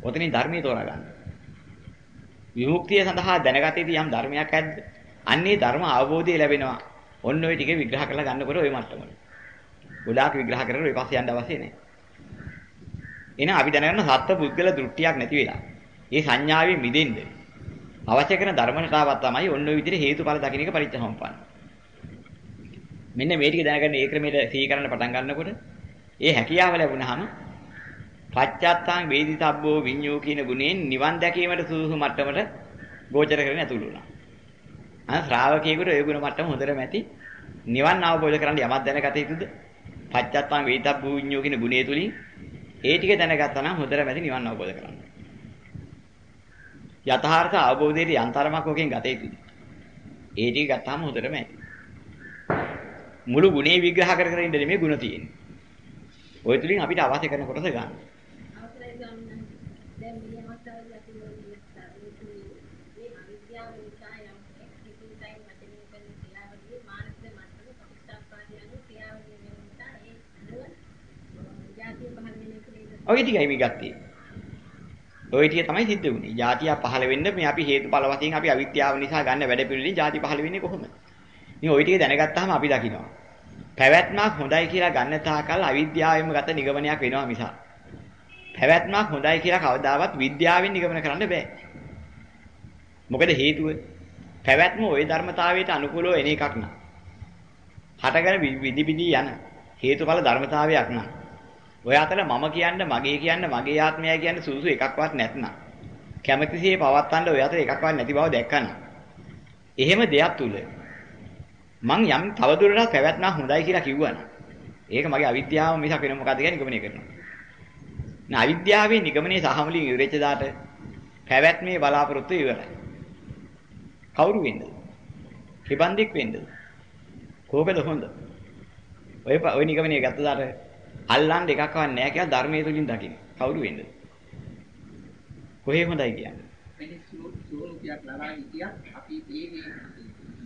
ඔතනින් ධර්මයේ තෝරා ගන්න. විමුක්තිය සඳහා දැනගත යුතු යම් ධර්මයක් ඇද්ද? අන්නේ ධර්ම අවබෝධය ලැබෙනවා. ඔන්න ඔය ටික විග්‍රහ කරලා ගන්නකොට ওই මට්ටමට. ගොඩාක් විග්‍රහ කරලා ඔය පස්සේ යන්න අවශ්‍ය නැහැ. එහෙනම් අපි දැනගන්න සත්ත්ව පුද්ගල දෘෂ්ටියක් නැති වෙලා. ඒ සංඥාවෙන් මිදෙන්න අවශ්‍ය කරන ධර්මතාවක් තමයි ඔන්න ඔය විදිහට හේතුඵල දකින්න එක පරිච්ඡම්පන්න. මෙන්න මේ ටික දැනගන්න ඒ ක්‍රමයට සිහි කරන්න පටන් ගන්නකොට ඒ හැකියාව ලැබුණාම පච්චත්තං වේදිතබ්බෝ විඤ්ඤෝ කියන ගුණයෙන් නිවන් දැකීමට සුදුසු මට්ටමට ගෝචර කරගෙන ඇතුළු වුණා. අන ශ්‍රාවකයෙකුට ඒ ගුණ මට්ටම හොඳටම ඇති. නිවන් අවබෝධ කරගන්න යමක් දැනගත යුතුද? පච්චත්තං වේදිතබ්බෝ විඤ්ඤෝ කියන ගුණය තුලින් ඒ ටික දැනගත්තා නම් හොඳටම ඇති නිවන් අවබෝධ කරගන්න. යථාර්ථ අවබෝධයේ යන්තරමක් ඔකෙන් ගත යුතුයි. ඒ ටික ගත්තාම හොඳටම ඇති. මුළු ගුණේ විග්‍රහ කර කර ඉන්න නෙමෙයි ගුණ තියෙන්නේ. ওই තුලින් අපිට අවශ්‍ය කරන කොටස ගන්න. අවසරයි ගන්න. දැන් මේ අවස්ථාවේදී අපි මේ අවිද්‍යාව නිසා යම් එක්සිකින් ටයිම් මැටරින් කරන ක්‍රියාවලිය මානසික මට්ටම ප්‍රතිස්ථාපනයන් ක්‍රියාවලිය නිසා ඒ අනුව ජාතිය පහළ වෙන එක නේද? ඔය ටිකයි මේ ගත්තේ. ඔය ටික තමයි සිද්ධ වෙන්නේ. ಜಾතිය පහළ වෙන්න මේ අපි හේතුඵල වශයෙන් අපි අවිද්‍යාව නිසා ගන්න වැඩ පිළිවිලින් ಜಾති පහළ වෙන්නේ කොහොමද? ඉතින් ඔය ටික දැනගත්තාම අපි දකිනවා. පැවැත්මක් හොඳයි කියලා ගන්න තාකල් අවිද්‍යාවෙන්ම ගත නිගමනයක් වෙනවා මිස. පැවැත්මක් හොඳයි කියලා කවදාවත් විද්‍යාවෙන් නිගමන කරන්න බෑ. මොකද හේතුව පැවැත්ම ওই ධර්මතාවයට අනුකූලව එන එකක් නා. හටගෙන විදි විදි යන හේතුඵල ධර්මතාවයක් නා. ඔය අතර මම කියන්න මගේ කියන්න මගේ ආත්මයයි කියන්න සුදුසු එකක්වත් නැත්නම් කැමැතිසේ පවත්තන්න ඔය අතර එකක්වත් නැති බව දැක්කනම් එහෙම දෙයක් තුල මං යම් තවදුරටත් පැවැත්මක් හොඳයි කියලා කිව්වනම් ඒක මගේ අවිද්‍යාව මිසක් වෙන මොකද්ද කියලා නිගමනය කරනවා. නා අවිද්‍යාවේ නිගමනයේ සහමුලින් ඉවරෙච්ච දාට පැවැත්මේ බලාපොරොත්තු ඉවරයි. කවුරු වෙන්නද? හිබන්දික් වෙන්නද? කෝකද හොඳ? ඔය ඔය නිගමනයේ ගත්ත දාට අල්ලන්න එකක්වත් නැහැ කියලා ධර්මයේ තුලින් දකින්න. කවුරු වෙන්නද? කොහේ හොඳයි කියන්නේ? මිනිස්සු සෝලුකියක් ලබා හිටියත් අපි ඒ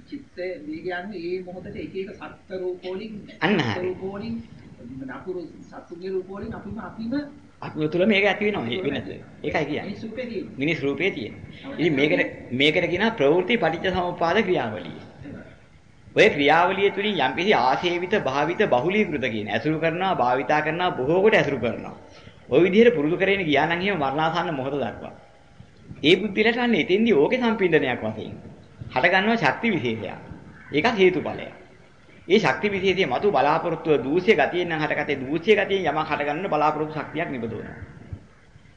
චිත්ත වේගයන්නේ ඒ මොහොතේ එක එක සත්ත්ව රූප වලින් හරි. රූප වලින් නපුරු සත්තුගේ රූප වලින් අපිම අපිම අපි තුල මේක ඇති වෙනවා ඒ වෙනස. ඒකයි කියන්නේ. මිනිස් රූපේ තියෙන. ඉතින් මේකට මේකට කියනවා ප්‍රවෘත්ති පටිච්චසමුප්පාද ක්‍රියාවලිය. ඔය ක්‍රියාවලිය තුලින් යම්කිසි ආශේවිත භාවිත බහුලීකృత කියන ඇසුරු කරනවා භාවිතා කරනවා බොහෝ කොට ඇසුරු කරනවා. ওই විදිහට පුරුදු කරගෙන ගියා නම් එහෙම මරණාසන්න මොහොත දක්වා. ඒ බුද්ධිලට අන්න එතෙන්දී ඕකේ සම්පින්දනයක් වශයෙන් හට ගන්නවා ශක්ති විශේෂයක්. ඒකත් හේතුඵලයක්. ඒ ශක්ති විශේෂයේ මතු බලාපොරොත්තුව දූෂ්‍ය ගතියෙන් නම් හටගත්තේ දූෂ්‍ය ගතියෙන් යමක් හට ගන්න බලාපොරොත්තු ශක්තියක් නිපදවනවා.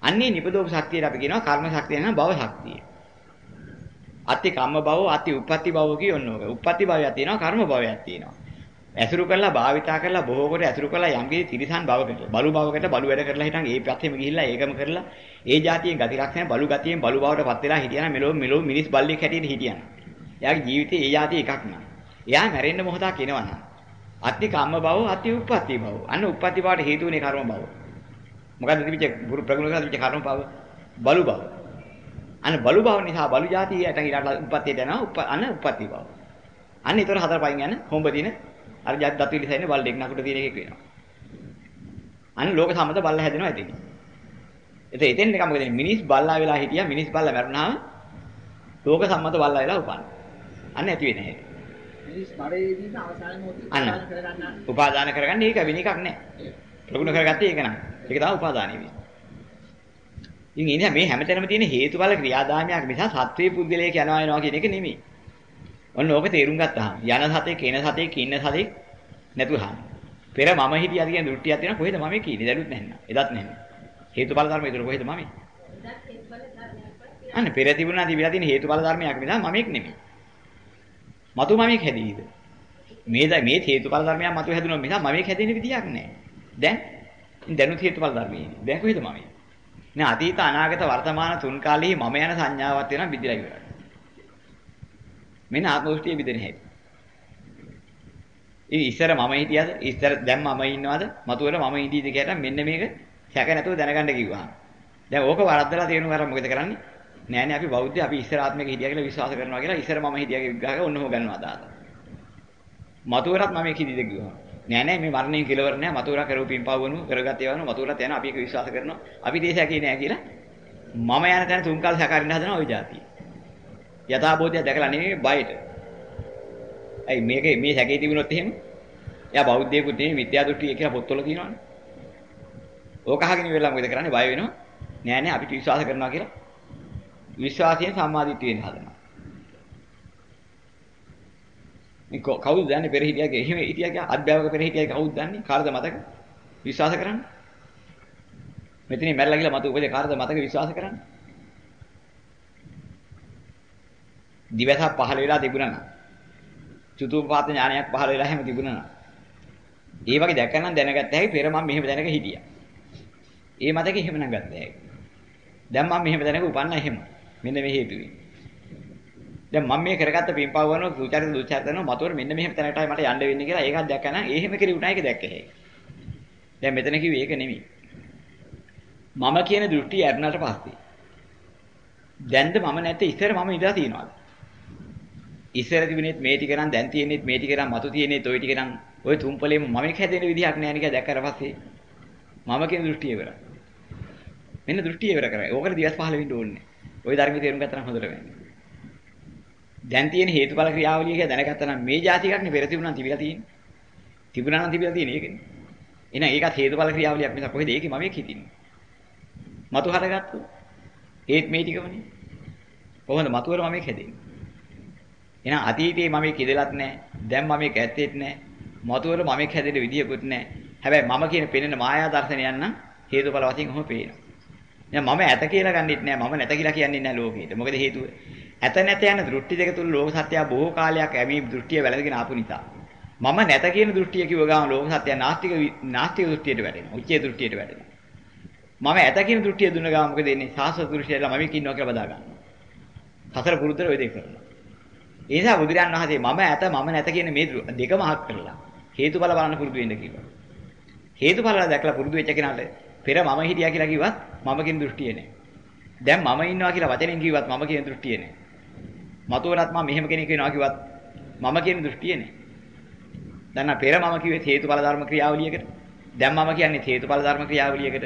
අන්නේ නිපදවපු ශක්තියට අපි කියනවා කර්ම ශක්තිය නම් භව ශක්තිය. අත්ති කම්ම භව, අත්ති උප්පත්ති භව කියනෝක. උප්පත්ති භවයක් තියෙනවා, කර්ම භවයක් තියෙනවා. ඇසුරු කරලා භාවිතා කරලා බොහෝ කොට ඇසුරු කරලා යම්කිසි තිරිසන් භවකට බලු භවකට බලු වැඩ කරලා හිටන් ඒ පැත්තෙම ගිහිල්ලා ඒකම කරලා ඒ જાතියේ ගති ලක්ෂණ බලු ගතියෙන් බලු භවයට පත් වෙලා හිටියනම් මෙලෝ මෙලෝ මිනිස් බල්ලෙක් හැටියට හිටියනම් එයාගේ ජීවිතේ ඒ જાතිය එකක් නෑ. එයා මැරෙන්න මොහොතක් එනවනම් අත්ති කම්ම භව අත්ති උප්පත්ති භව අන්න උප්පත්ති භවට හේතු වෙන්නේ කර්ම භව මොකද්ද තිබිච්ච ප්‍රගුණ කරලා තිබිච්ච කර්ම භව බලු භව අන්න බලු භව නිසා බලු જાතිය ඊට උප්පත්තියට යනවා අන්න උප්පත්ති භව අන්න ඊතර හතර පයින් යන හොඹ දින අර ජත් දතු ඉලිසයිනේ බල්ලෙක් නකුට තියෙන එකෙක් වෙනවා. අන්න ලෝක සම්මත බල්ලා හැදෙනවා එතන. එතෙ එතෙන් එක මොකද මිනිස් බල්ලා වෙලා හිටියා මිනිස් බල්ලා මැරුණාම ලෝක සම්මත බල්ලා වෙලා උපන්න. අන්න ඇති වෙන්නේ. මිනිස් බරේදීම අවසාන මොහොතේ. උපාදාන කරගන්න උපාදාන කරගන්නේ ඒක වෙන එකක් නෑ. ප්‍රගුණ කරගත්තේ ඒක නෑ. ඒක තමයි උපාදානෙ වෙන්නේ. ඉතින් ඉන්නේ මේ හැමතැනම තියෙන හේතුඵල ක්‍රියාදාමයක් නිසා සත්වයේ පුද්ගලයෙක් යනවා එනවා කියන එක නෙමෙයි. ඔන්න ඕක තේරුම් ගත්තාම යන සතේ කේන සතේ කින්න සතේ නැතුහම. පෙර මම හිටියද කියන දෘෂ්ටියක් තියෙනවා කොහෙද මම කියන්නේ දැලුත් නැහැ. එදත් නැහැ. හේතුඵල ධර්ම විතර කොහෙද මම? එදත් හේතුඵල ධර්මයක් අන්න පෙර තිබුණා තිබිලා තියෙන හේතුඵල ධර්මයක් නිසා මමෙක් නෙමෙයි. මතු මමෙක් හැදීද? මේ මේ හේතුඵල ධර්මයක් මතු හැදුනොත් මිස මමෙක් හැදෙන්න විදියක් නැහැ. දැන් දැනුත් හේතුඵල ධර්මයේ. දැන් කොහෙද මම? නේ අතීත අනාගත වර්තමාන තුන් කාලෙහි මම යන සංඥාවක් වෙනවා විදිලා ඉවරයි. මෙන්න ආත්ම දෘෂ්ටිය බෙදෙන හැටි. ඉතින් ඉස්සර මම හිටියද? ඉස්සර දැන් මම ඉන්නවද? මතුවල මම ඉඳීද කියලා මෙන්න මේක සැක නැතුව දැනගන්න කිව්වා. දැන් ඕක වරද්දලා තේරුම් ගන්න මොකද කරන්නේ? නෑ නෑ අපි බෞද්ධ අපි ඉස්සර ආත්මයක හිටියා කියලා විශ්වාස කරනවා කියලා ඉස්සර මම හිටියා කියලා විග්‍රහක ඔන්නම ගන්නවා අදාත. මතුවරත් මම කිදිද කිව්වා. නෑ නෑ මේ මරණය කෙලවර නෑ මතුවලා කරූපින් පවවනු කරගත් ඒවා නෝ මතුවලා තැන අපි ඒක විශ්වාස කරනවා අපි දේශය කියන්නේ නෑ කියලා මම යන තැන තුන් කල් සැකරින්න හදනවා ওই જાතිය. යථාබෝධය දැකලා නෙමෙයි බයට. ඇයි මේකේ මේ සැකේ තිබුණොත් එහෙම එයා බෞද්ධයෙකුට නෙමෙයි මිත්‍යා දෘෂ්ටිය කියලා පොත්වල කියනවනේ. ඕක අහගෙන ඉවරලා මොකද කරන්නේ? බය වෙනවා. නෑ නෑ අපිට විශ්වාස කරනවා කියලා. විශ්වාසයෙන් සම්මාදිට්ඨිය වෙන්න හදනවා. මේ කවුද දන්නේ පෙර හිටියාගේ එහෙම හිටියාගේ අධ්‍යාපක පෙර හිටියාගේ කවුද දන්නේ? කාටද මතක? විශ්වාස කරන්නේ? මෙතනින් මැරලා ගිහලා මතු උපදේ කාටද මතක විශ්වාස කරන්නේ? දිවසක් පහළ වෙලා තිබුණා නම් චතුප්පාත ඥානයක් පහළ වෙලා හැම තිබුණා නම් ඒ වගේ දැක්කනම් දැනගත්ත හැකි පෙර මම මෙහෙම දැනක හිටියා. ඒ මතකෙ එහෙම නම් ගත්ත හැකි. දැන් මම මෙහෙම දැනක උපන්න එහෙම. මෙන්න මේ හේතුවෙන්. දැන් මම මේ කරගත්ත පින්පව වන සුචරිත දුචරිත කරන මතවර මෙන්න මෙහෙම තැනකටයි මට යන්න වෙන්නේ කියලා ඒකත් දැක්කනම් ඒ හැම කෙරුණා ඒක දැක්ක හැකි. දැන් මෙතන කිව්වේ ඒක නෙමෙයි. මම කියන දෘෂ්ටි ඇරුණාට පස්සේ දැන්ද මම නැත්තේ ඉස්සර මම ඉඳලා තියනවාද? ඉස්සර තිබුණෙත් මේ ටික නම් දැන් තියෙනෙත් මේ ටික නම් මතු තියෙනෙත් ওই ටික නම් ওই තුම්පලෙම මම එක හැදෙන විදිහක් නෑ නිකන් දැක්කට පස්සේ මම කියන දෘෂ්ටිය ඉවරයි. මෙන්න දෘෂ්ටිය ඉවර කරයි. ඕකට දිවස් පහළ වෙන්න ඕනේ. ওই ධර්මයේ තේරුම් ගත්තා නම් හොඳට වෙන්නේ. දැන් තියෙන හේතුඵල ක්‍රියාවලිය කියලා දැනගත්තා නම් මේ જાති එකක් නේ පෙර තිබුණා තිබිලා තියෙන්නේ. තිබුණා නම් තිබිලා තියෙන්නේ ඒකනේ. එහෙනම් ඒකත් හේතුඵල ක්‍රියාවලියක් නිසා කොහෙද ඒකේ මම හිතින්නේ. මතු හරගත්තු. ඒත් මේ ටිකමනේ. කොහොමද මතුවර මම හැදෙන්නේ? එහෙනම් අතීතයේ මම කිදෙලත් නැහැ. දැන් මම ඇත්තෙත් නැහැ. මතුවර මම හැදෙන්න විදියකුත් නැහැ. හැබැයි මම කියන පෙනෙන මායා දර්ශනයන් නම් හේතුඵල වශයෙන් කොහොම පේනවා. දැන් මම ඇත කියලා ගන්නෙත් නැහැ. මම නැත කියලා කියන්නේ නැහැ ලෝකෙට. මොකද හේතුව? ඇත නැත යන දෘෂ්ටි දෙක තුල ලෝක සත්‍යය බොහෝ කාලයක් ඇමී දෘෂ්ටිය වැළඳගෙන ආපු නිසා. මම නැත කියන දෘෂ්ටිය කිව්ව ගාම ලෝක සත්‍යය නාස්තික නාස්තික දෘෂ්ටියට වැටෙනවා. උච්චේ දෘෂ්ටියට වැටෙනවා. මම ඇත කියන දෘෂ්ටිය දුන්න ගාම මොකද වෙන්නේ? සාසව දෘෂ්ටියලා මම ඉන්නවා කියලා බදා ගන්නවා. හතර පුරුද්දට ඔය දෙක කරනවා. ඒ නිසා බුදුරයන් වහන්සේ මම ඇත මම නැත කියන මේ දෙකම හක් කරලා හේතුඵල බලන්න පුරුදු වෙන්න කිව්වා. හේතුඵල දැකලා පුරුදු වෙච්ච කෙනාට පෙර මම හිටියා කියලා කිව්වත් මම කියන දෘෂ්ටිය නෑ. දැන් මම ඉන්නවා කියලා වචනෙන් කිව්වත් මම කියන දෘෂ්ටිය නෑ. මතුවරත් මම මෙහෙම කෙනෙක් වෙනවා කිව්වත් මම කියන දෘෂ්ටිය නෑ. දැන් පෙර මම කිව්වේ හේතුඵල ධර්ම ක්‍රියාවලියකට. දැන් මම කියන්නේ හේතුඵල ධර්ම ක්‍රියාවලියකට.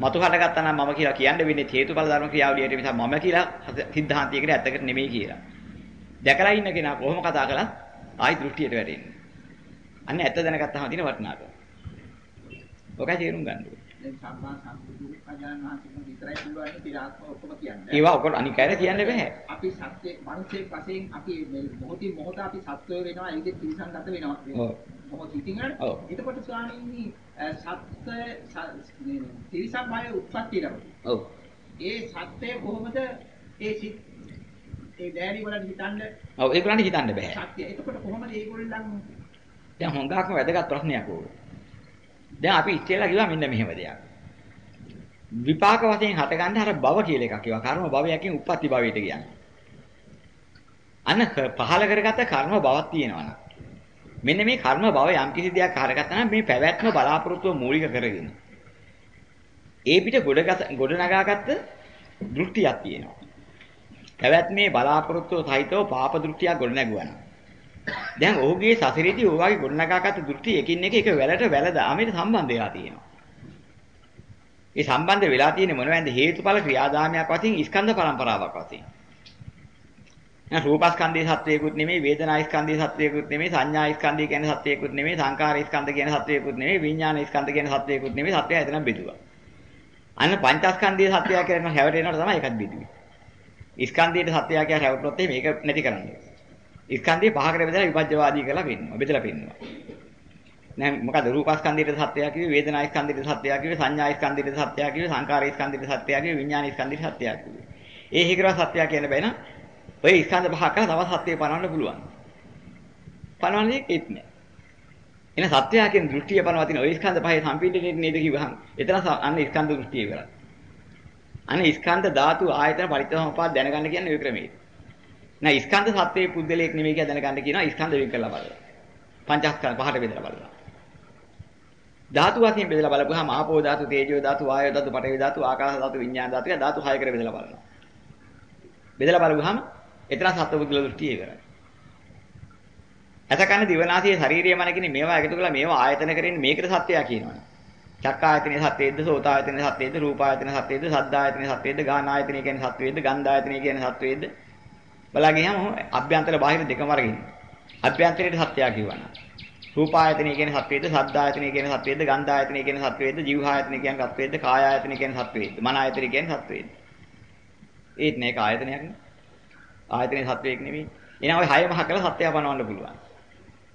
මතු හටගත්තා නම් මම කියලා කියන්න වෙන්නේ හේතුඵල ධර්ම ක්‍රියාවලියට නිසා මම කියලා සිද්ධාන්තයකට ඇත්තකට නෙමෙයි කියලා. දැකලා ඉන්න කෙනා කොහොම කතා කළත් ආයි දෘෂ්ටියට වැටෙන්නේ. අන්න ඇත්ත දැනගත්තාම තියෙන වටිනාකම. ඔකයි තේරුම් ගන්න ඕනේ. දැන් සම්මා සම්බුදු අජාන මහත්මයා විතරයි පුළුවන් පිටාත්ම ඔක්කොම කියන්නේ. ඒවා ඔක්කොම අනික් අයට කියන්න බෑ. අපි සත්‍ය මිනිස්සේ වශයෙන් අපි මොහොතින් මොහොත අපි සත්වය වෙනවා ඒ විදිහට තිරසන්ගත වෙනවා. ඔව්. මොහොත ඉතින් ඔව්. එතකොට ස්වාමීනි සත්‍ය තිරසන් භාවයේ උත්පත්ති ලැබුණා. ඔව්. ඒ සත්‍යය කොහොමද ඒ ඒ දෑරි වලට හිතන්න ඔව් ඒගොල්ලන්ට හිතන්න බෑ. සත්‍ය. එතකොට කොහොමද ඒගොල්ලන් දැන් හොඟාක්ම වැදගත් ප්‍රශ්නයක් ඕක. දැන් අපි ඉස්සෙල්ලා කිව්වා මෙන්න මෙහෙම දෙයක්. විපාක වශයෙන් හටගන්න අර භව කියලා එකක් ඒවා කර්ම භවයකින් උප්පත්ති භවයට කියන්නේ. අන්න පහල කරගත්ත කර්ම භවක් තියෙනවා මෙන්න මේ කර්ම භව යම් කිසි දෙයක් හරගත්තා නම් මේ පැවැත්ම බලාපොරොත්තුව මූලික කරගෙන ඒ පිට ගොඩ ගොඩ නගාගත්ත දෘෂ්ටියක් තියෙනවා. පැවැත්මේ බලාපොරොත්තුව සහිතව පාප දෘෂ්ටියක් ගොඩ නැගුවා. දැන් ඔහුගේ සසරේදී ඔය වගේ ගොඩ නගාගත්ත දෘෂ්ටි එකින් එක එක වැලට වැල දාමෙට සම්බන්ධ වෙලා තියෙනවා. ඒ සම්බන්ධ වෙලා තියෙන්නේ මොනවද හේතුඵල ක්‍රියාදාමයක් වශයෙන් ස්කන්ධ පරම්පරාවක් වශයෙන්. දැන් රූපස්කන්ධයේ සත්වයකුත් නෙමෙයි වේදනා ස්කන්ධයේ සත්වයකුත් නෙමෙයි සංඥා ස්කන්ධය කියන්නේ සත්වයකුත් නෙමෙයි සංකාර ස්කන්ධ කියන්නේ සත්වයකුත් නෙමෙයි විඥාන ස්කන්ධ කියන්නේ සත්වයකුත් නෙමෙයි සත්වය එතන බෙදුවා. අන්න පංචස්කන්ධයේ සත්‍යය කියන හැවටෙනවට තමයි ඒකත් බෙදුවේ. ස්කන්ධයේ සත්‍යය කියන හැවටුනොත් මේක නැති කරන්නේ. ස්කන්ධය පහකට බෙදලා විපජ්ජවාදී කරලා පෙන්නවා. බෙදලා පෙන්නවා. දැන් මොකද රූපස්කන්ධයේ සත්‍යය කිව්වේ වේදනා ස්කන්ධයේ සත්‍යය කිව්වේ සංඥා ස්කන්ධයේ සත්‍යය කිව්වේ සංකාර ස්කන්ධයේ සත්‍යය කිව්වේ විඥාන ස්කන්ධයේ සත්‍යය කිව්වේ. ඒ හිකරව සත්‍යය කියන බෑ නේද? ඔය ස්කන්ධ පහක් කරලා තවත් සත්‍යය පනවන්න පුළුවන්. පනවන්නේ ඒත් නෑ. එන සත්‍යය කියන දෘෂ්ටිය පනවා තියෙන ඔය ස්කන්ධ පහේ සම්පීඩනයේ නේද කිව්වහම එතන අන්න ස්කන්ධ දෘෂ්ටිය ඉවරයි. අන්න ස්කන්ධ ධාතු ආයතන පරිත්‍යාසමපාද දැනගන්න කියන්නේ ওই ක්‍රමයේ. නෑ ස්කන්ධ සත්‍යයේ පුද්දලයක් නෙමෙයි කියලා දැනගන්න කියනවා ස්කන්ධ වෙන් කරලා බලලා. පංචස්කන්ධ පහට බෙදලා බලලා. ධාතු වශයෙන් බෙදලා බලපුවාම ආපෝ ධාතු, තේජෝ ධාතු, වායෝ ධාතු, පඨවි ධාතු, ආකාශ ධාතු, විඥාන ධාතු කියලා ධාතු 6 කර බෙදලා බලනවා. බෙදලා බලපුවාම එතන සත්පුද්ගල දෘෂ්ටිය ඉවරයි. ඇතකන දිවනාසයේ ශාරීරිය මන කියන මේවා එකතු කරලා මේවා ආයතන කරන්නේ මේකට සත්‍යය කියනවනේ. චක්කායතනයේ සත්‍යයේද සෝතායතනයේ සත්‍යයේද රූපායතනයේ සත්‍යයේද සද්දායතනයේ සත්‍යයේද ගානායතනයේ කියන්නේ සත්‍යයේද ගන්ධායතනයේ කියන්නේ සත්‍යයේද බලලා ගියාම අභ්‍යන්තර බාහිර දෙකම අරගෙන අභ්‍යන්තරයේ සත්‍යය කියවනවා. රූපායතනයේ කියන්නේ සත්‍යයේද සද්දායතනයේ කියන්නේ සත්‍යයේද ගන්ධායතනයේ කියන්නේ සත්‍යයේද ජීවහායතනයේ කියන්නේ සත්‍යයේද කායායතනයේ කියන්නේ සත්‍යයේද මන ආයතනයේ කියන්නේ සත්‍යයේද ඒත් නේක ආයතනයක් නේ ආයතනයේ සත්වයක් නෙමෙයි එහෙනම් ওই හයම හකලා සත්‍යය පනවන්න පුළුවන්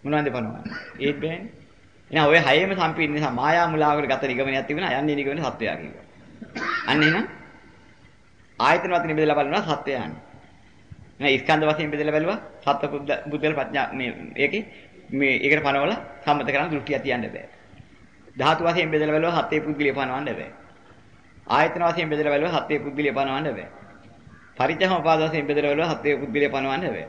මොනවද පනවන්නේ? ඒත් බෑනේ. එහෙනම් ඔය හයේම සම්පීඩන නිසා මායා මුලාවකට ගත නිගමනයක් තිබුණා. යන්නේ නිගමන සත්‍යය කිව්වා. අන්න එහෙනම් ආයතන වශයෙන් බෙදලා බලනවා සත්‍යය යන්නේ. එහෙනම් ස්කන්ධ වශයෙන් බෙදලා බැලුවා සත්ව බුද්ධල ප්‍රඥා මේ ඒකේ මේ ඒකට පනවල සම්මත කරන් දෘෂ්ටිය තියන්න බෑ. ධාතු වශයෙන් බෙදලා බැලුවා සත්‍ය පුද්ගලිය පනවන්න බෑ. ආයතන වශයෙන් බෙදලා බැලුවා සත්‍ය පුද්ගලිය පනවන්න බෑ. පරිච්ඡම උපාද වශයෙන් බෙදලා බැලුවා සත්‍ය පුද්ගලිය පනවන්න බෑ.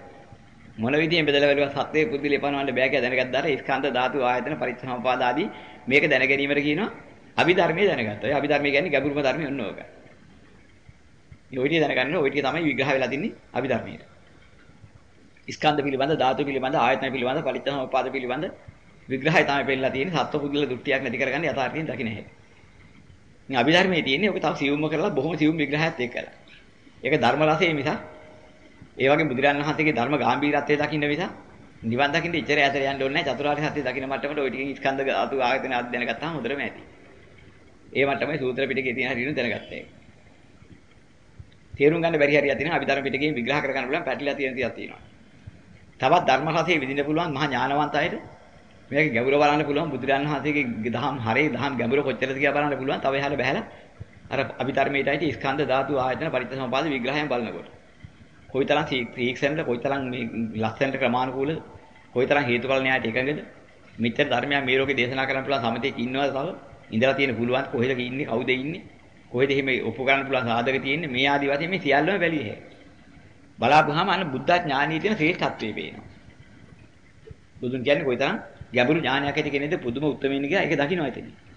මොන විදියෙන් බෙදලා බැලුවා සත්‍යයේ පුදුලේ පනවන්න බෑ කියලා දැනගත්තාට ස්කන්ධ ධාතු ආයතන පරිච්ඡේදෝපාද ආදී මේක දැන ගැනීමට කියනවා අභිධර්මයේ දැනගත්තා. ඒ අභිධර්මයේ කියන්නේ ගැඹුරුම ධර්මය ඔන්න ඕක. මේ ඔය ටික දැනගන්න ඔය ටික තමයි විග්‍රහ වෙලා තින්නේ අභිධර්මයේ. ස්කන්ධ පිළිබඳ ධාතු පිළිබඳ ආයතන පිළිබඳ පරිච්ඡේදෝපාද පිළිබඳ විග්‍රහය තමයි පෙන්නලා තියෙන්නේ සත්ව පුදුල දෘෂ්ටියක් නැති කරගන්න යථාර්ථයෙන් දකින්න හැටි. මේ අභිධර්මයේ තියෙන්නේ ඔක තව සියුම්ම කරලා බොහොම සියුම් විග්‍රහයක් එක්කලා. ඒක ධර්ම රසයේ මිසක් ඒ වගේ බුදුරජාණන් වහන්සේගේ ධර්ම ගැඹීරත්වය දකින්න නිසා නිවන් දකින්න ඉච්චර ඈතට යන්න ඕනේ නැහැ චතුරාර්ය සත්‍ය දකින්න මට්ටමට ওই ටිකෙන් ස්කන්ධ ධාතු ආයතන ආදී දැනගත්තාම හොඳටම ඇති. ඒ මට්ටමේ සූත්‍ර පිටකේ තියෙන හරියන දැනගත්තා ඒක. තේරුම් ගන්න බැරි හරියක් තියෙනවා. අභිධර්ම පිටකේ විග්‍රහ කර ගන්න පුළුවන් පැටලිලා තියෙන තියක් තියෙනවා. තවත් ධර්ම රසයේ විඳින්න පුළුවන් මහා ඥානවන්ත අයට. මේක ගැඹුර බලන්න පුළුවන්. බුදුරජාණන් වහන්සේගේ දහම් හරේ දහම් ගැඹුර කොච්චරද කියලා බලන්න පුළුවන්. තව එහාට බහැලා අර අභිධර්මයටයි ස්කන්ධ ධාතු ආයතන පරිත්‍යාසමපාද විග්‍රහයන් බලනකොට. කොයිතරම් තීක්ෂණද කොයිතරම් මේ ලස්සනට ක්‍රමානුකූලද? කොයිතරම් හේතුඵල න්‍යායට එකඟද? මෙච්චර ධර්මයක් මේ ලෝකේ දේශනා කරන්න පුළුවන් සමතේක ඉන්නවද තව? ඉඳලා තියෙන පුළුවන් කොහෙද ඉන්නේ? කවුද ඉන්නේ? කොහෙද එහෙම ඔප්පු කරන්න පුළුවන් සාධක තියෙන්නේ? මේ ආදි වශයෙන් මේ සියල්ලම බැලිය හැකියි බලාපුවාම අන්න බුද්ධ ඥානීය තියෙන ශ්‍රේෂ්ඨත්වයේ පේනවා. බුදුන් කියන්නේ කොයිතරම් ගැඹුරු ඥානයක් ඇති කෙනෙක්ද? පුදුම උත්තරමින් කියලා ඒක දකින්න ඇතේ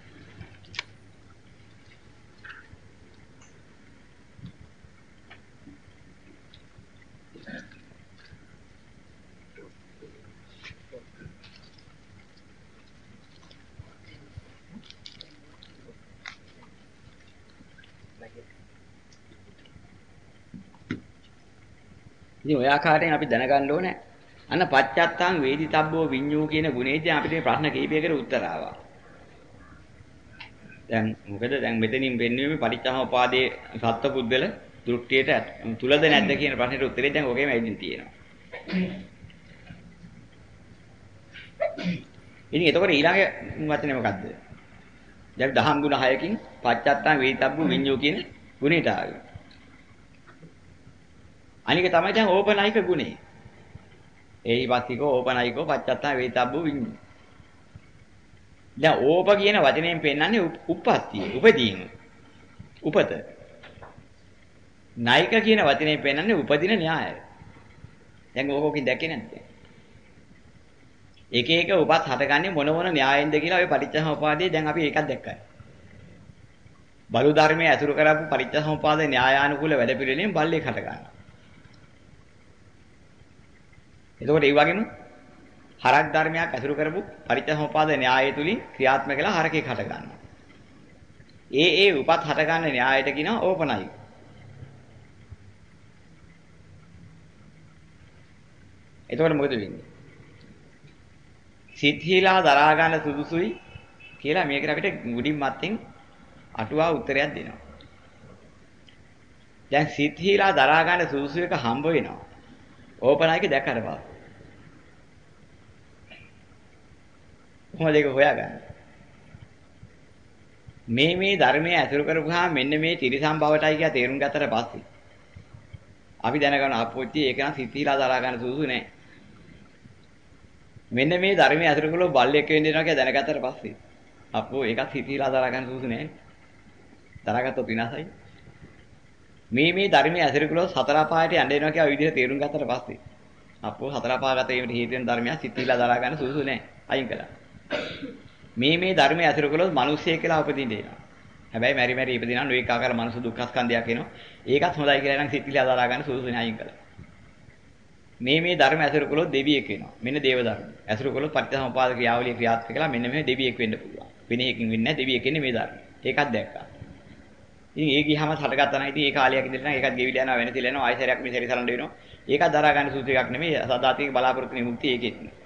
ඉතින් ඔය ආකාරයෙන් අපි දැනගන්න ඕනේ අන්න පච්චත්තං වේදිතබ්බෝ විඤ්ඤූ කියන ගුණේදී අපිට මේ ප්‍රශ්න කිහිපයකට උත්තර ආවා. දැන් මොකද දැන් මෙතනින් වෙන්නේ මේ පටිච්චසමුපාදයේ සත්පුද්දල දෘෂ්ටියට තුලද නැද්ද කියන ප්‍රශ්නෙට උත්තරේ දැන් ඔකේම ඇවිදින් තියෙනවා. ඉතින් එතකොට ඊළඟ වචනේ මොකද්ද? දැන් දහම් ගුණ 6කින් පච්චත්තං වේදිතබ්බෝ විඤ්ඤූ කියන ගුණයට ආවේ. අනික තමයි දැන් ඕපනයික ගුණේ. ඒහිපස්සිකෝ ඕපනයිකෝ පච්චත්තා වේතබ්බු විඤ්ඤු. දැන් ඕප කියන වචනයෙන් පෙන්නන්නේ උප්පත්තිය, උපදීම. උපත. නායික කියන වචනයෙන් පෙන්නන්නේ උපදින න්‍යායය. දැන් ඕකකින් දැක්කේ නැද්ද? එක එක උපත් හටගන්නේ මොන මොන න්‍යායෙන්ද කියලා ඔය පටිච්චසමුපාදයේ දැන් අපි ඒකක් දැක්කයි. බලු ධර්මයේ ඇසුරු කරපු පටිච්චසමුපාද න්‍යායානුකූල වැඩපිළිවෙලෙන් බල්ලෙක් හට ගන්නවා. එතකොට ඒ වගේම හරක් ධර්මයක් ඇසුරු කරපු පටිච්චසමුපාද න්‍යායය තුලින් ක්‍රියාත්මක කළා හරකෙක් හට ගන්නවා. ඒ ඒ උපත් හට ගන්න න්‍යායයට කියනවා ඕපනයි. එතකොට මොකද වෙන්නේ? සිත්හිලා දරා ගන්න සුදුසුයි කියලා මේකට අපිට මුඩින් මත්තෙන් අටුවා උත්තරයක් දෙනවා. දැන් සිත්හිලා දරා ගන්න සුදුසු එක හම්බ වෙනවා. ඕපනයික දැක්කට පස්සේ. කොහොමද ඒක හොයාගන්නේ? මේ මේ ධර්මයේ ඇසුරු කරපුවාම මෙන්න මේ ත්‍රිසම් භවටයි කියලා තේරුම් ගත්තට පස්සේ අපි දැනගන්න අපොච්චි ඒක නම් සිත්හිලා දරා ගන්න සුදුසු නෑ. මෙන්න මේ ධර්මයේ අතුරු කළොත් බල්ලෙක් වෙන්න වෙනවා කියලා දැනගත්තට පස්සේ අපෝ ඒකත් හිතීලා දරා ගන්න සුසු නෑ. දරාගත්තොත් විනාසයි. මේ මේ ධර්මයේ අතුරු කළොත් සතර පායට යන්න වෙනවා කියලා විදිහට තේරුම් ගත්තට පස්සේ අපෝ සතර පාගත වීමට හේතු වෙන ධර්මයක් හිතීලා දරා ගන්න සුසු නෑ. අයින් කළා. මේ මේ ධර්මයේ අතුරු කළොත් මිනිස්සෙක් කියලා උපදින්න එනවා. හැබැයි මෙරි මෙරි ඉපදිනා නොඑක ආකාර මනස දුක්ඛ ස්කන්ධයක් එනවා. ඒකත් හොඳයි කියලා නම් හිතීලා දරා ගන්න සුසු නෑ අයින් කළා. මේ මේ ධර්ම ඇසුරු කළොත් දෙවියෙක් වෙනවා. මෙන්න දේව ධර්ම. ඇසුරු කළොත් පටිච්චසමුපාද ක්‍රියාවලිය ක්‍රියාත්මක කළා මෙන්න මේ දෙවියෙක් වෙන්න පුළුවන්. වෙන එකකින් වෙන්නේ නැහැ දෙවියෙක් වෙන්නේ මේ ධර්ම. ඒකත් දැක්කා. ඉතින් ඒ ගියහම හටගත්තා නම් ඉතින් ඒ කාලයක් ඉඳලා නම් ඒකත් ගෙවිලා යනවා වෙනතිල යනවා ආයතරයක් මේ සැරිසරන්න වෙනවා. ඒකත් දරා ගන්න සූත්‍ර එකක් නෙමෙයි සදාතික බලාපොරොත්තු නිමුක්තිය ඒකෙත් නේ.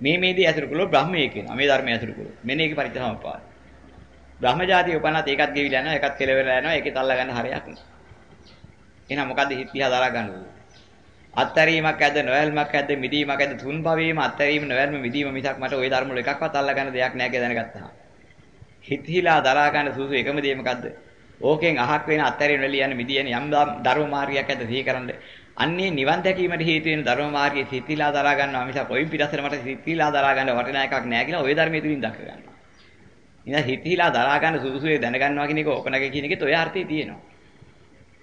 මේ මේදී ඇසුරු කළොත් බ්‍රහ්මයෙක් වෙනවා. මේ ධර්මයේ ඇසුරු කළොත්. මෙන්න ඒක පටිච්චසමුපාද. බ්‍රහ්ම ජාතිය උපන්නත් ඒකත් ගෙවිලා යනවා ඒකත් කෙලවෙලා යනවා ඒකේ තල්ලා ගන්න හරයක් නෑ. එහෙනම් මොකද්ද හිත දිහා දරා ගන්න ඕනේ? අත්තරීමක් ඇද්ද නොයල්මක් ඇද්ද මිදීමක් ඇද්ද තුන් භවයේම අත්තරීම නොයල්ම මිදීම මිසක් මට ওই ධර්ම වල එකක්වත් අල්ලා ගන්න දෙයක් නැහැ කියලා දැනගත්තා. හිතහිලා දරා ගන්න සුසු එකම දේ මොකද්ද? ඕකෙන් අහක් වෙන අත්තරීම වල යන මිදියන යම් ධර්ම මාර්ගයක් ඇද්ද සිහිකරන්න. අන්නේ නිවන් දැකීමට හේතු වෙන ධර්ම මාර්ගයේ සිතිලා දරා ගන්නවා මිසක් කොයින් පිටස්සර මට සිතිලා දරා ගන්න වටිනා එකක් නැහැ කියලා ওই ධර්මයේ තුලින් දක්ව ගන්නවා. ඉතින් හිතහිලා දරා ගන්න සුසුසේ දැනගන්නවා කියන එක ඕකනගේ කියන එකේ ඔය අර්ථය තියෙනවා.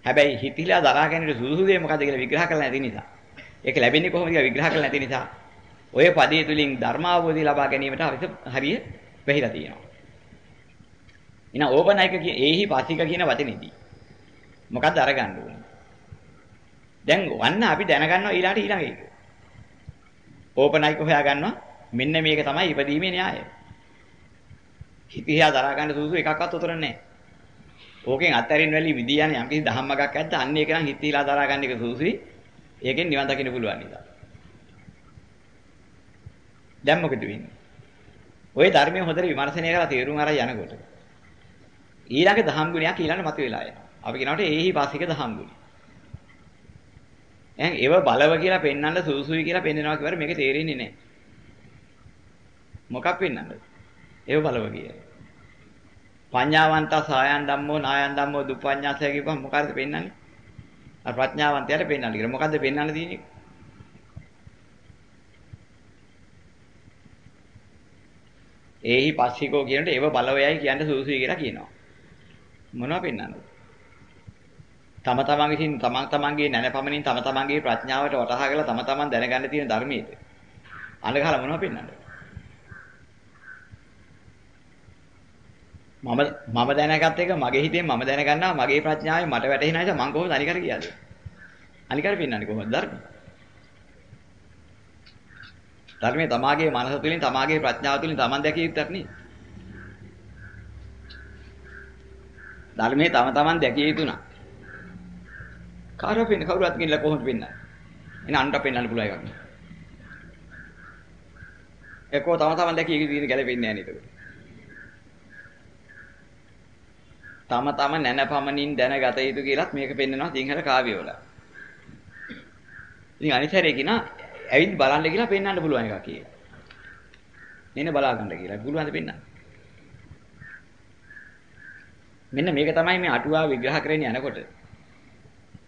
හැබැයි හිතිලා දරා ගැනීමට සුදුසු දේ මොකද්ද කියලා විග්‍රහ කරලා නැති නිසා. ඒක ලැබෙන්නේ කොහොමද කියලා විග්‍රහ කරලා නැති නිසා ඔය පදයේ තුලින් ධර්මාවබෝධය ලබා ගැනීමට හරිය වෙහිලා තියෙනවා. එහෙනම් ඕපනායක කිය ඒහි පාසික කියන වචනේදී මොකද්ද අරගන්න ඕනේ? දැන් වන්න අපි දැනගන්නවා ඊළාට ඊළඟ එක. ඕපනායක හොයා ගන්නවා මෙන්න මේක තමයි ඉපදීමේ න්‍යායය. හිතියා දරා ගන්න සුදුසු එකක්වත් උතර නැහැ. ඕකෙන් අත්හැරින් වැලි විදී යන යම්කිසි දහම්මගක් ඇද්ද අන්න ඒක නම් හිතීලා දරා ගන්න එක සුසුයි. ඒකෙන් නිවන් දකින්න පුළුවන් නේද? දැන් මොකද වෙන්නේ? ওই ධර්මයේ හොඳට විමර්ශනය කරලා තේරුම් අරන් යනකොට ඊළඟ දහම් ගුණයක් ඊළඟ මතුවලා එනවා. අපි කියනකොට ඒහි පාසික දහම් ගුණ. එහෙනම් ඒව බලව කියලා පෙන්වන්න සුසුයි කියලා පෙන්වනවා කියවර මේක තේරෙන්නේ නැහැ. මොකක් පෙන්වන්නද? ඒව බලව කියලා. පඤ්ඤාවන්ත සායන් ධම්මෝ නායන් ධම්මෝ දුප්පඤ්ඤාසය කියපුවම මොකද්ද පෙන්වන්නේ? අර ප්‍රඥාවන්තයාට පෙන්වන්නේ කියලා. මොකද්ද පෙන්වන්න තියෙන්නේ? ඒහි පස්සිකෝ කියනට ඒව බලවයයි කියන්න සුසුයි කියලා කියනවා. මොනවද පෙන්වන්නද? තම තමන් විසින් තමන් තමන්ගේ නැනපමණින් තම තමන්ගේ ප්‍රඥාවට වටහා කරලා තම තමන් දැනගන්න තියෙන ධර්මයේද? අඬගහලා මොනවද පෙන්වන්නද? මම මම දැනගත් එක මගේ හිතෙන් මම දැනගන්නවා මගේ ප්‍රඥාවෙන් මට වැටහෙන නිසා මම කොහොමද අනිකර කියන්නේ? අනිකර පෙන්වන්නේ කොහොමද ධර්ම? ධර්මයේ තමාගේ මනස තුළින් තමාගේ ප්‍රඥාව තුළින් තමන් දැකිය යුත්තක් නේ. ධර්මයේ තම තමන් දැකිය යුතු නා. කාරෝ පෙන්න කවුරුත් ගිහිල්ලා කොහොමද පෙන්නන්නේ? එන අන්ට පෙන්වන්න පුළුවන් එකක්. ඒකෝ තම තමන් දැකිය යුතු දින ගැලපෙන්නේ නැහැ නේද? තම තම නැනපමණින් දැනගත යුතු කියලත් මේක පෙන්වනවා සිංහල කාව්‍යවල. ඉතින් අනිත් හැරේ කිනා ඇවිත් බලන්න කියලා පෙන්වන්න පුළුවන් එකක් කියලා. මෙන්න බලා ගන්න කියලා. පුළුවන්ද පෙන්වන්න? මෙන්න මේක තමයි මේ අටුවා විග්‍රහ කරගෙන යනකොට.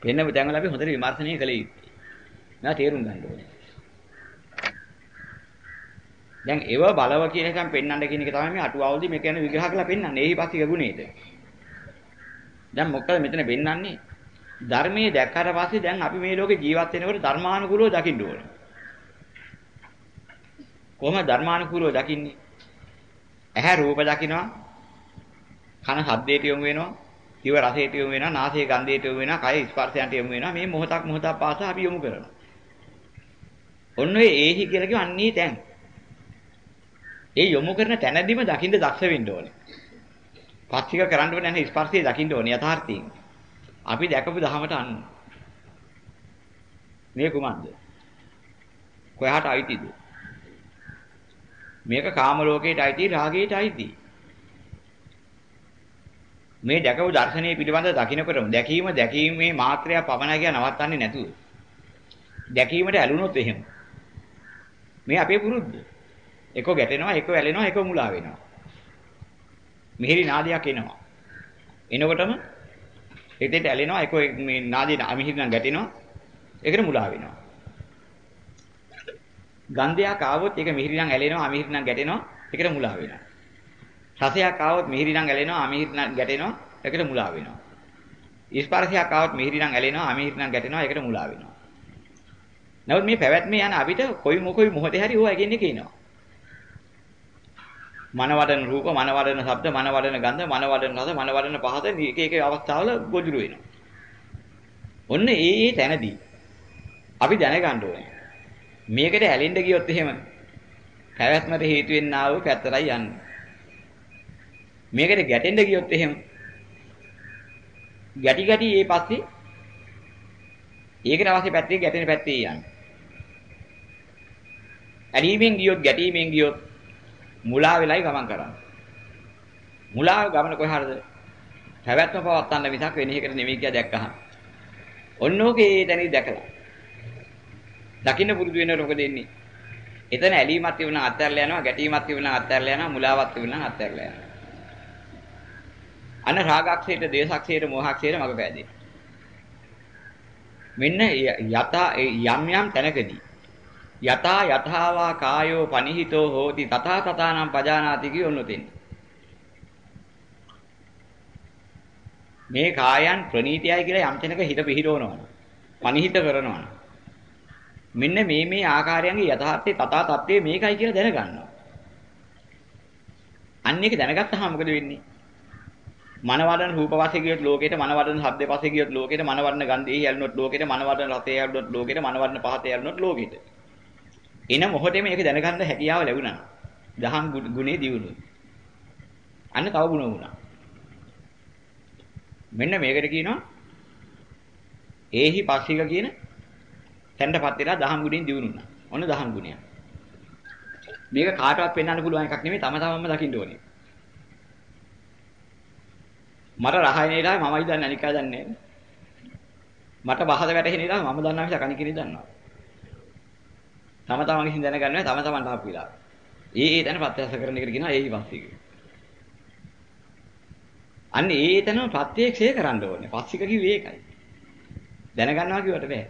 පෙන්න දැන්වල අපි හොඳට විමර්ශනය කළ යුත්තේ. මේවා තේරුම් ගන්න ඕනේ. දැන් ඒව බලව කියන එකෙන් පෙන්වන්න කියන එක තමයි මේ අටුවාවල්දී මේ කියන්නේ විග්‍රහ කරලා පෙන්වන්නේ. ඒහිපස්සික ගුණේද. දැන් මොකද මෙතන පෙන්වන්නේ? ධර්මයේ දැක්කට පස්සේ දැන් අපි මේ ලෝකේ ජීවත් වෙනකොට ධර්මානුකූලව දකින්න ඕනේ. කොහොමද ධර්මානුකූලව දකින්නේ? ඇහැ රූප දකිනවා. කන ශබ්දයට යොමු වෙනවා. දිව රසයට යොමු වෙනවා. නාසය ගන්ධයට යොමු වෙනවා. කය ස්පර්ශයට යොමු වෙනවා. මේ මොහොතක් මොහොතක් පාසා අපි යොමු කරනවා. ඔන්න ඔය ඒහි කියලා කිව්ව අන්නේ තැන්. ඒ යොමු කරන තැනදීම දකින්න දක්ෂ වෙන්න ඕනේ. පස්තික කරන්න ඕනේ නැහැ ස්පර්ශය දකින්න ඕනේ යථාර්ථයෙන්. අපි දැකපු දහමට අන්න. මේ කුමක්ද? කොහාට අයිතිද? මේක කාම ලෝකයට අයිති රාගයට අයිති. මේ දැකපු දර්ශනීය පිළිබඳ දකින්නකොටම දැකීම දැකීමේ මාත්‍රය පමණයි කිය නවත්තන්නේ නැතුව. දැකීමට ඇලුනොත් එහෙම. මේ අපේ පුරුද්ද. එක ගැටෙනවා, එක වැලෙනවා, එක මුලා වෙනවා. මිහිරි නාදයක් එනවා. එනකොටම හිතේට ඇලෙනවා, එක මේ නාදේ මිහිරි නම් ගැටෙනවා. ඒකට මුලා වෙනවා. ගන්ධයක් ආවොත් ඒක මිහිරි නම් ඇලෙනවා, අමිහිරි නම් ගැටෙනවා. ඒකට මුලා වෙනවා. රසයක් ආවොත් මිහිරි නම් ඇලෙනවා, අමිහිරි නම් ගැටෙනවා. ඒකට මුලා වෙනවා. ස්පර්ශයක් ආවොත් මිහිරි නම් ඇලෙනවා, අමිහිරි නම් ගැටෙනවා. ඒකට මුලා වෙනවා. නමුත් මේ පැවැත්මේ යන අපිට කොයි මොකොයි මොහොතේ හරි ඕවා කියන්නේ කියනවා. මනවඩන රූප, මනවඩන ශබ්ද, මනවඩන ගන්ධ, මනවඩන රස, මනවඩන පහත එක එක අවස්ථාවල ගොජුරු වෙනවා. ඔන්න ඒ ඒ තැනදී අපි දැනගන්න ඕනේ. මේකට ඇලෙන්න ගියොත් එහෙම පැවැත්මට හේතු වෙන්නා වූ පැත්තරයි යන්නේ. මේකට ගැටෙන්න ගියොත් එහෙම ගැටි ගැටි ඒ පස්සේ ඒකට අවශ්‍ය පැත්තේ ගැටෙන පැත්තේ යන්නේ. ඇලීමෙන් ගියොත් ගැටීමෙන් ගියොත් මුලා වෙලයි ගමන් කරන්නේ. මුලාව ගමන කොහරද? පැවැත්ම පවත්තන්න මිසක් වෙන එකකට නෙමෙයි කියලා දැක්කහම. ඔන්නෝගේ ඒ තැනදී දැකලා. දකින්න පුරුදු වෙනකොට මොකද වෙන්නේ? එතන ඇලීමක් තිබුණා අත්හැරලා යනවා, ගැටීමක් තිබුණා අත්හැරලා යනවා, මුලාවක් තිබුණා අත්හැරලා යනවා. අන රාගක්ෂේට, දේශක්ෂේට, මොහක්ෂේට මග පෑදේ. මෙන්න යතා යම් යම් තැනකදී යතා යථාවා කායෝ පනිහිතෝ හෝති තථා තථානම් පජානාති කියොන්නොතින් මේ කායයන් ප්‍රනීතයයි කියලා යම් තැනක හිත පිහිරවනවා පනිහිත කරනවා. මෙන්න මේ මේ ආකාරයන්ගේ යථාර්ථයේ තථා තත්ත්වයේ මේකයි කියලා දැනගන්නවා. අන්න ඒක දැනගත්තාම මොකද වෙන්නේ? මනවඩන රූප වාසේ ගියොත් ලෝකෙට මනවඩන ශබ්ද වාසේ ගියොත් ලෝකෙට මනවඩන ගන්ධයේ යල්නොත් ලෝකෙට මනවඩන රසයේ යල්නොත් ලෝකෙට මනවඩන පහතේ යල්නොත් ලෝකෙට එන මොහොතේ මේක දැනගන්න හැකියාව ලැබුණා. දහම් ගුණේ දියුණුයි. අන්න තව ගුණ වුණා. මෙන්න මේකට කියනවා ඒහි පස්සික කියන තැන්නපත් වෙලා දහම් ගුණෙන් දියුණුනා. ඔන්න දහම් ගුණය. මේක කාටවත් පෙන්වන්න පුළුවන් එකක් නෙමෙයි තම තමන්ම දකින්න ඕනේ. මට රහයන ඉලා මමයි දන්නේ අනිකා දන්නේ නැහැ. මට බහද වැටෙන ඉලා මම දන්නා මිසක් අනික කෙනෙක් දන්නවා. තම තමන් විසින් දැනගන්නවා තම තමන්ට ආපු විලාව. ඒ ඒ තැන ප්‍රත්‍යක්ෂ කරන එකට කියනවා ඒහි පස්සික. අන්න ඒ තැනම ප්‍රත්‍යක්ෂය කරන්න ඕනේ. පස්සික කිව්වේ ඒකයි. දැනගන්නවා කිව්වට බෑ.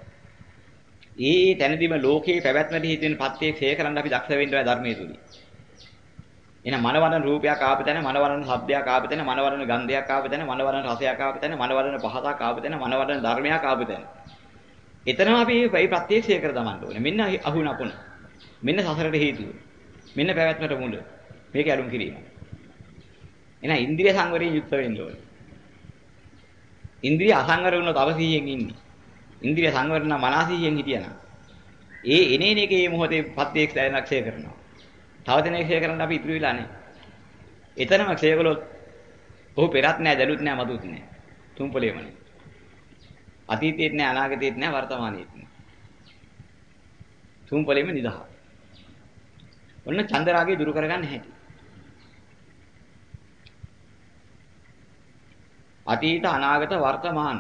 ඒ ඒ තැනදීම ලෝකේ පැවැත්මට හේතු වෙන ප්‍රත්‍යක්ෂය කරන්න අපි දක්ෂ වෙන්න ඕනේ ධර්මයේ තුලින්. එහෙනම් මනවරණ රූපයක් ආපු තැන මනවරණ ශබ්දයක් ආපු තැන මනවරණ ගන්ධයක් ආපු තැන මනවරණ රසයක් ආපු තැන මනවරණ පහසක් ආපු තැන මනවරණ ධර්මයක් ආපු තැන එතනම අපි මේ ප්‍රත්‍යක්ෂය කර දමන්න ඕනේ. මෙන්න අහුණ අපුණ. මෙන්න සසරට හේතුව. මෙන්න පැවැත්මට මුල. මේක ඇලුම් කිරීම. එහෙනම් ඉන්ද්‍රිය සංවරයෙන් යුක්ත වෙන්න ඕනේ. ඉන්ද්‍රිය අසංවර වුණොත් අවසීයෙන් ඉන්නේ. ඉන්ද්‍රිය සංවර නම් මනසීයෙන් හිටියනම් ඒ එනේන එකේ මේ මොහොතේ ප්‍රත්‍යක්ෂය ක්ෂය කරනවා. තව දිනක ක්ෂය කරන්න අපි ඉතුරු වෙලා නැහැ. එතනම ක්ෂය කළොත් ඔහු පෙරත් නැහැ, දැලුත් නැහැ, මදුත් නැහැ. තුම්පලෙමනේ. අතීතයේත් නෑ අනාගතයේත් නෑ වර්තමානයේත් නෑ. තුන්පලෙම නිදහස්. ඔන්න චන්දරාගය දුරු කරගන්න හැටි. අතීත අනාගත වර්තමාන.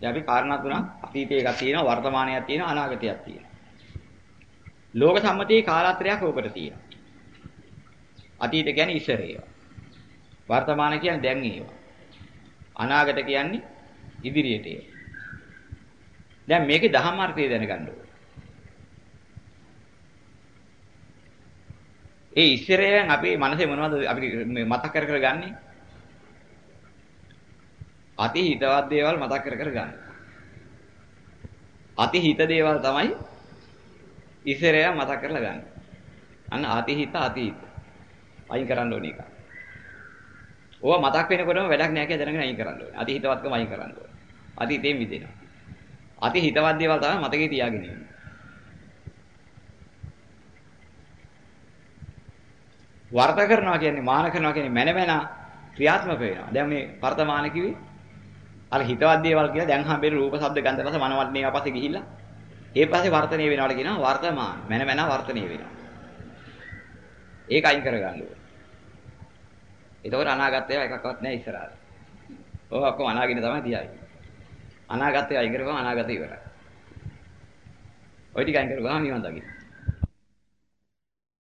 දැන් අපි කාරණා තුනක් අතීතයේ එකක් තියෙනවා වර්තමානයක් තියෙනවා අනාගතයක් තියෙනවා. ලෝක සම්මතයේ කාලාත්‍රයක් ඕකට තියෙනවා. අතීත කියන්නේ ඉස්සර ඒවා. වර්තමාන කියන්නේ දැන් ඒවා. අනාගත කියන්නේ ඉදිරියට එයි. දැන් මේකේ දහම් අර්ථය දැනගන්න ඕනේ. ඒ ඉස්සරයෙන් අපේ මනසේ මොනවද අපි මේ මතක් කර කර ගන්නෙ? අති හිතවත් දේවල් මතක් කර කර ගන්න. අති හිත දේවල් තමයි ඉස්සරය මතක් කරලා ගන්න. අන්න අති හිත අති හිත. අයින් කරන්න ඕනේ එක. ඕවා මතක් වෙනකොටම වැඩක් නැහැ කියලා දැනගෙන අයින් කරන්න ඕනේ. අති හිතවත්කම අයින් කරන්න ඕනේ. අති හිතෙන් මිදෙනවා. අති හිතවත් දේවල් තමයි මතකේ තියාගෙන ඉන්නේ. වර්ත කරනවා කියන්නේ මාන කරනවා කියන්නේ මැන මැන ක්‍රියාත්මක වෙනවා. දැන් මේ වර්තමාන කිවි අර හිතවත් දේවල් කියලා දැන් හම්බෙන රූප ශබ්ද ගන්ධ රස මනවන්නේ ආපස්සේ ගිහිල්ලා ඒ පස්සේ වර්තනීය වෙනවට කියනවා වර්තමාන. මැන මැන වර්තනීය වෙනවා. ඒක අයින් කරගන්න ඕනේ. එතකොට අනාගතය එකක්වත් නැහැ ඉස්සරහට. ඔය ඔක්කොම අනාගින තමයි තියයි. අනාගතය අයින් කරගම අනාගතය ඉවරයි. ওই ටික අයින් කරගම නිවන් දකින්න.